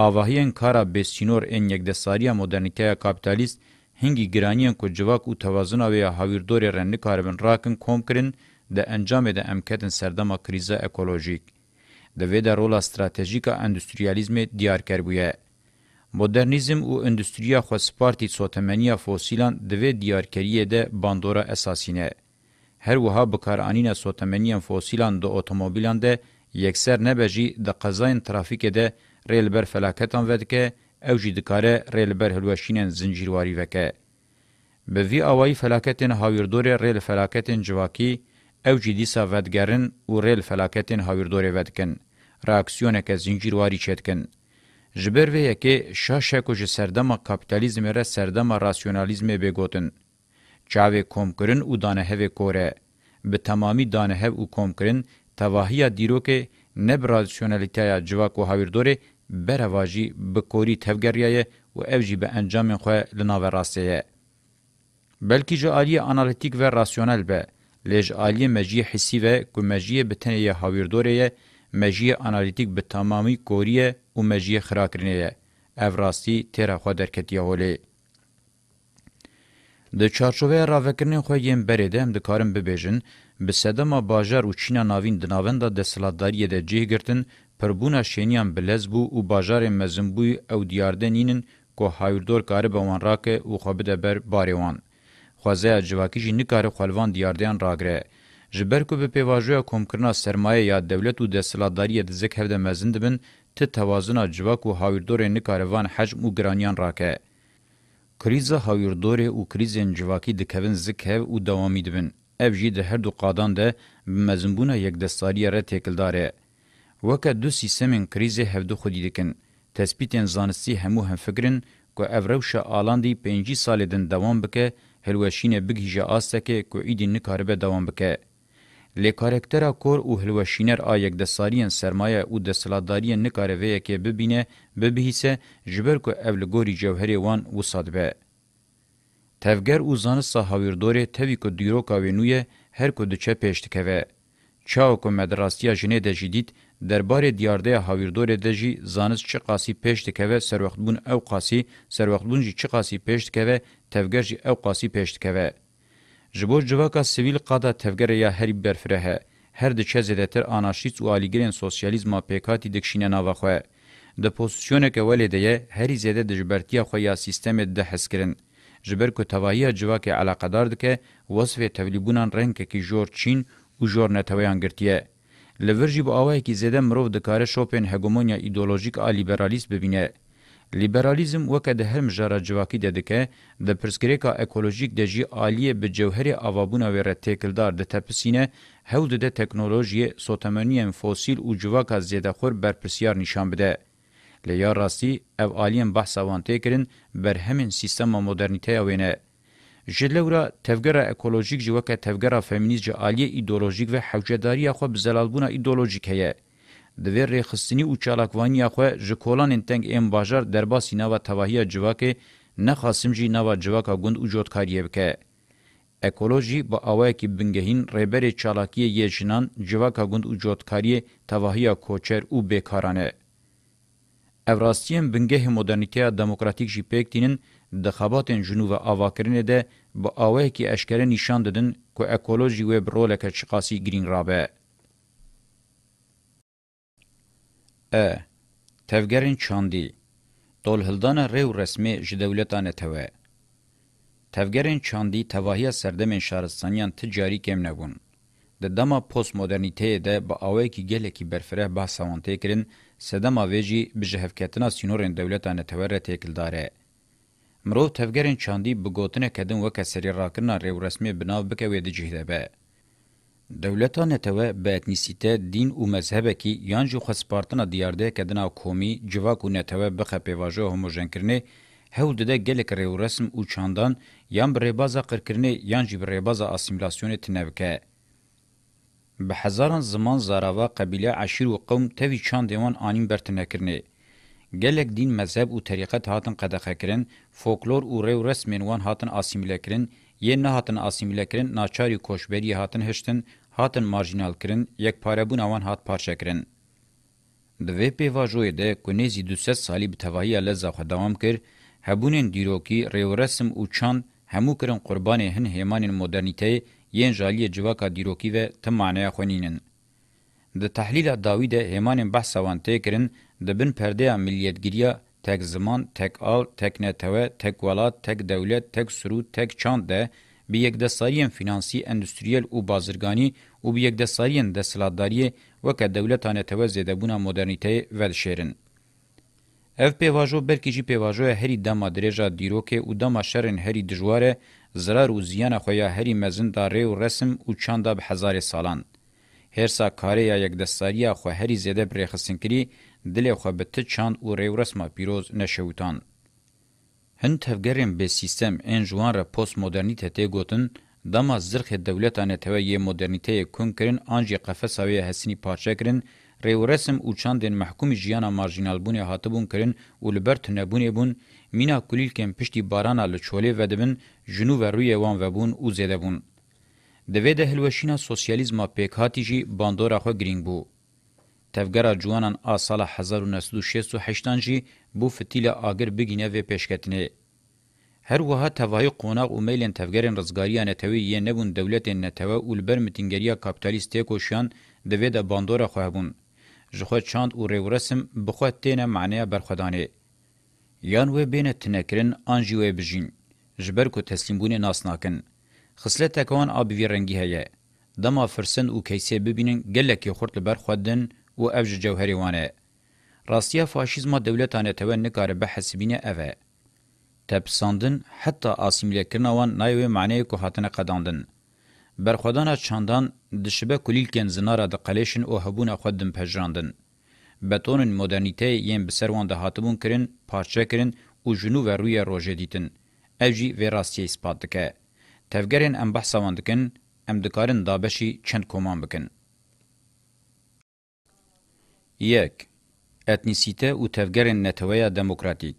آواهین کارا بسچینور ان یک دستاریا مدرنیته کاپیتالیست هنگی گرانیان کو جواک او توازن او هاویردور رن کاربن راکن کوم کرن د انجام د امکتن سردما کریزه اکولوژیک د ویدا رولا استراتیژیکا اندستریالیزم دیار کربویه مدرنیزم او اندستریا خو سپارتی سوتمنیا فوسیلان د وی دیار کریه ده باندورا اساسینه هر وها بکارانینا سوتمنیا فوسیلان د اتومبیلان ده یکسر نبجی د قزاین ترافیک ده ریل بر فلاکتان ودکه او جی دکاره ریل بر هلوشینن زنجیرواری وکه. به وی آوائی فلاکتین هاویردور ریل فلاکتین جواکی او جی دیسا ودگرن و ریل فلاکتین هاویردور ودکن. راکسیونه که زنجیرواری چدکن. جبر وی یکی شاشکو جی سردم کپیتالیزم را سردم راسیونالیزم بگوتن. چاوی کوم کرن او دانهو کوره. به تمامی دانهو او کوم کرن تواهی دیرو که نب راسیونالیتیا جواکو هاویردوره برواجی بکوری تفگریه و اوجی به انجام خو لناو راستیه بلکی جو آلی آنالیتیک و راسیونل به لج آلی مجی حسی و کو مجی بتنه هاویردوره مجی آنالیتیک به تمامی کوریه و مجی خراکرینه او راستی تیره خو درکتیه هولی د چارچوبه راوکرنین خو یم بریدم د کارم ببیژن به صدما باجر او چینا ناوین د ناوند د سلاداری د جې ګرتن پربونا شینیان بلز بو او باجار مزن بو او دیاردنینن کو هایردور کار به وان راکه او خو بده بر باریوان خوازه جواکی جی نکار خپلوان دیاردیان راگره جبر کو به پیواژو کومکرنا سرمایه یا دولت او د سلاداری د زک هفده مزن دبن ته توازن جواک او هایردور نکاروان حجم او گرانیان راکه کریز هایردور او کریزن جواکی د کوین زک هف او دوامی دبن اف جی د هر دو قادان ده مزنبونه یک دستاری ر تکلداره وکه دو سیستمین کریزه هفدو خودی دکن. تثبیتین زانستی همو هم فکرن که اوروش آلاندی پینجی سال دن دوام بکه هلوشین بگیجه آستکه که ایدی نکاربه دوام بکه. لی کارکترا کور او هلوشینر آ یک دستاریان سرمایه او دستلاداریان نکاره وی که ببینه ببهیسه جبر کو اولگوری جوهری وان وساد به. تفگر او زان صحاویر دوره توی کو دیرو کاوینوی هر کو دچه پیشتکوه. چاو کو مدراستیا جنه ده جدید دربارې دیارده هاویردور د جی زانس چی قاسی پېشت کوي سر وخت بون او قاسی سر وخت بون چی قاسی پېشت کوي تفګر جی او قاسی پېشت کوي جبو جواکا سیویل قادا تفګر یا هری برفره هر د چه زدتر آناشیست او الیګرین سوسیالیزم پېکاتی دکشینه ناوه خو د پوزیشن کې ولې دی هری زده د جبرتیا خو یا سیستم د حس کرن جبر کو توایی جواکه علاقه دار دکه وصف تولیبونان رنگ کې جور چین او جور نتویان ګرتیه لورجی بو اوای کی زده مرو د کار شوپن هګومونیا ایدئولوژیک ا لیبرالیسم ببینه لیبرالیزم وکه د هر مجره جواکی د دکه د پرسکریکا اکولوژیک د جی عالیه به جوهر اوابونه ور تکلدار د تپسینه هول د تکنولوژي سوتمنیم فوسیل او جواکا زده خور بر پرسیار نشان بده لیار راستی او عالیم بحث وانته کرن بر همین سیستم مدرنیته وینه جلورا تفګره اکولوژیک جو که تفګره فمینیست جو عالی ایدئولوژیک و حوجداري خو بزلالبونه ایدئولوژیک هي د ویر خصنی او چالاکوانی خو ژکولان انتنګ ام بازار درباسي نوا توهیه جواکه نه خاصم جی نوا جواکا گوند او جوت کاریه بکه اکولوژی با اوای کی بنگهین ریبر چالاکی یشنان جواکا گوند او جوت کاریه توهیه کوچر او بیکارانه اوراستیم بنگه مدرنیته دموکراتیک جی پکتینن د خباتن جنوب آواکرین ده با آوه کی اشکره نشان دادن که اکولوژی و برول که چقاسی گرین رابه. ا. تفگرین چاندی دول هلدان ریو رسمی جی دولتانه توه. تفگرین چاندی تواهی سردمین شارستانیان تجاری کم نبون. د دما پوست مدرنیته ده با آوه کی گله کی برفره بحث سوانته کرن سدما ویجی بجهفکتنا سینورین دولتانه توره تکل داره. مرو تفگرین چاندی بگوتنه کدن وکه سری راکرنا ریو رسمی بناو بکه ویده جهده به. دولتا نتوه به اتنیسیته دین و مذهبه کی یانجو خسپارتنا دیارده کدنا کومی جواکو نتوه بخه پیواجه هموجن کرنه هول دده گلک ریو رسم و چاندان یان بر ریبازا قرکرنه یانجی بر ریبازا اسیملاسیون تنوکه. به هزاران زمان زاراوا قبیله عشیر و قوم تاوی چاندیوان آنیم برتنه کرنه. گلک دین مذهب او طریقت هاتن قدخه کرن فولکلور او رو رسمین وان هاتن اسیمیله کرن یه نه هاتن اسیمیله کرن ناچاری کوشبری هاتن هشتن هاتن مارجینال کرن یک پاربون اوان هات پارچه کرن د وی پی واژوې د کونیزي 200 سالي بتواهی له ځخه دوام کړ هبونن دیروکی ریو رسم او چان همو کرن قربان هن همان مدرنیته ین جالی جواکا دیروکی و تمانه خونینن د تحلیل داوید همان بحث وانته کرن دبن پرده ملیتگیریه تک زمان، تک آل، تک نتوه، تک ولات، تک دولت، تک سرود، تک چاند ده به یک دستاریین فینانسی اندستریل او بازرگانی او به یک دستاریین دستلاتداری وکه دولتانه توه زیدبونا مدرنیته ودشیرن. اف پیواژو برکیجی پیواژو هری دما درجه دیروکه او دما شرن هری دجواره zarar û ziyana xwe ya herî mezin da rê û resim û çanda bi hezarê salan. Hêrsa karê ya yekdestariya xwe herî zêde birêxisinkirî دلی خو به ته چاند او ریو رسمه پیروز نشوتان هند هفګریم به سیستم ان جوان را پوست مدرنیته ته گوتن دما زرخ دولتانه ته یی مدرنیته کون کرن انجی قفسه وی حسنی پاچه کرن ریو رسم او چاندن محکوم جیانا مارجینال بونه هاتبون کرن او لبرت نبونه بون مینا کلیل کم پشتی بارانا لچوله ودبن جنو و روی وان وبون او زیده بون د وې د هلوشینا سوسیالیزم پېکاتیجی باندورا خو ګرینګ بو تفگرا جوانان آ سال 1968 جی بو فتیل آگر بگینه و پیشکتنه. هر وها توای قوناق و میلین تفگرین رزگاریا نتوی یه نبون دولت نتوه اول بر متنگریا کپتالیستی کوشیان دوی ده باندورا خواه بون. جخوا چاند و ریورسم بخوا تینه معنی برخودانه. یان و بین تنکرین آنجی و بجین. جبر کو تسلیمبون ناسناکن. خسلت تکوان آبی رنگی هیه. دما فرسن او کیسه ببینن گلکی خورت لبر خودن و اوج جوهری وانه راستیا فاشیزما دولتانه تو نکاره به حسبینه اوه تپساندن حتی آسیمیله کرنوان نایوه معنی که هاتنه قداندن. برخودانا چاندان دشبه کلیل کن زنارا ده قلیشن او هبونه خود دم پجراندن. بطونن مدرنیته یین بسروان ده هاتبون کرن، پارچه کرن و جنو و روی روژه دیتن. اوجی و راستیه اثبات دکه. تفگرین ام بحثاوان دکن، ام دکارن دابشی چند کمان بکن. یک اتنیسیته او تفگرن نتویا دموکراتیک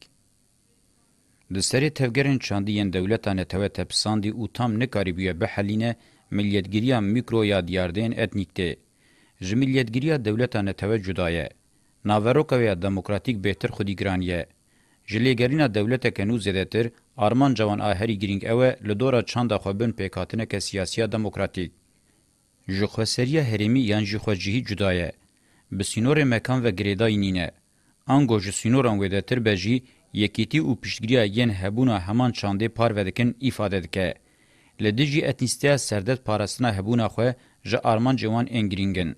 د سری تفگرن چاندیین دولتا نتوه تپساندی او تام نکاری بیه بحلینه ملیتگیریا میکرو یا دیاردین اتنیکته ژ ملیتگیریا دولتا نتوه جدایه ناوروکویا دموکراتیک بهتر خودی گرانیه جلیگرینا دولتا کنو زیدتر آرمان جوان آهری گرینگ اوه لدورا چاندا خوبن پیکاتنه که سیاسیا دموکراتیک جخوسریه هرمی یان جخوجهی جدایه bi sînorê mekan ve girêdayî nîne. Ango ji sînoran wê de tir bejî yekîtî û piştgiriya yên hebûna heman çandê par vedikin îfade dike. Li dijî etnîsteya serdet parastina hebûna xwe ji armancê wan ên girîngin.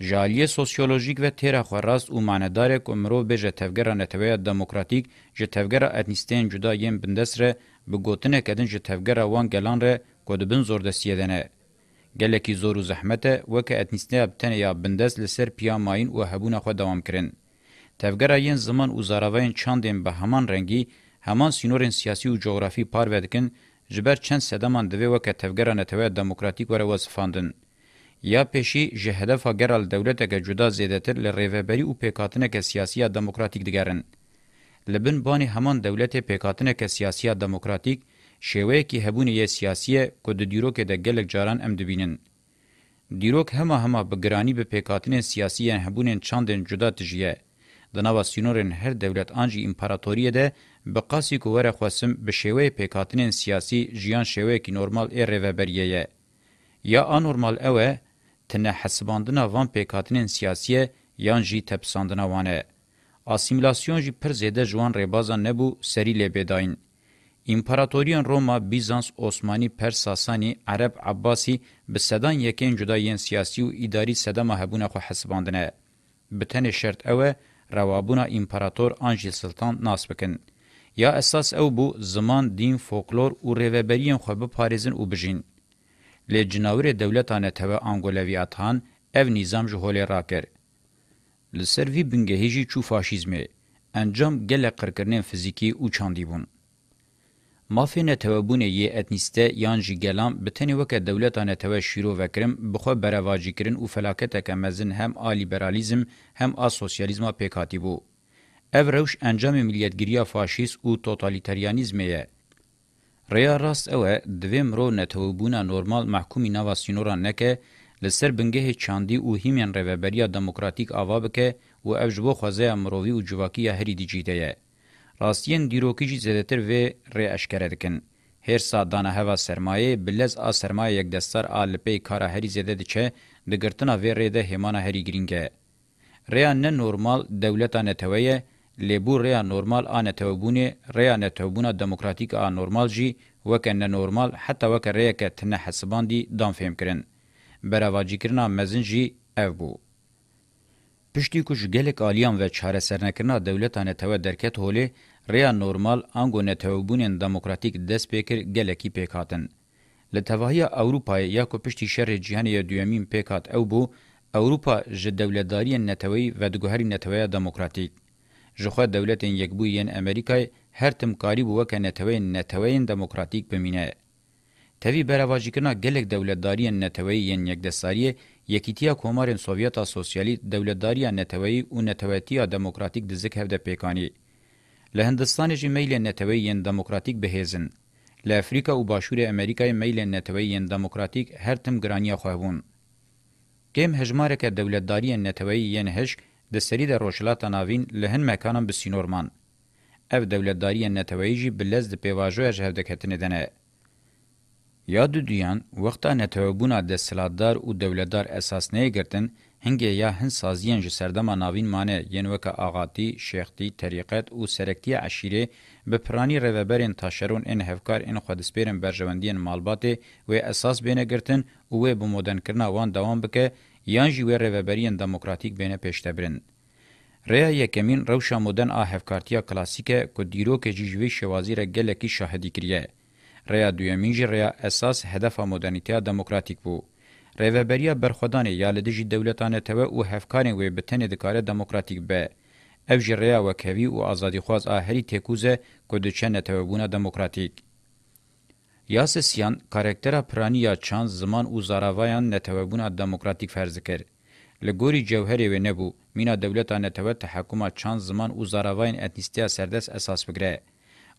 Jaliye sosyolojik ve tera xwe rast û manedarek û mirov bêje tevgera neteweya demokratîk ji tevgera etnîsteyên cuda yên bindest re bi gotinek edin ji tevgera wan gelan re ku dibin zordestiyê dene. گلکی زور و زحمت وک اتنیسته بتن یا بندس لسر پیاماین و هبون خو دوام کرن تفګر عین زمان او زاراوین چاندین به همان رنگی همان سینورن سیاسی او جغرافي پار ودکن جبر چند سدمان دوی وک تفګر نتوی دموکراتیک ور وظیفاندن یا پېشي جهده فګرال دولت کې جدا زیاتر ل ریوبری او پېکاتنه کې سیاسي دموکراتیک دګرن لبن بانی همان دولت پېکاتنه کې سیاسي دموکراتیک شێوەیەکی هەبوونی سیاسیە کە د دیرۆکێ دە gelek caran em dibînin. Dîrok hema hema bi giranî bi pêkatînên siyasî yên hebûnên çandên cuda dijiye. Di nava sînorên her dewlet an jî împaratoriyê de bi qasî ku were xwesim bi şêweyê pêkatînên siyasî jiyan şêweyekî normal ê rêveberiye ye. Ya anormal ew e, tine hesibandina van pêkatînên siyasiye yan jî tepsandina wan e. Asîmîlasyon jî pir zêde ji wan rêbaza nebû serî lê bêdayîn. امپراتوریان روما، بیزانس، عثمانی، پرس، ساسانی، عرب، عباسی به سدان یکین جدایین سیاسی و اداری سدما هبونه خو حساباندنه. به تن شرط اوه روابونه امپراتور آنجی سلطان ناس بکن. یا اساس او بو زمان دین فولکلور او ریوبریان خو به پاریزن او بجین. له جناور دولتانه ته انګولویات هان او نظام جهول راکر. لسروی بنگهیجی چو فاشیزمه انجام گله قرکرنین فیزیکی او چاندی بون. Mafê netewebûnê yê etnîste yan jî gelan bi tenê weke dewletan netewe şîro vekirin bixwe berevacîkirin û felaketeke mezin hem a liberalizm hem a sosyalizma pêkhatî bû. Ev rewş encamê milliyetgiriya faşîst û totalîteryanîzmê ye. Rêya rast ew e divê mirov netewebûna normal mehkumî nava sînoran neke, li ser bingehê çandî û hîmên rêveberiya demokratîk ava bike û ev ji bo xwezeya mirovî û civakiya herî dicî de ye. راستین دیروکیجی زدتر و ری اشکره دکن. هر سادانه هوا سرمایه بلز آ سرمایه یک دستار آ لپی کارا هری زده دچه ده گرتنا و ری ده همان هری گرینگه. ریا نه نورمال دولتا نتویه لیبو ریا نورمال آ نتوبونه ریا نتوبونه دموکراتیک آ نورمال جی وکه نه نورمال حتی وکه ریا که تنه حسباندی دام فهم کرن. برواجی کرنا مزن جی او بو. پشتی کش گلک آلیان و چاره سرنکرنا دولتانه توا درکت هوله ریا نورمال انګو نه توبونن دموکراتیک دس پیکر گلکی پیکاتن لتوهیا اوروپا یا کو پشتي شر جهانی دویمین پیکات او بو اوروپا ژ دولتداری نتوی و دګهری نتوی دموکراتیک ژخه دولت یکبو یین امریکای هر تم قریب وک نتوی نتوی دموکراتیک بمینه توی برواجیکنا گلک دولتداری نتوی یین یکدساری یکیتیا کومارن سوویتا سوسیالی دولتداری نتوی او نتویتیا دموکراتیک د زک هفده پیکانی له هندستان جی میل نتوین دموکراتیک بهیزن له افریقا او باشور امریکای میل نتوین دموکراتیک هر تم گرانی خوابون گیم هجماره که دولتداری نتوین هش د سری د روشلاتا ناوین لهن مکانم بسینورمان اف دولتداری نتوین جی بلز د پیواژو جهدکتنه دنه یا دو دیان وقتا نتوبونا د سلادار او دولتدار اساس نه گرتن هنگه یا هن سازیان جه سردما ناوین مانه ینوک آغاتی، شیختی، طریقت و سرکتی عشیره به پرانی روبرین تاشرون این هفکار این خودسپیرن برجواندین مالباته و اساس بینه گرتن و به مدن کرنا وان دوام بکه یان جی و روبرین دموکراتیک بینه پیشته برند. ریا یکمین روشا مدن آهفکارتیا کلاسیکه که دیروک جیجوی شوازی را گلکی شاهدی کریه. ریا دویمین جی ریا اساس هدف مدرنیتیا دموکراتیک بود. ریوبریا برخودانی یا لدجی دولتانه ته او هفکارین وی بتنه د کار دموکراتیک به اف جریا وکوی او ازادي خواز اهری تکوزه کودچنه ته بونه دموکراتیک یاسسیان کاراکتر پرانیا چان زمان او زاراوایان نتوبون دموکراتیک فرض کړ لګوري جوهر و نه بو مینا دولت ان ته تحکم چان زمان او زاراوایان اتنیستیا سردس اساس وګره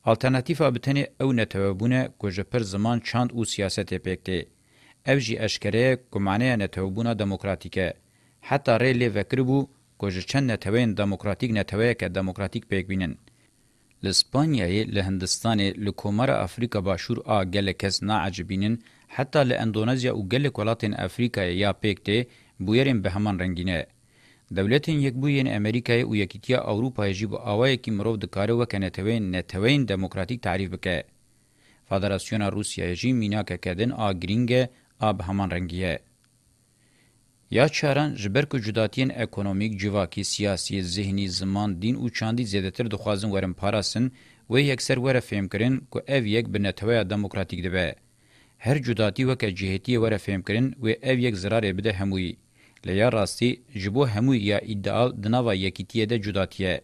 الټرناتیو ابتنی او نتوبونه کوجپر زمان چاند او سیاست پکته او جی اشکره گمانه نتوبونا دموکراتیکه حتی ری لی وکربو کجه چند نتوین دموکراتیک نتویه که دموکراتیک پیک بینن. لسپانیایی لهندستانی لکومر افریقا باشور آ گل کس ناعجبینن حتی لاندونزیا و گل کلاتین افریقای یا پیک ده بویرین به همان رنگینه. دولتین یک بوین امریکای او یکیتیا اوروپای جیب آوای کی مرو د کارو وکنتوین نتوین دموکراتیک تعریف بکه. فدراسیون روسیا جی میناکه کدن آ گرینگه آب همان رنگیه. یا چاران جبر کو جداتین اکونومیک جواکی سیاسی ذهنی زمان دین او چاندی زیاتر دخوازن ورم پاراسن و یکسر ور فهم کرن کو اف یک بنتوی دموکراتیک دبه هر جداتی وک جهتی ور فهم کرن و اف یک zarar بده هموی لیا راستی جبو هموی یا ادعا دناوا یکیتیه ده جداتیه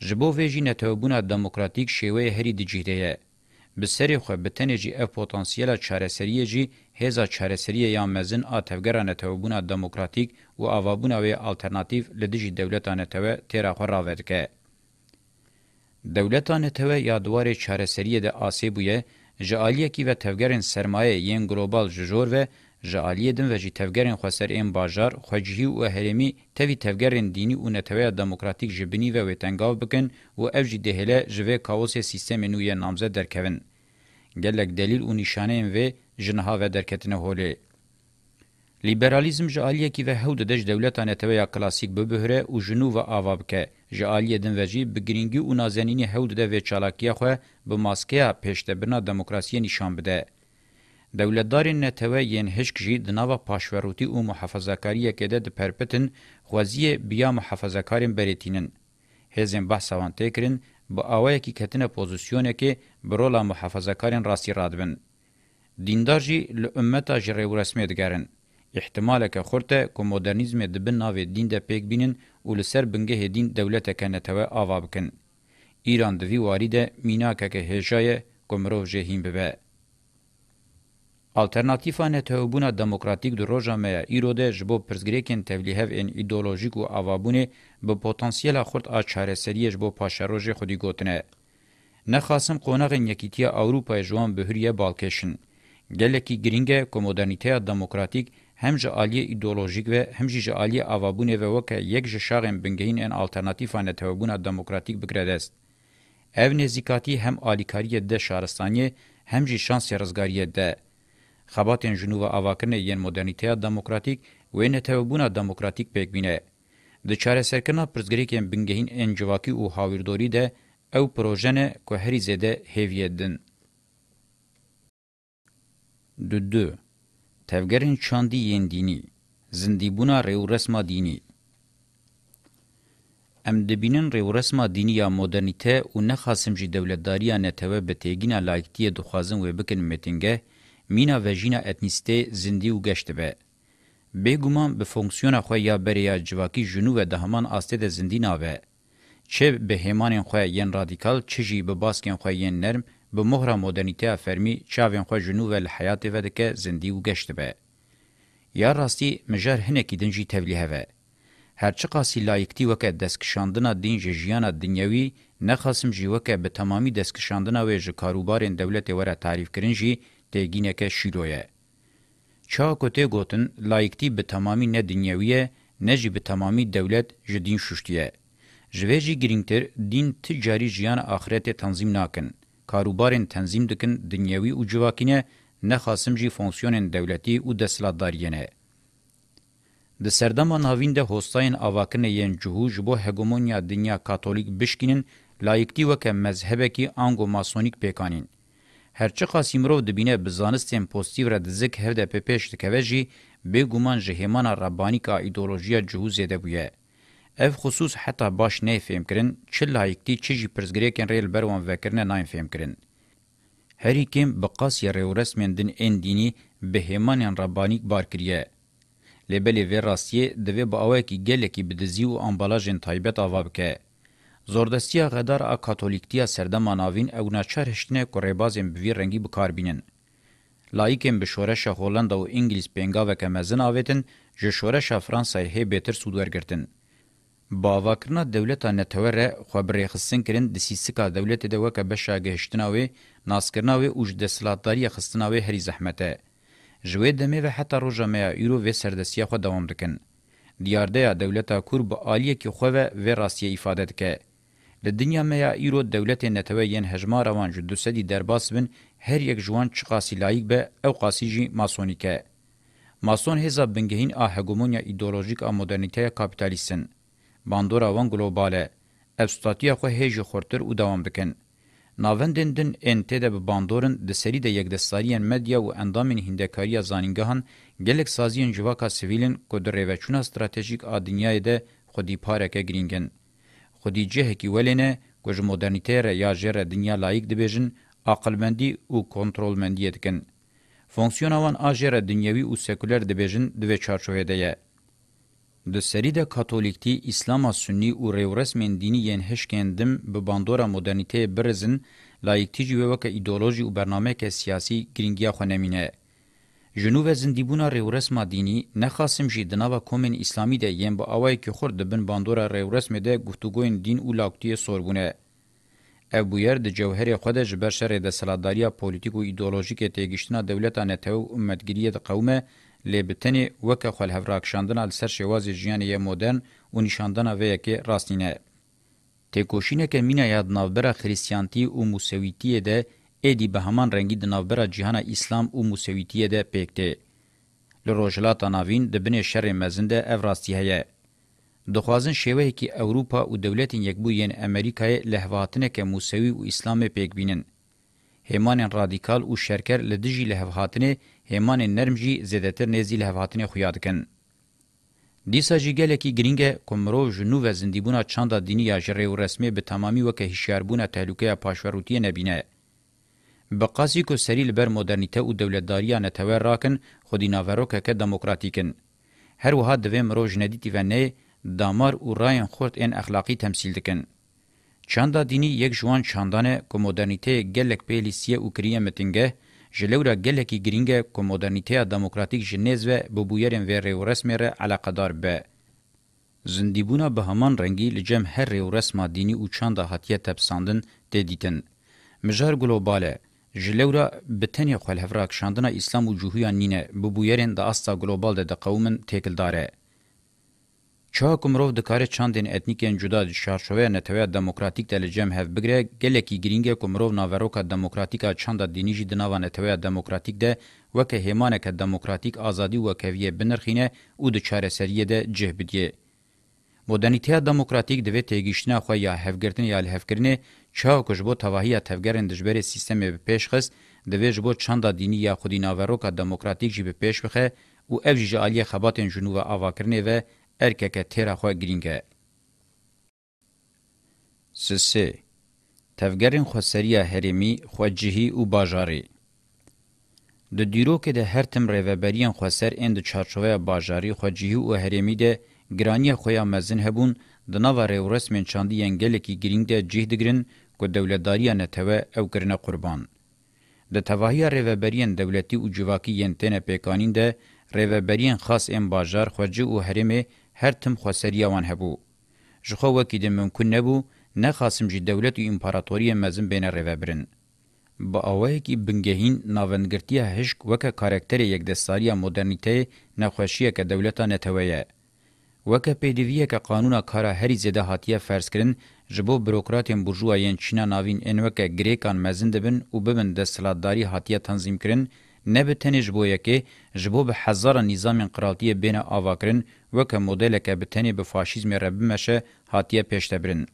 جبو ویجی نتوبونا دموکراتیک شیوه هری دجیده به سری خو به تنه جی اف پتانسیل چارسری جی هزا چارسری یا مزن اتفگران توبون دموکراتیک و اوابون او الټرناتیو لدیجی دولتانه تو تیر خو راوړکه دولتانه تو یا دوار چارسری د آسی بوې جالیه کی و تفگرن سرمایه یین گلوبال جوجور و جالیه دم و جی تفگرین خواسر این باجار خوجهی و هرمی تاوی تفگرین دینی و نتویه دموکراتیک جبنی و ویتنگاو بکن و او جی دهله جوه کاوس سیستم نوی نامزه درکوین. گلک دلیل و نشانه این و جنها و درکتنه هوله. لیبرالیزم جالیه کی و هود دج دولتا نتویه کلاسیک ببهره و جنو و آوا بکه. جالیه دن و جی بگرینگی و نازنینی هود ده و چالاکیه خواه بماسکیه پیشتبنا دموکراسی نشان بده. دولتدارین نتوه ین هشک جی دناوا پاشوروتی او محافظه‌کاریه کې د پرپتن غوازی بیا محافظه‌کارین بریتینن هزم بحث وان تکرین با اوای کی کتنه پوزیشنه کې برولا محافظه‌کارین راستی رادبن دیندار جی ل امته جری رسمي دګرن احتمال که خورته کو مدرنیزم د بن ناو دین د پک بینن او لسر بنګه دین دولت کنه توه اوا بکن ایران د وی واریده مینا که هجای کومرو جهیم به الټرناتیفا نه ته وبونه دموکراتیک د روجا مې ایروده جبو پرزګریکن تبلیغ ان ایدئولوژیک او اوابونه به پتانسیل خرد ا چاره سری جبو پاشروج خودی ګوتنه نه خاصم قونغ یکیتیا اوروپا جوان بهریه بالکشن گلکی گرینګه کو مدرنیته دموکراتیک هم جه عالی ایدئولوژیک و هم جه عالی اوابونه و وک یک جه شاغم بنګین ان الټرناتیفا نه ته وبونه دموکراتیک بګردست اونه زیکاتی هم آلیکاری ده شارستانی هم جی شانس رزگاری ده خباتن جنوب اواکنه یین مدرنیته دموکراتیک و نه تهوبونه دموکراتیک پکبینه د چاره سرکنه پرزګری کې بنګهین انجواکی او هاویردوري ده او پروژنه کو هری زده هویدن د دو تفګرین چاندی یین دینی زندیبونه ریو رسمه دینی ام دبینن ریو رسمه دینی یا مدرنیته او نه خاصم جی دولتداری نه ته به تیګینه لایکتی د خوازم و بکن میتینګه مینا و جینا اتنیسته زندی و گشت به. بگومان به فونکسیون خواه یا بریا جواکی جنو و دهمان آسته ده زندی ناوه. چه به همان خواه ین رادیکال چه جی به باسکن خواه ین نرم به مهر مدرنیته فرمی چاوین خواه جنو و لحیات و دکه زندی و گشت به. یا راستی مجر هنکی دنجی تولیه و. هرچه قاسی لایکتی وکه دستکشاندنا دین جیانا دنیاوی نخاسم جی وکه به تمامی دستکشاندنا و جکاروبارین دولت وره تعریف کرنجی تێگینەکە شیرۆیە چاکۆ تێگوتن لایەکتی بە تەمامی نە دنیاویە نەژی بە تەمامی دەولەت ji dîn şuştiye ji vê jî girîngtir dîn ti carî jiyana axiretê tenzîm nakin karûbarên tenzîm dikin dinyewî û civakîne nexasim jî fonksiyonên dewletî û desthilatdariyê ne di serdema navîn de hostayên avakinê yên cihû ji bo hegemonya dinya katolîk bişkînin layıktî weke mezhebekî angomasonîk pêkanîn هرچه خاصی مرو دبینه بزانستیم پوستیو را دزک هفده پپیش دکوجی به گمان جهمان ربانی کا ایدولوژیا جهوز یده بویه. اف خصوص حتی باش نه فهم کرن چه لایکتی چه جی پرزگریکن ریل بروان وکرنه نایم فهم کرن. هری کم بقاس یا ریو رسمین دن این دینی به همان ربانی بار کریه. لبلی وی راستیه دوی با اوه که گله که بدزی و انبالاجن تایبت آوا بکه. زوردستیا غدار ا کاتولیکتیا سردما ناوین او ناچار هشتنه کورېبازم بوی رنګي بکاربینن لایکم به شورش هولندا او انګلیس پنګا وکمزن اوتن ژ شورش فرانسای هې بهتر سودورګرتن باواکرنا دولتا نتوره خبرې خصن کړي د سیسکا دولت د وکه بشاګه هشتناوي ناسکرناوي او د سلطداري خصناوي هرې زحمته ژوې د مې حتی روجا مې یورو و سردسیا خو دوام دکن دیارده دولتا کور به عالیه کې خو و راسیه ifade کې دنیا میا ایرو دولت نتوه ین هجمار وان جو دوسدی درباس بن هر یک جوان چقاسی لایق به او قاسی جی ماسونیکه. ماسون هزا بنگهین آ هگومونیا ایدولوژیک آ مدرنیته کابیتالیستن. باندورا وان گلوباله. افستاتیا خو هیج خورتر او دوام بکن. ناوندن دن انت ده به باندورن د سری د یک دستاریان مدیا او اندامین هندکاریه زانینګهان گلک سازیان جواکا سیویلن کو درې وچونه استراتیژیک ا دنیاي ده خودی پارکه گرینګن. خودی جه کی ولنه کوج مدرنیته ر یا جره دنیا لایق دبیژن عقلمندی او کنټرولمندی دکن فونکسیونوان اجره دنیوی او سکولر دبیژن دوه چارچوبه ده د سری د کاتولیکتی اسلام سنی او رسمن دینی ین هشکندم به باندورا مدرنیته برزن لایکتی جوه وک ایدئولوژي او برنامه که سیاسی گرینگیا خو نمینه جنوب زندیبونا ریورسما دینی نخاسم جی دناوا کومن اسلامی ده یم با اوای کی خور دبن باندورا ریورسم ده گفتگوین دین او لاکتی سوربونه او بویر د جوهر خود جبر شر د سلاداریا پولیټیکو ایدئولوژیک تهگیشتنا دولت ان ته امتګریه د قومه لبتنی وک خل هفراک شاندن ال سر شواز جیان ی مدرن و نشاندن و یک راستینه تکوشینه که مینا یاد ناوبره خریستیانتی و موسویتی ده ایدی به همان رنگی د نوبره جهان اسلام او موسویتیه ده پکته لروجلات ناوین د بنه شر مزنده افراستیه دخوازن شیوه کی اوروپا او دولتین یکبو یین امریکای لهواتنه که موسوی او اسلام پک بینن همان رادیکال او شرکر لدجی لهواتنه همان نرمجی زدتر نزی لهواتنه خویاد کن دیسا جیگل کی گرینگ کومرو جنو و زندیبونا چاندا دینی یا جری رسمی به تمامی وکه هشیاربونا تهلوکه پاشوروتی نبینه بقاسی کو سری لبر مدرنیته او دولتداریه نتور راکن خودی ناوروکه که دموکراتیکن. هر وها دوی مروج ندیتی و نه دامار او راین خورد این اخلاقی تمثیل دکن. چاندا دینی یک جوان چاندانه که مدرنیته گلک پیلیسیه او کریه متنگه جلورا گلکی گرینگه که مدرنیته دموکراتیک جنیز و ببویرین و ریو رسمی را علاقدار به. زندیبونا به همان رنگی لجم هر ریو رسما دینی او چاندا حتیه تبساندن دیدیتن. مجار گلوباله، جلورا بتنی خپل هفراک شاندنا اسلام او جوهیان نینه بو بویرن د استا ګلوبال د قومن تکلدار چا کومرو د کار چاندن اتنیکن جدا د شارشوې نه تویا دموکراتیک دل جم هف بګره ګل کی ګرینګ کومرو ناوروکا دموکراتیکا چاند دینی جی د ناوانه تویا دموکراتیک ده وکه هیمانه ک دموکراتیک ازادي وکویه بنرخینه او د چارەسریه ده جهبدیه مدرنیته دموکراتیک د وی تیګشتنه خو یا هفګرتن یا هفګرنه چاو کج بو تواهی تفگرن دجبر سیستم به پیش خست دویج بو چاندا دینی یا خودی ناوروکا دموکراتیک جی به پیش بخه او اف جی عالی خباتن جنوب آواکرنه و ارکک تیرا خو گرینگه سسه تفگرن خسریا هریمی خوجهی او باجاری د دیرو کې د هر تم ریوبریان خسر اند چارچوبه باجاری خوجهی او هریمی ده گرانی خویا مزن هبون د نوو رسمن چاندی انګل کی گرینګ ده جهدګرن که دولتداریا نتوه او کرنه قربان. ده تواهی ریوبرین دولتی و جواکی ینتین پیکانین ده ریوبرین خاص ام باجار خوجه و حرمه هر تم خوصریه وان هبو. جخو وکی ده ممکن نبو نه خاصم جی دولت و امپاراتوری مزم بین ریوبرین. با اوه کی بنگهین ناونگرتی هشک وک کاراکتر یک دستاری مدرنیته نخوشیه که دولت نتویه. وک پیدویه که قانون کارا هری زده هاتیه فرض کرن جبو بروکراتین بورژوایین چینا ناوین انوکه گریکان مزین دبن او ببن د سلادتداری هاتیه تنظیم کرن نه به تنیج بو یکی جبو به هزار نظام قرالتی بین آواکرن وک مدل که به تنی به فاشیزم رب مشه هاتیه پیشتبرن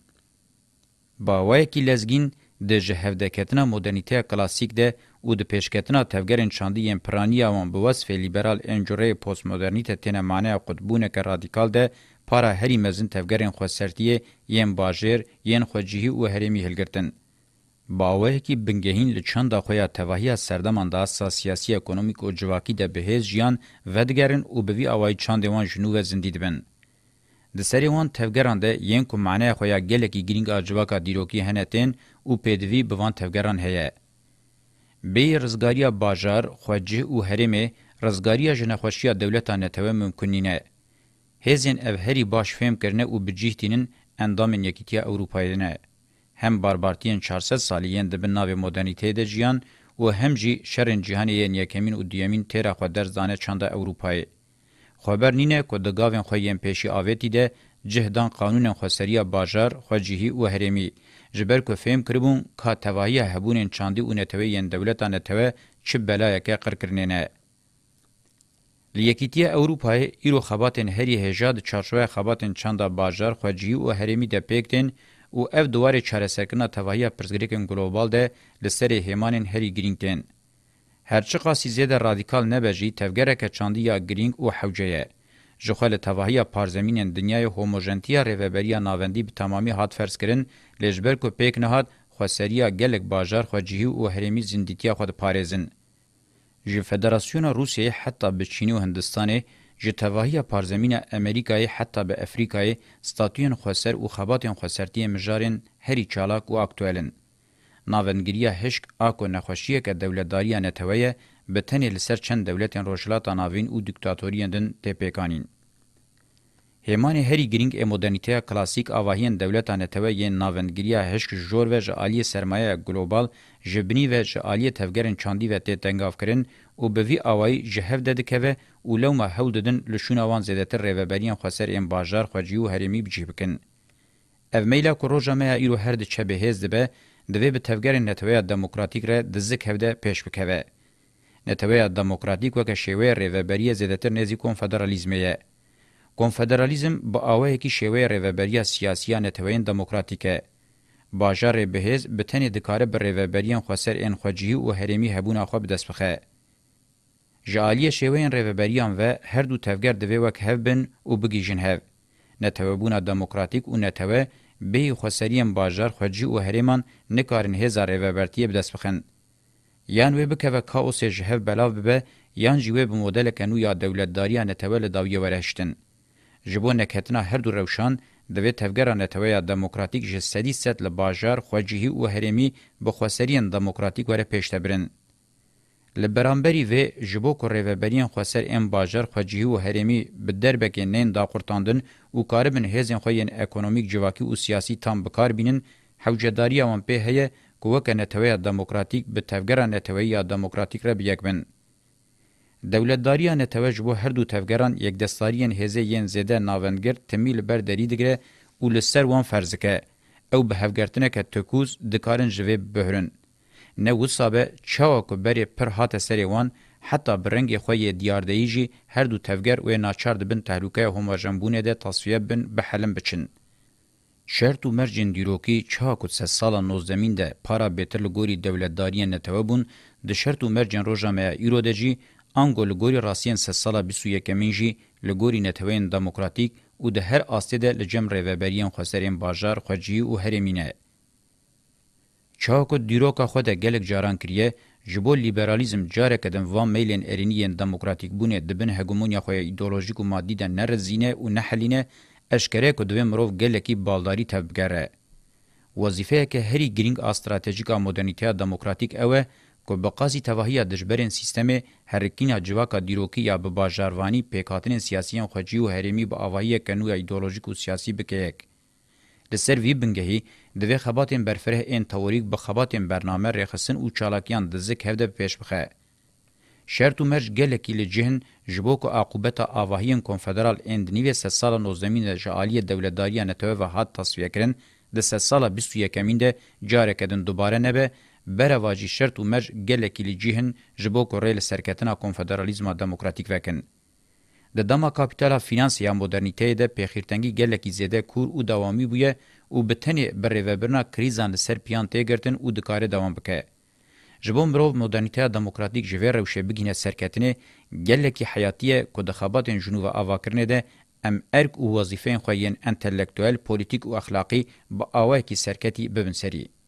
با وای کی لزگین د جهودکتنا مدرنیته کلاسیک ده او د پیشکتنا تفګرن چاندی پرانی اوان بوس فی لیبرال انجوری پوسټ مدرنیته تنه معنی قطبونه که رادیکال ده para herî mezin tevgerên xwe sertiye yên bajêr yên xwe cihî û herêmî hilgirtin. Baweyekî bingehîn li çanda xweya tevahiya serdaman da sa siyasî ekonomîk û civakî de bihêz jiyan vedigerin û bi vî awayî çandê wan jinû ve zindî dibin. Di serê wan tevgeran de yên ku maneya xweya gelekî girîng a civaka dîrokî hene tên û pêdivî bi van tevgeran heye. Bê rizgariya bajar, xwecih û herêmê, rizgariya jinexweşiya dewleta netewê mümkün nîne. هزین اف هری باش فهم کرنه او بجیهتینن اندامن یکیتیا اوروپایدنه. هم باربارتین 400 سالیین دبن ناوی مدرنیته ده جیان و هم جی شرن جهانیین یکمین و دیمین تیرا خود در زانه چانده اوروپای. خبر نینه که دگاوین خویین پیشی آویتی ده جهدان قانون خوسریا باجار خوجیهی و هرمی. جبر که فهم کربون که تواهی هبونین چاندی و نتوه ین دولتا نتوه چه بلایکه قرکرنینه. لیکیتیه اوروپای ایرو خباتن هری هجاد چارشوه خباتن چاندا باجار خوجی او هرمی د پکتن او اف دوار چاره سرکنه توهیه پرزګریکن ګلوبال ده لسری هیمانن هری گرینګتن هرچی قاسی زیده رادیکال نبجی تفگرک چاندی یا گرینگ او حوجه جخل توهیه پارزمین دنیای هوموجنتیا ریوبریا ناوندی به تمامی هات فرض کرن لجبر کو پیک نهاد خوسریه گلک باجار خوجی او هرمی زندگی خود پارزن جه فدراسیون روسیه حتی به چینی و هندستانه جه تواهی پارزمین امریکای حتی به افریقای ستاتوین خوسر و خباتین خوسرتی مجارین هری چالاک و اکتوالن. ناونگریه هشک آکو نخوشیه که دولتداریه نتویه به تنی لسر چند دولتین روشلات ناوین و دکتاتوریندن تپیکانین. همان هری گرینگ ا مدرنیته کلاسیک اواهین دولتانه ته ی ناوندګریه هشک جور و جالی سرمایه ګلوبال جبنی و جالی تفګرن چاندی و ته تنگافکرین او به وی اوای جهف دد کبه او لو ما هول ددن لشونوان زیدتر ریوبریان خسر ام باجار خجیو هرمی بجیبکن اف میلا کو روجا ما ایرو هر د چبهز دبه دوی به تفګرن نتوی دموکراتیک ر دزک هفده پیش بکوه نتوی دموکراتیک وک شوی ریوبریه زیدتر نزی کنفدرالیزمیه کنفدرالیزم با آوهیکی شیوه ریوبریا سیاسیان نتوین دموکراتیکه. باجار بهز بتنی دکاره بر ریوبریان خواسر این خوجیه و هرمی هبون آخوا بدست بخه. جعالی شیوین ریوبریان و هر دو تفگر دوی وک هفبن و بگیجن هف. نتوبون دموکراتیک و نتوه به خواسرین باجار خوجی و هرمان نکارن هزا ریوبرتیه بدست بخند. یان وی بکه و کاوس جهف بلاو ببه یان جیوه به مدل کنو یا دولتداریان تول داویه ورهشتن. جبو نکهتنا هر دو روشان دوی تفگران نتویا دموکراتیک جسدی ست لباجار خواجهی و هرمی بخواسرین دموکراتیک وره پیشته برن. لبرانبری و جبو که ریوبرین خواسر این باجار خواجهی و هرمی بدر بکن نین دا قرطاندن و کاربن هزین خوین اکنومیک جواکی و سیاسی تام بکار بینن حوجداری آمان پیه هیه که وکه نتویا دموکراتیک به تفگران نتویا دموکراتیک را بیگ بند. دولتداریان توج بو هر دو تفگران یک دستاریان هزه ین زده ناونگر تمیل بر دری دگره او لسر وان فرزکه او به هفگرتنه که تکوز دکارن جوه بهرن. نه وصابه چاوکو بری پر هات سری وان حتی برنگ خوی دیاردهی جی هر دو تفگر و ناچار دبن تحلوکه هموجنبونه ده تصفیه بن بحلم بچن. شرط و مرجن دیروکی چه کد سه سال نوزدمین ده پارا بیتر لگوری دولتداریه نتوه بون ده شرط و مرجن روژا میا ایرو ده جی انګو لګوري راسیان سساله 21 منجی لګوري نتوین دموکراتیک او د هر آستده لجم ریوبریان خسرین باجار خوجی او هرمینه چاکو دیروکا خود گلک جاران کریه جبو لیبرالیزم جاره کدن وان میلین ارینین دموکراتیک بونه دبن هگمونیا خو ایدئولوژیک و مادی ده نرزینه و نحلینه اشکره کو دوی مروف گلکی بالداری تبگره وظیفه که هری گرینگ استراتژیکا مدرنیته دموکراتیک اوه کو بقازی توهیا دجبرین سیستم هرکینا جواکا دیروکی یا بباجاروانی پیکاتن سیاسیان خوجی و هرمی با آوایی کنو ایدولوژیک و سیاسی بکیک. لسر وی بنگهی دوی خباتین برفره این توریک بخباتین برنامه ریخسن و چالاکیان دزک هفده پیش بخه. شرط و مرج گلکی لجهن جبو که عقوبت آواهین کنفدرال اند نیوی سه سال نوزدمین جعالی دولتداری نتوه و حد تصویه کرن ده سه سال بیست و یکمین ده جاره کدن دوباره نبه برواجی شرط و مج گلکی لی جیهن جبو کوریل سرکتنا کنفدرالیزما دموکراتیک وکن. د دما کاپیتالا فینانس یا مدرنیته ده پیخیرتنگی گلکی زیده کور او دوامی بویه او بتنی برریوبرنا کریزان لسر پیان تیگرتن او دکاره دوام بکه. جبو مرو مدرنیته دموکراتیک جوه روشه بگینه سرکتنه گلکی حیاتیه که دخاباتن جنوب آواکرنه ده ام ارک او وظیفین خوین انتلیکتوال، پولیتیک او اخلاقی با آوه کی سرکتی ببنسری.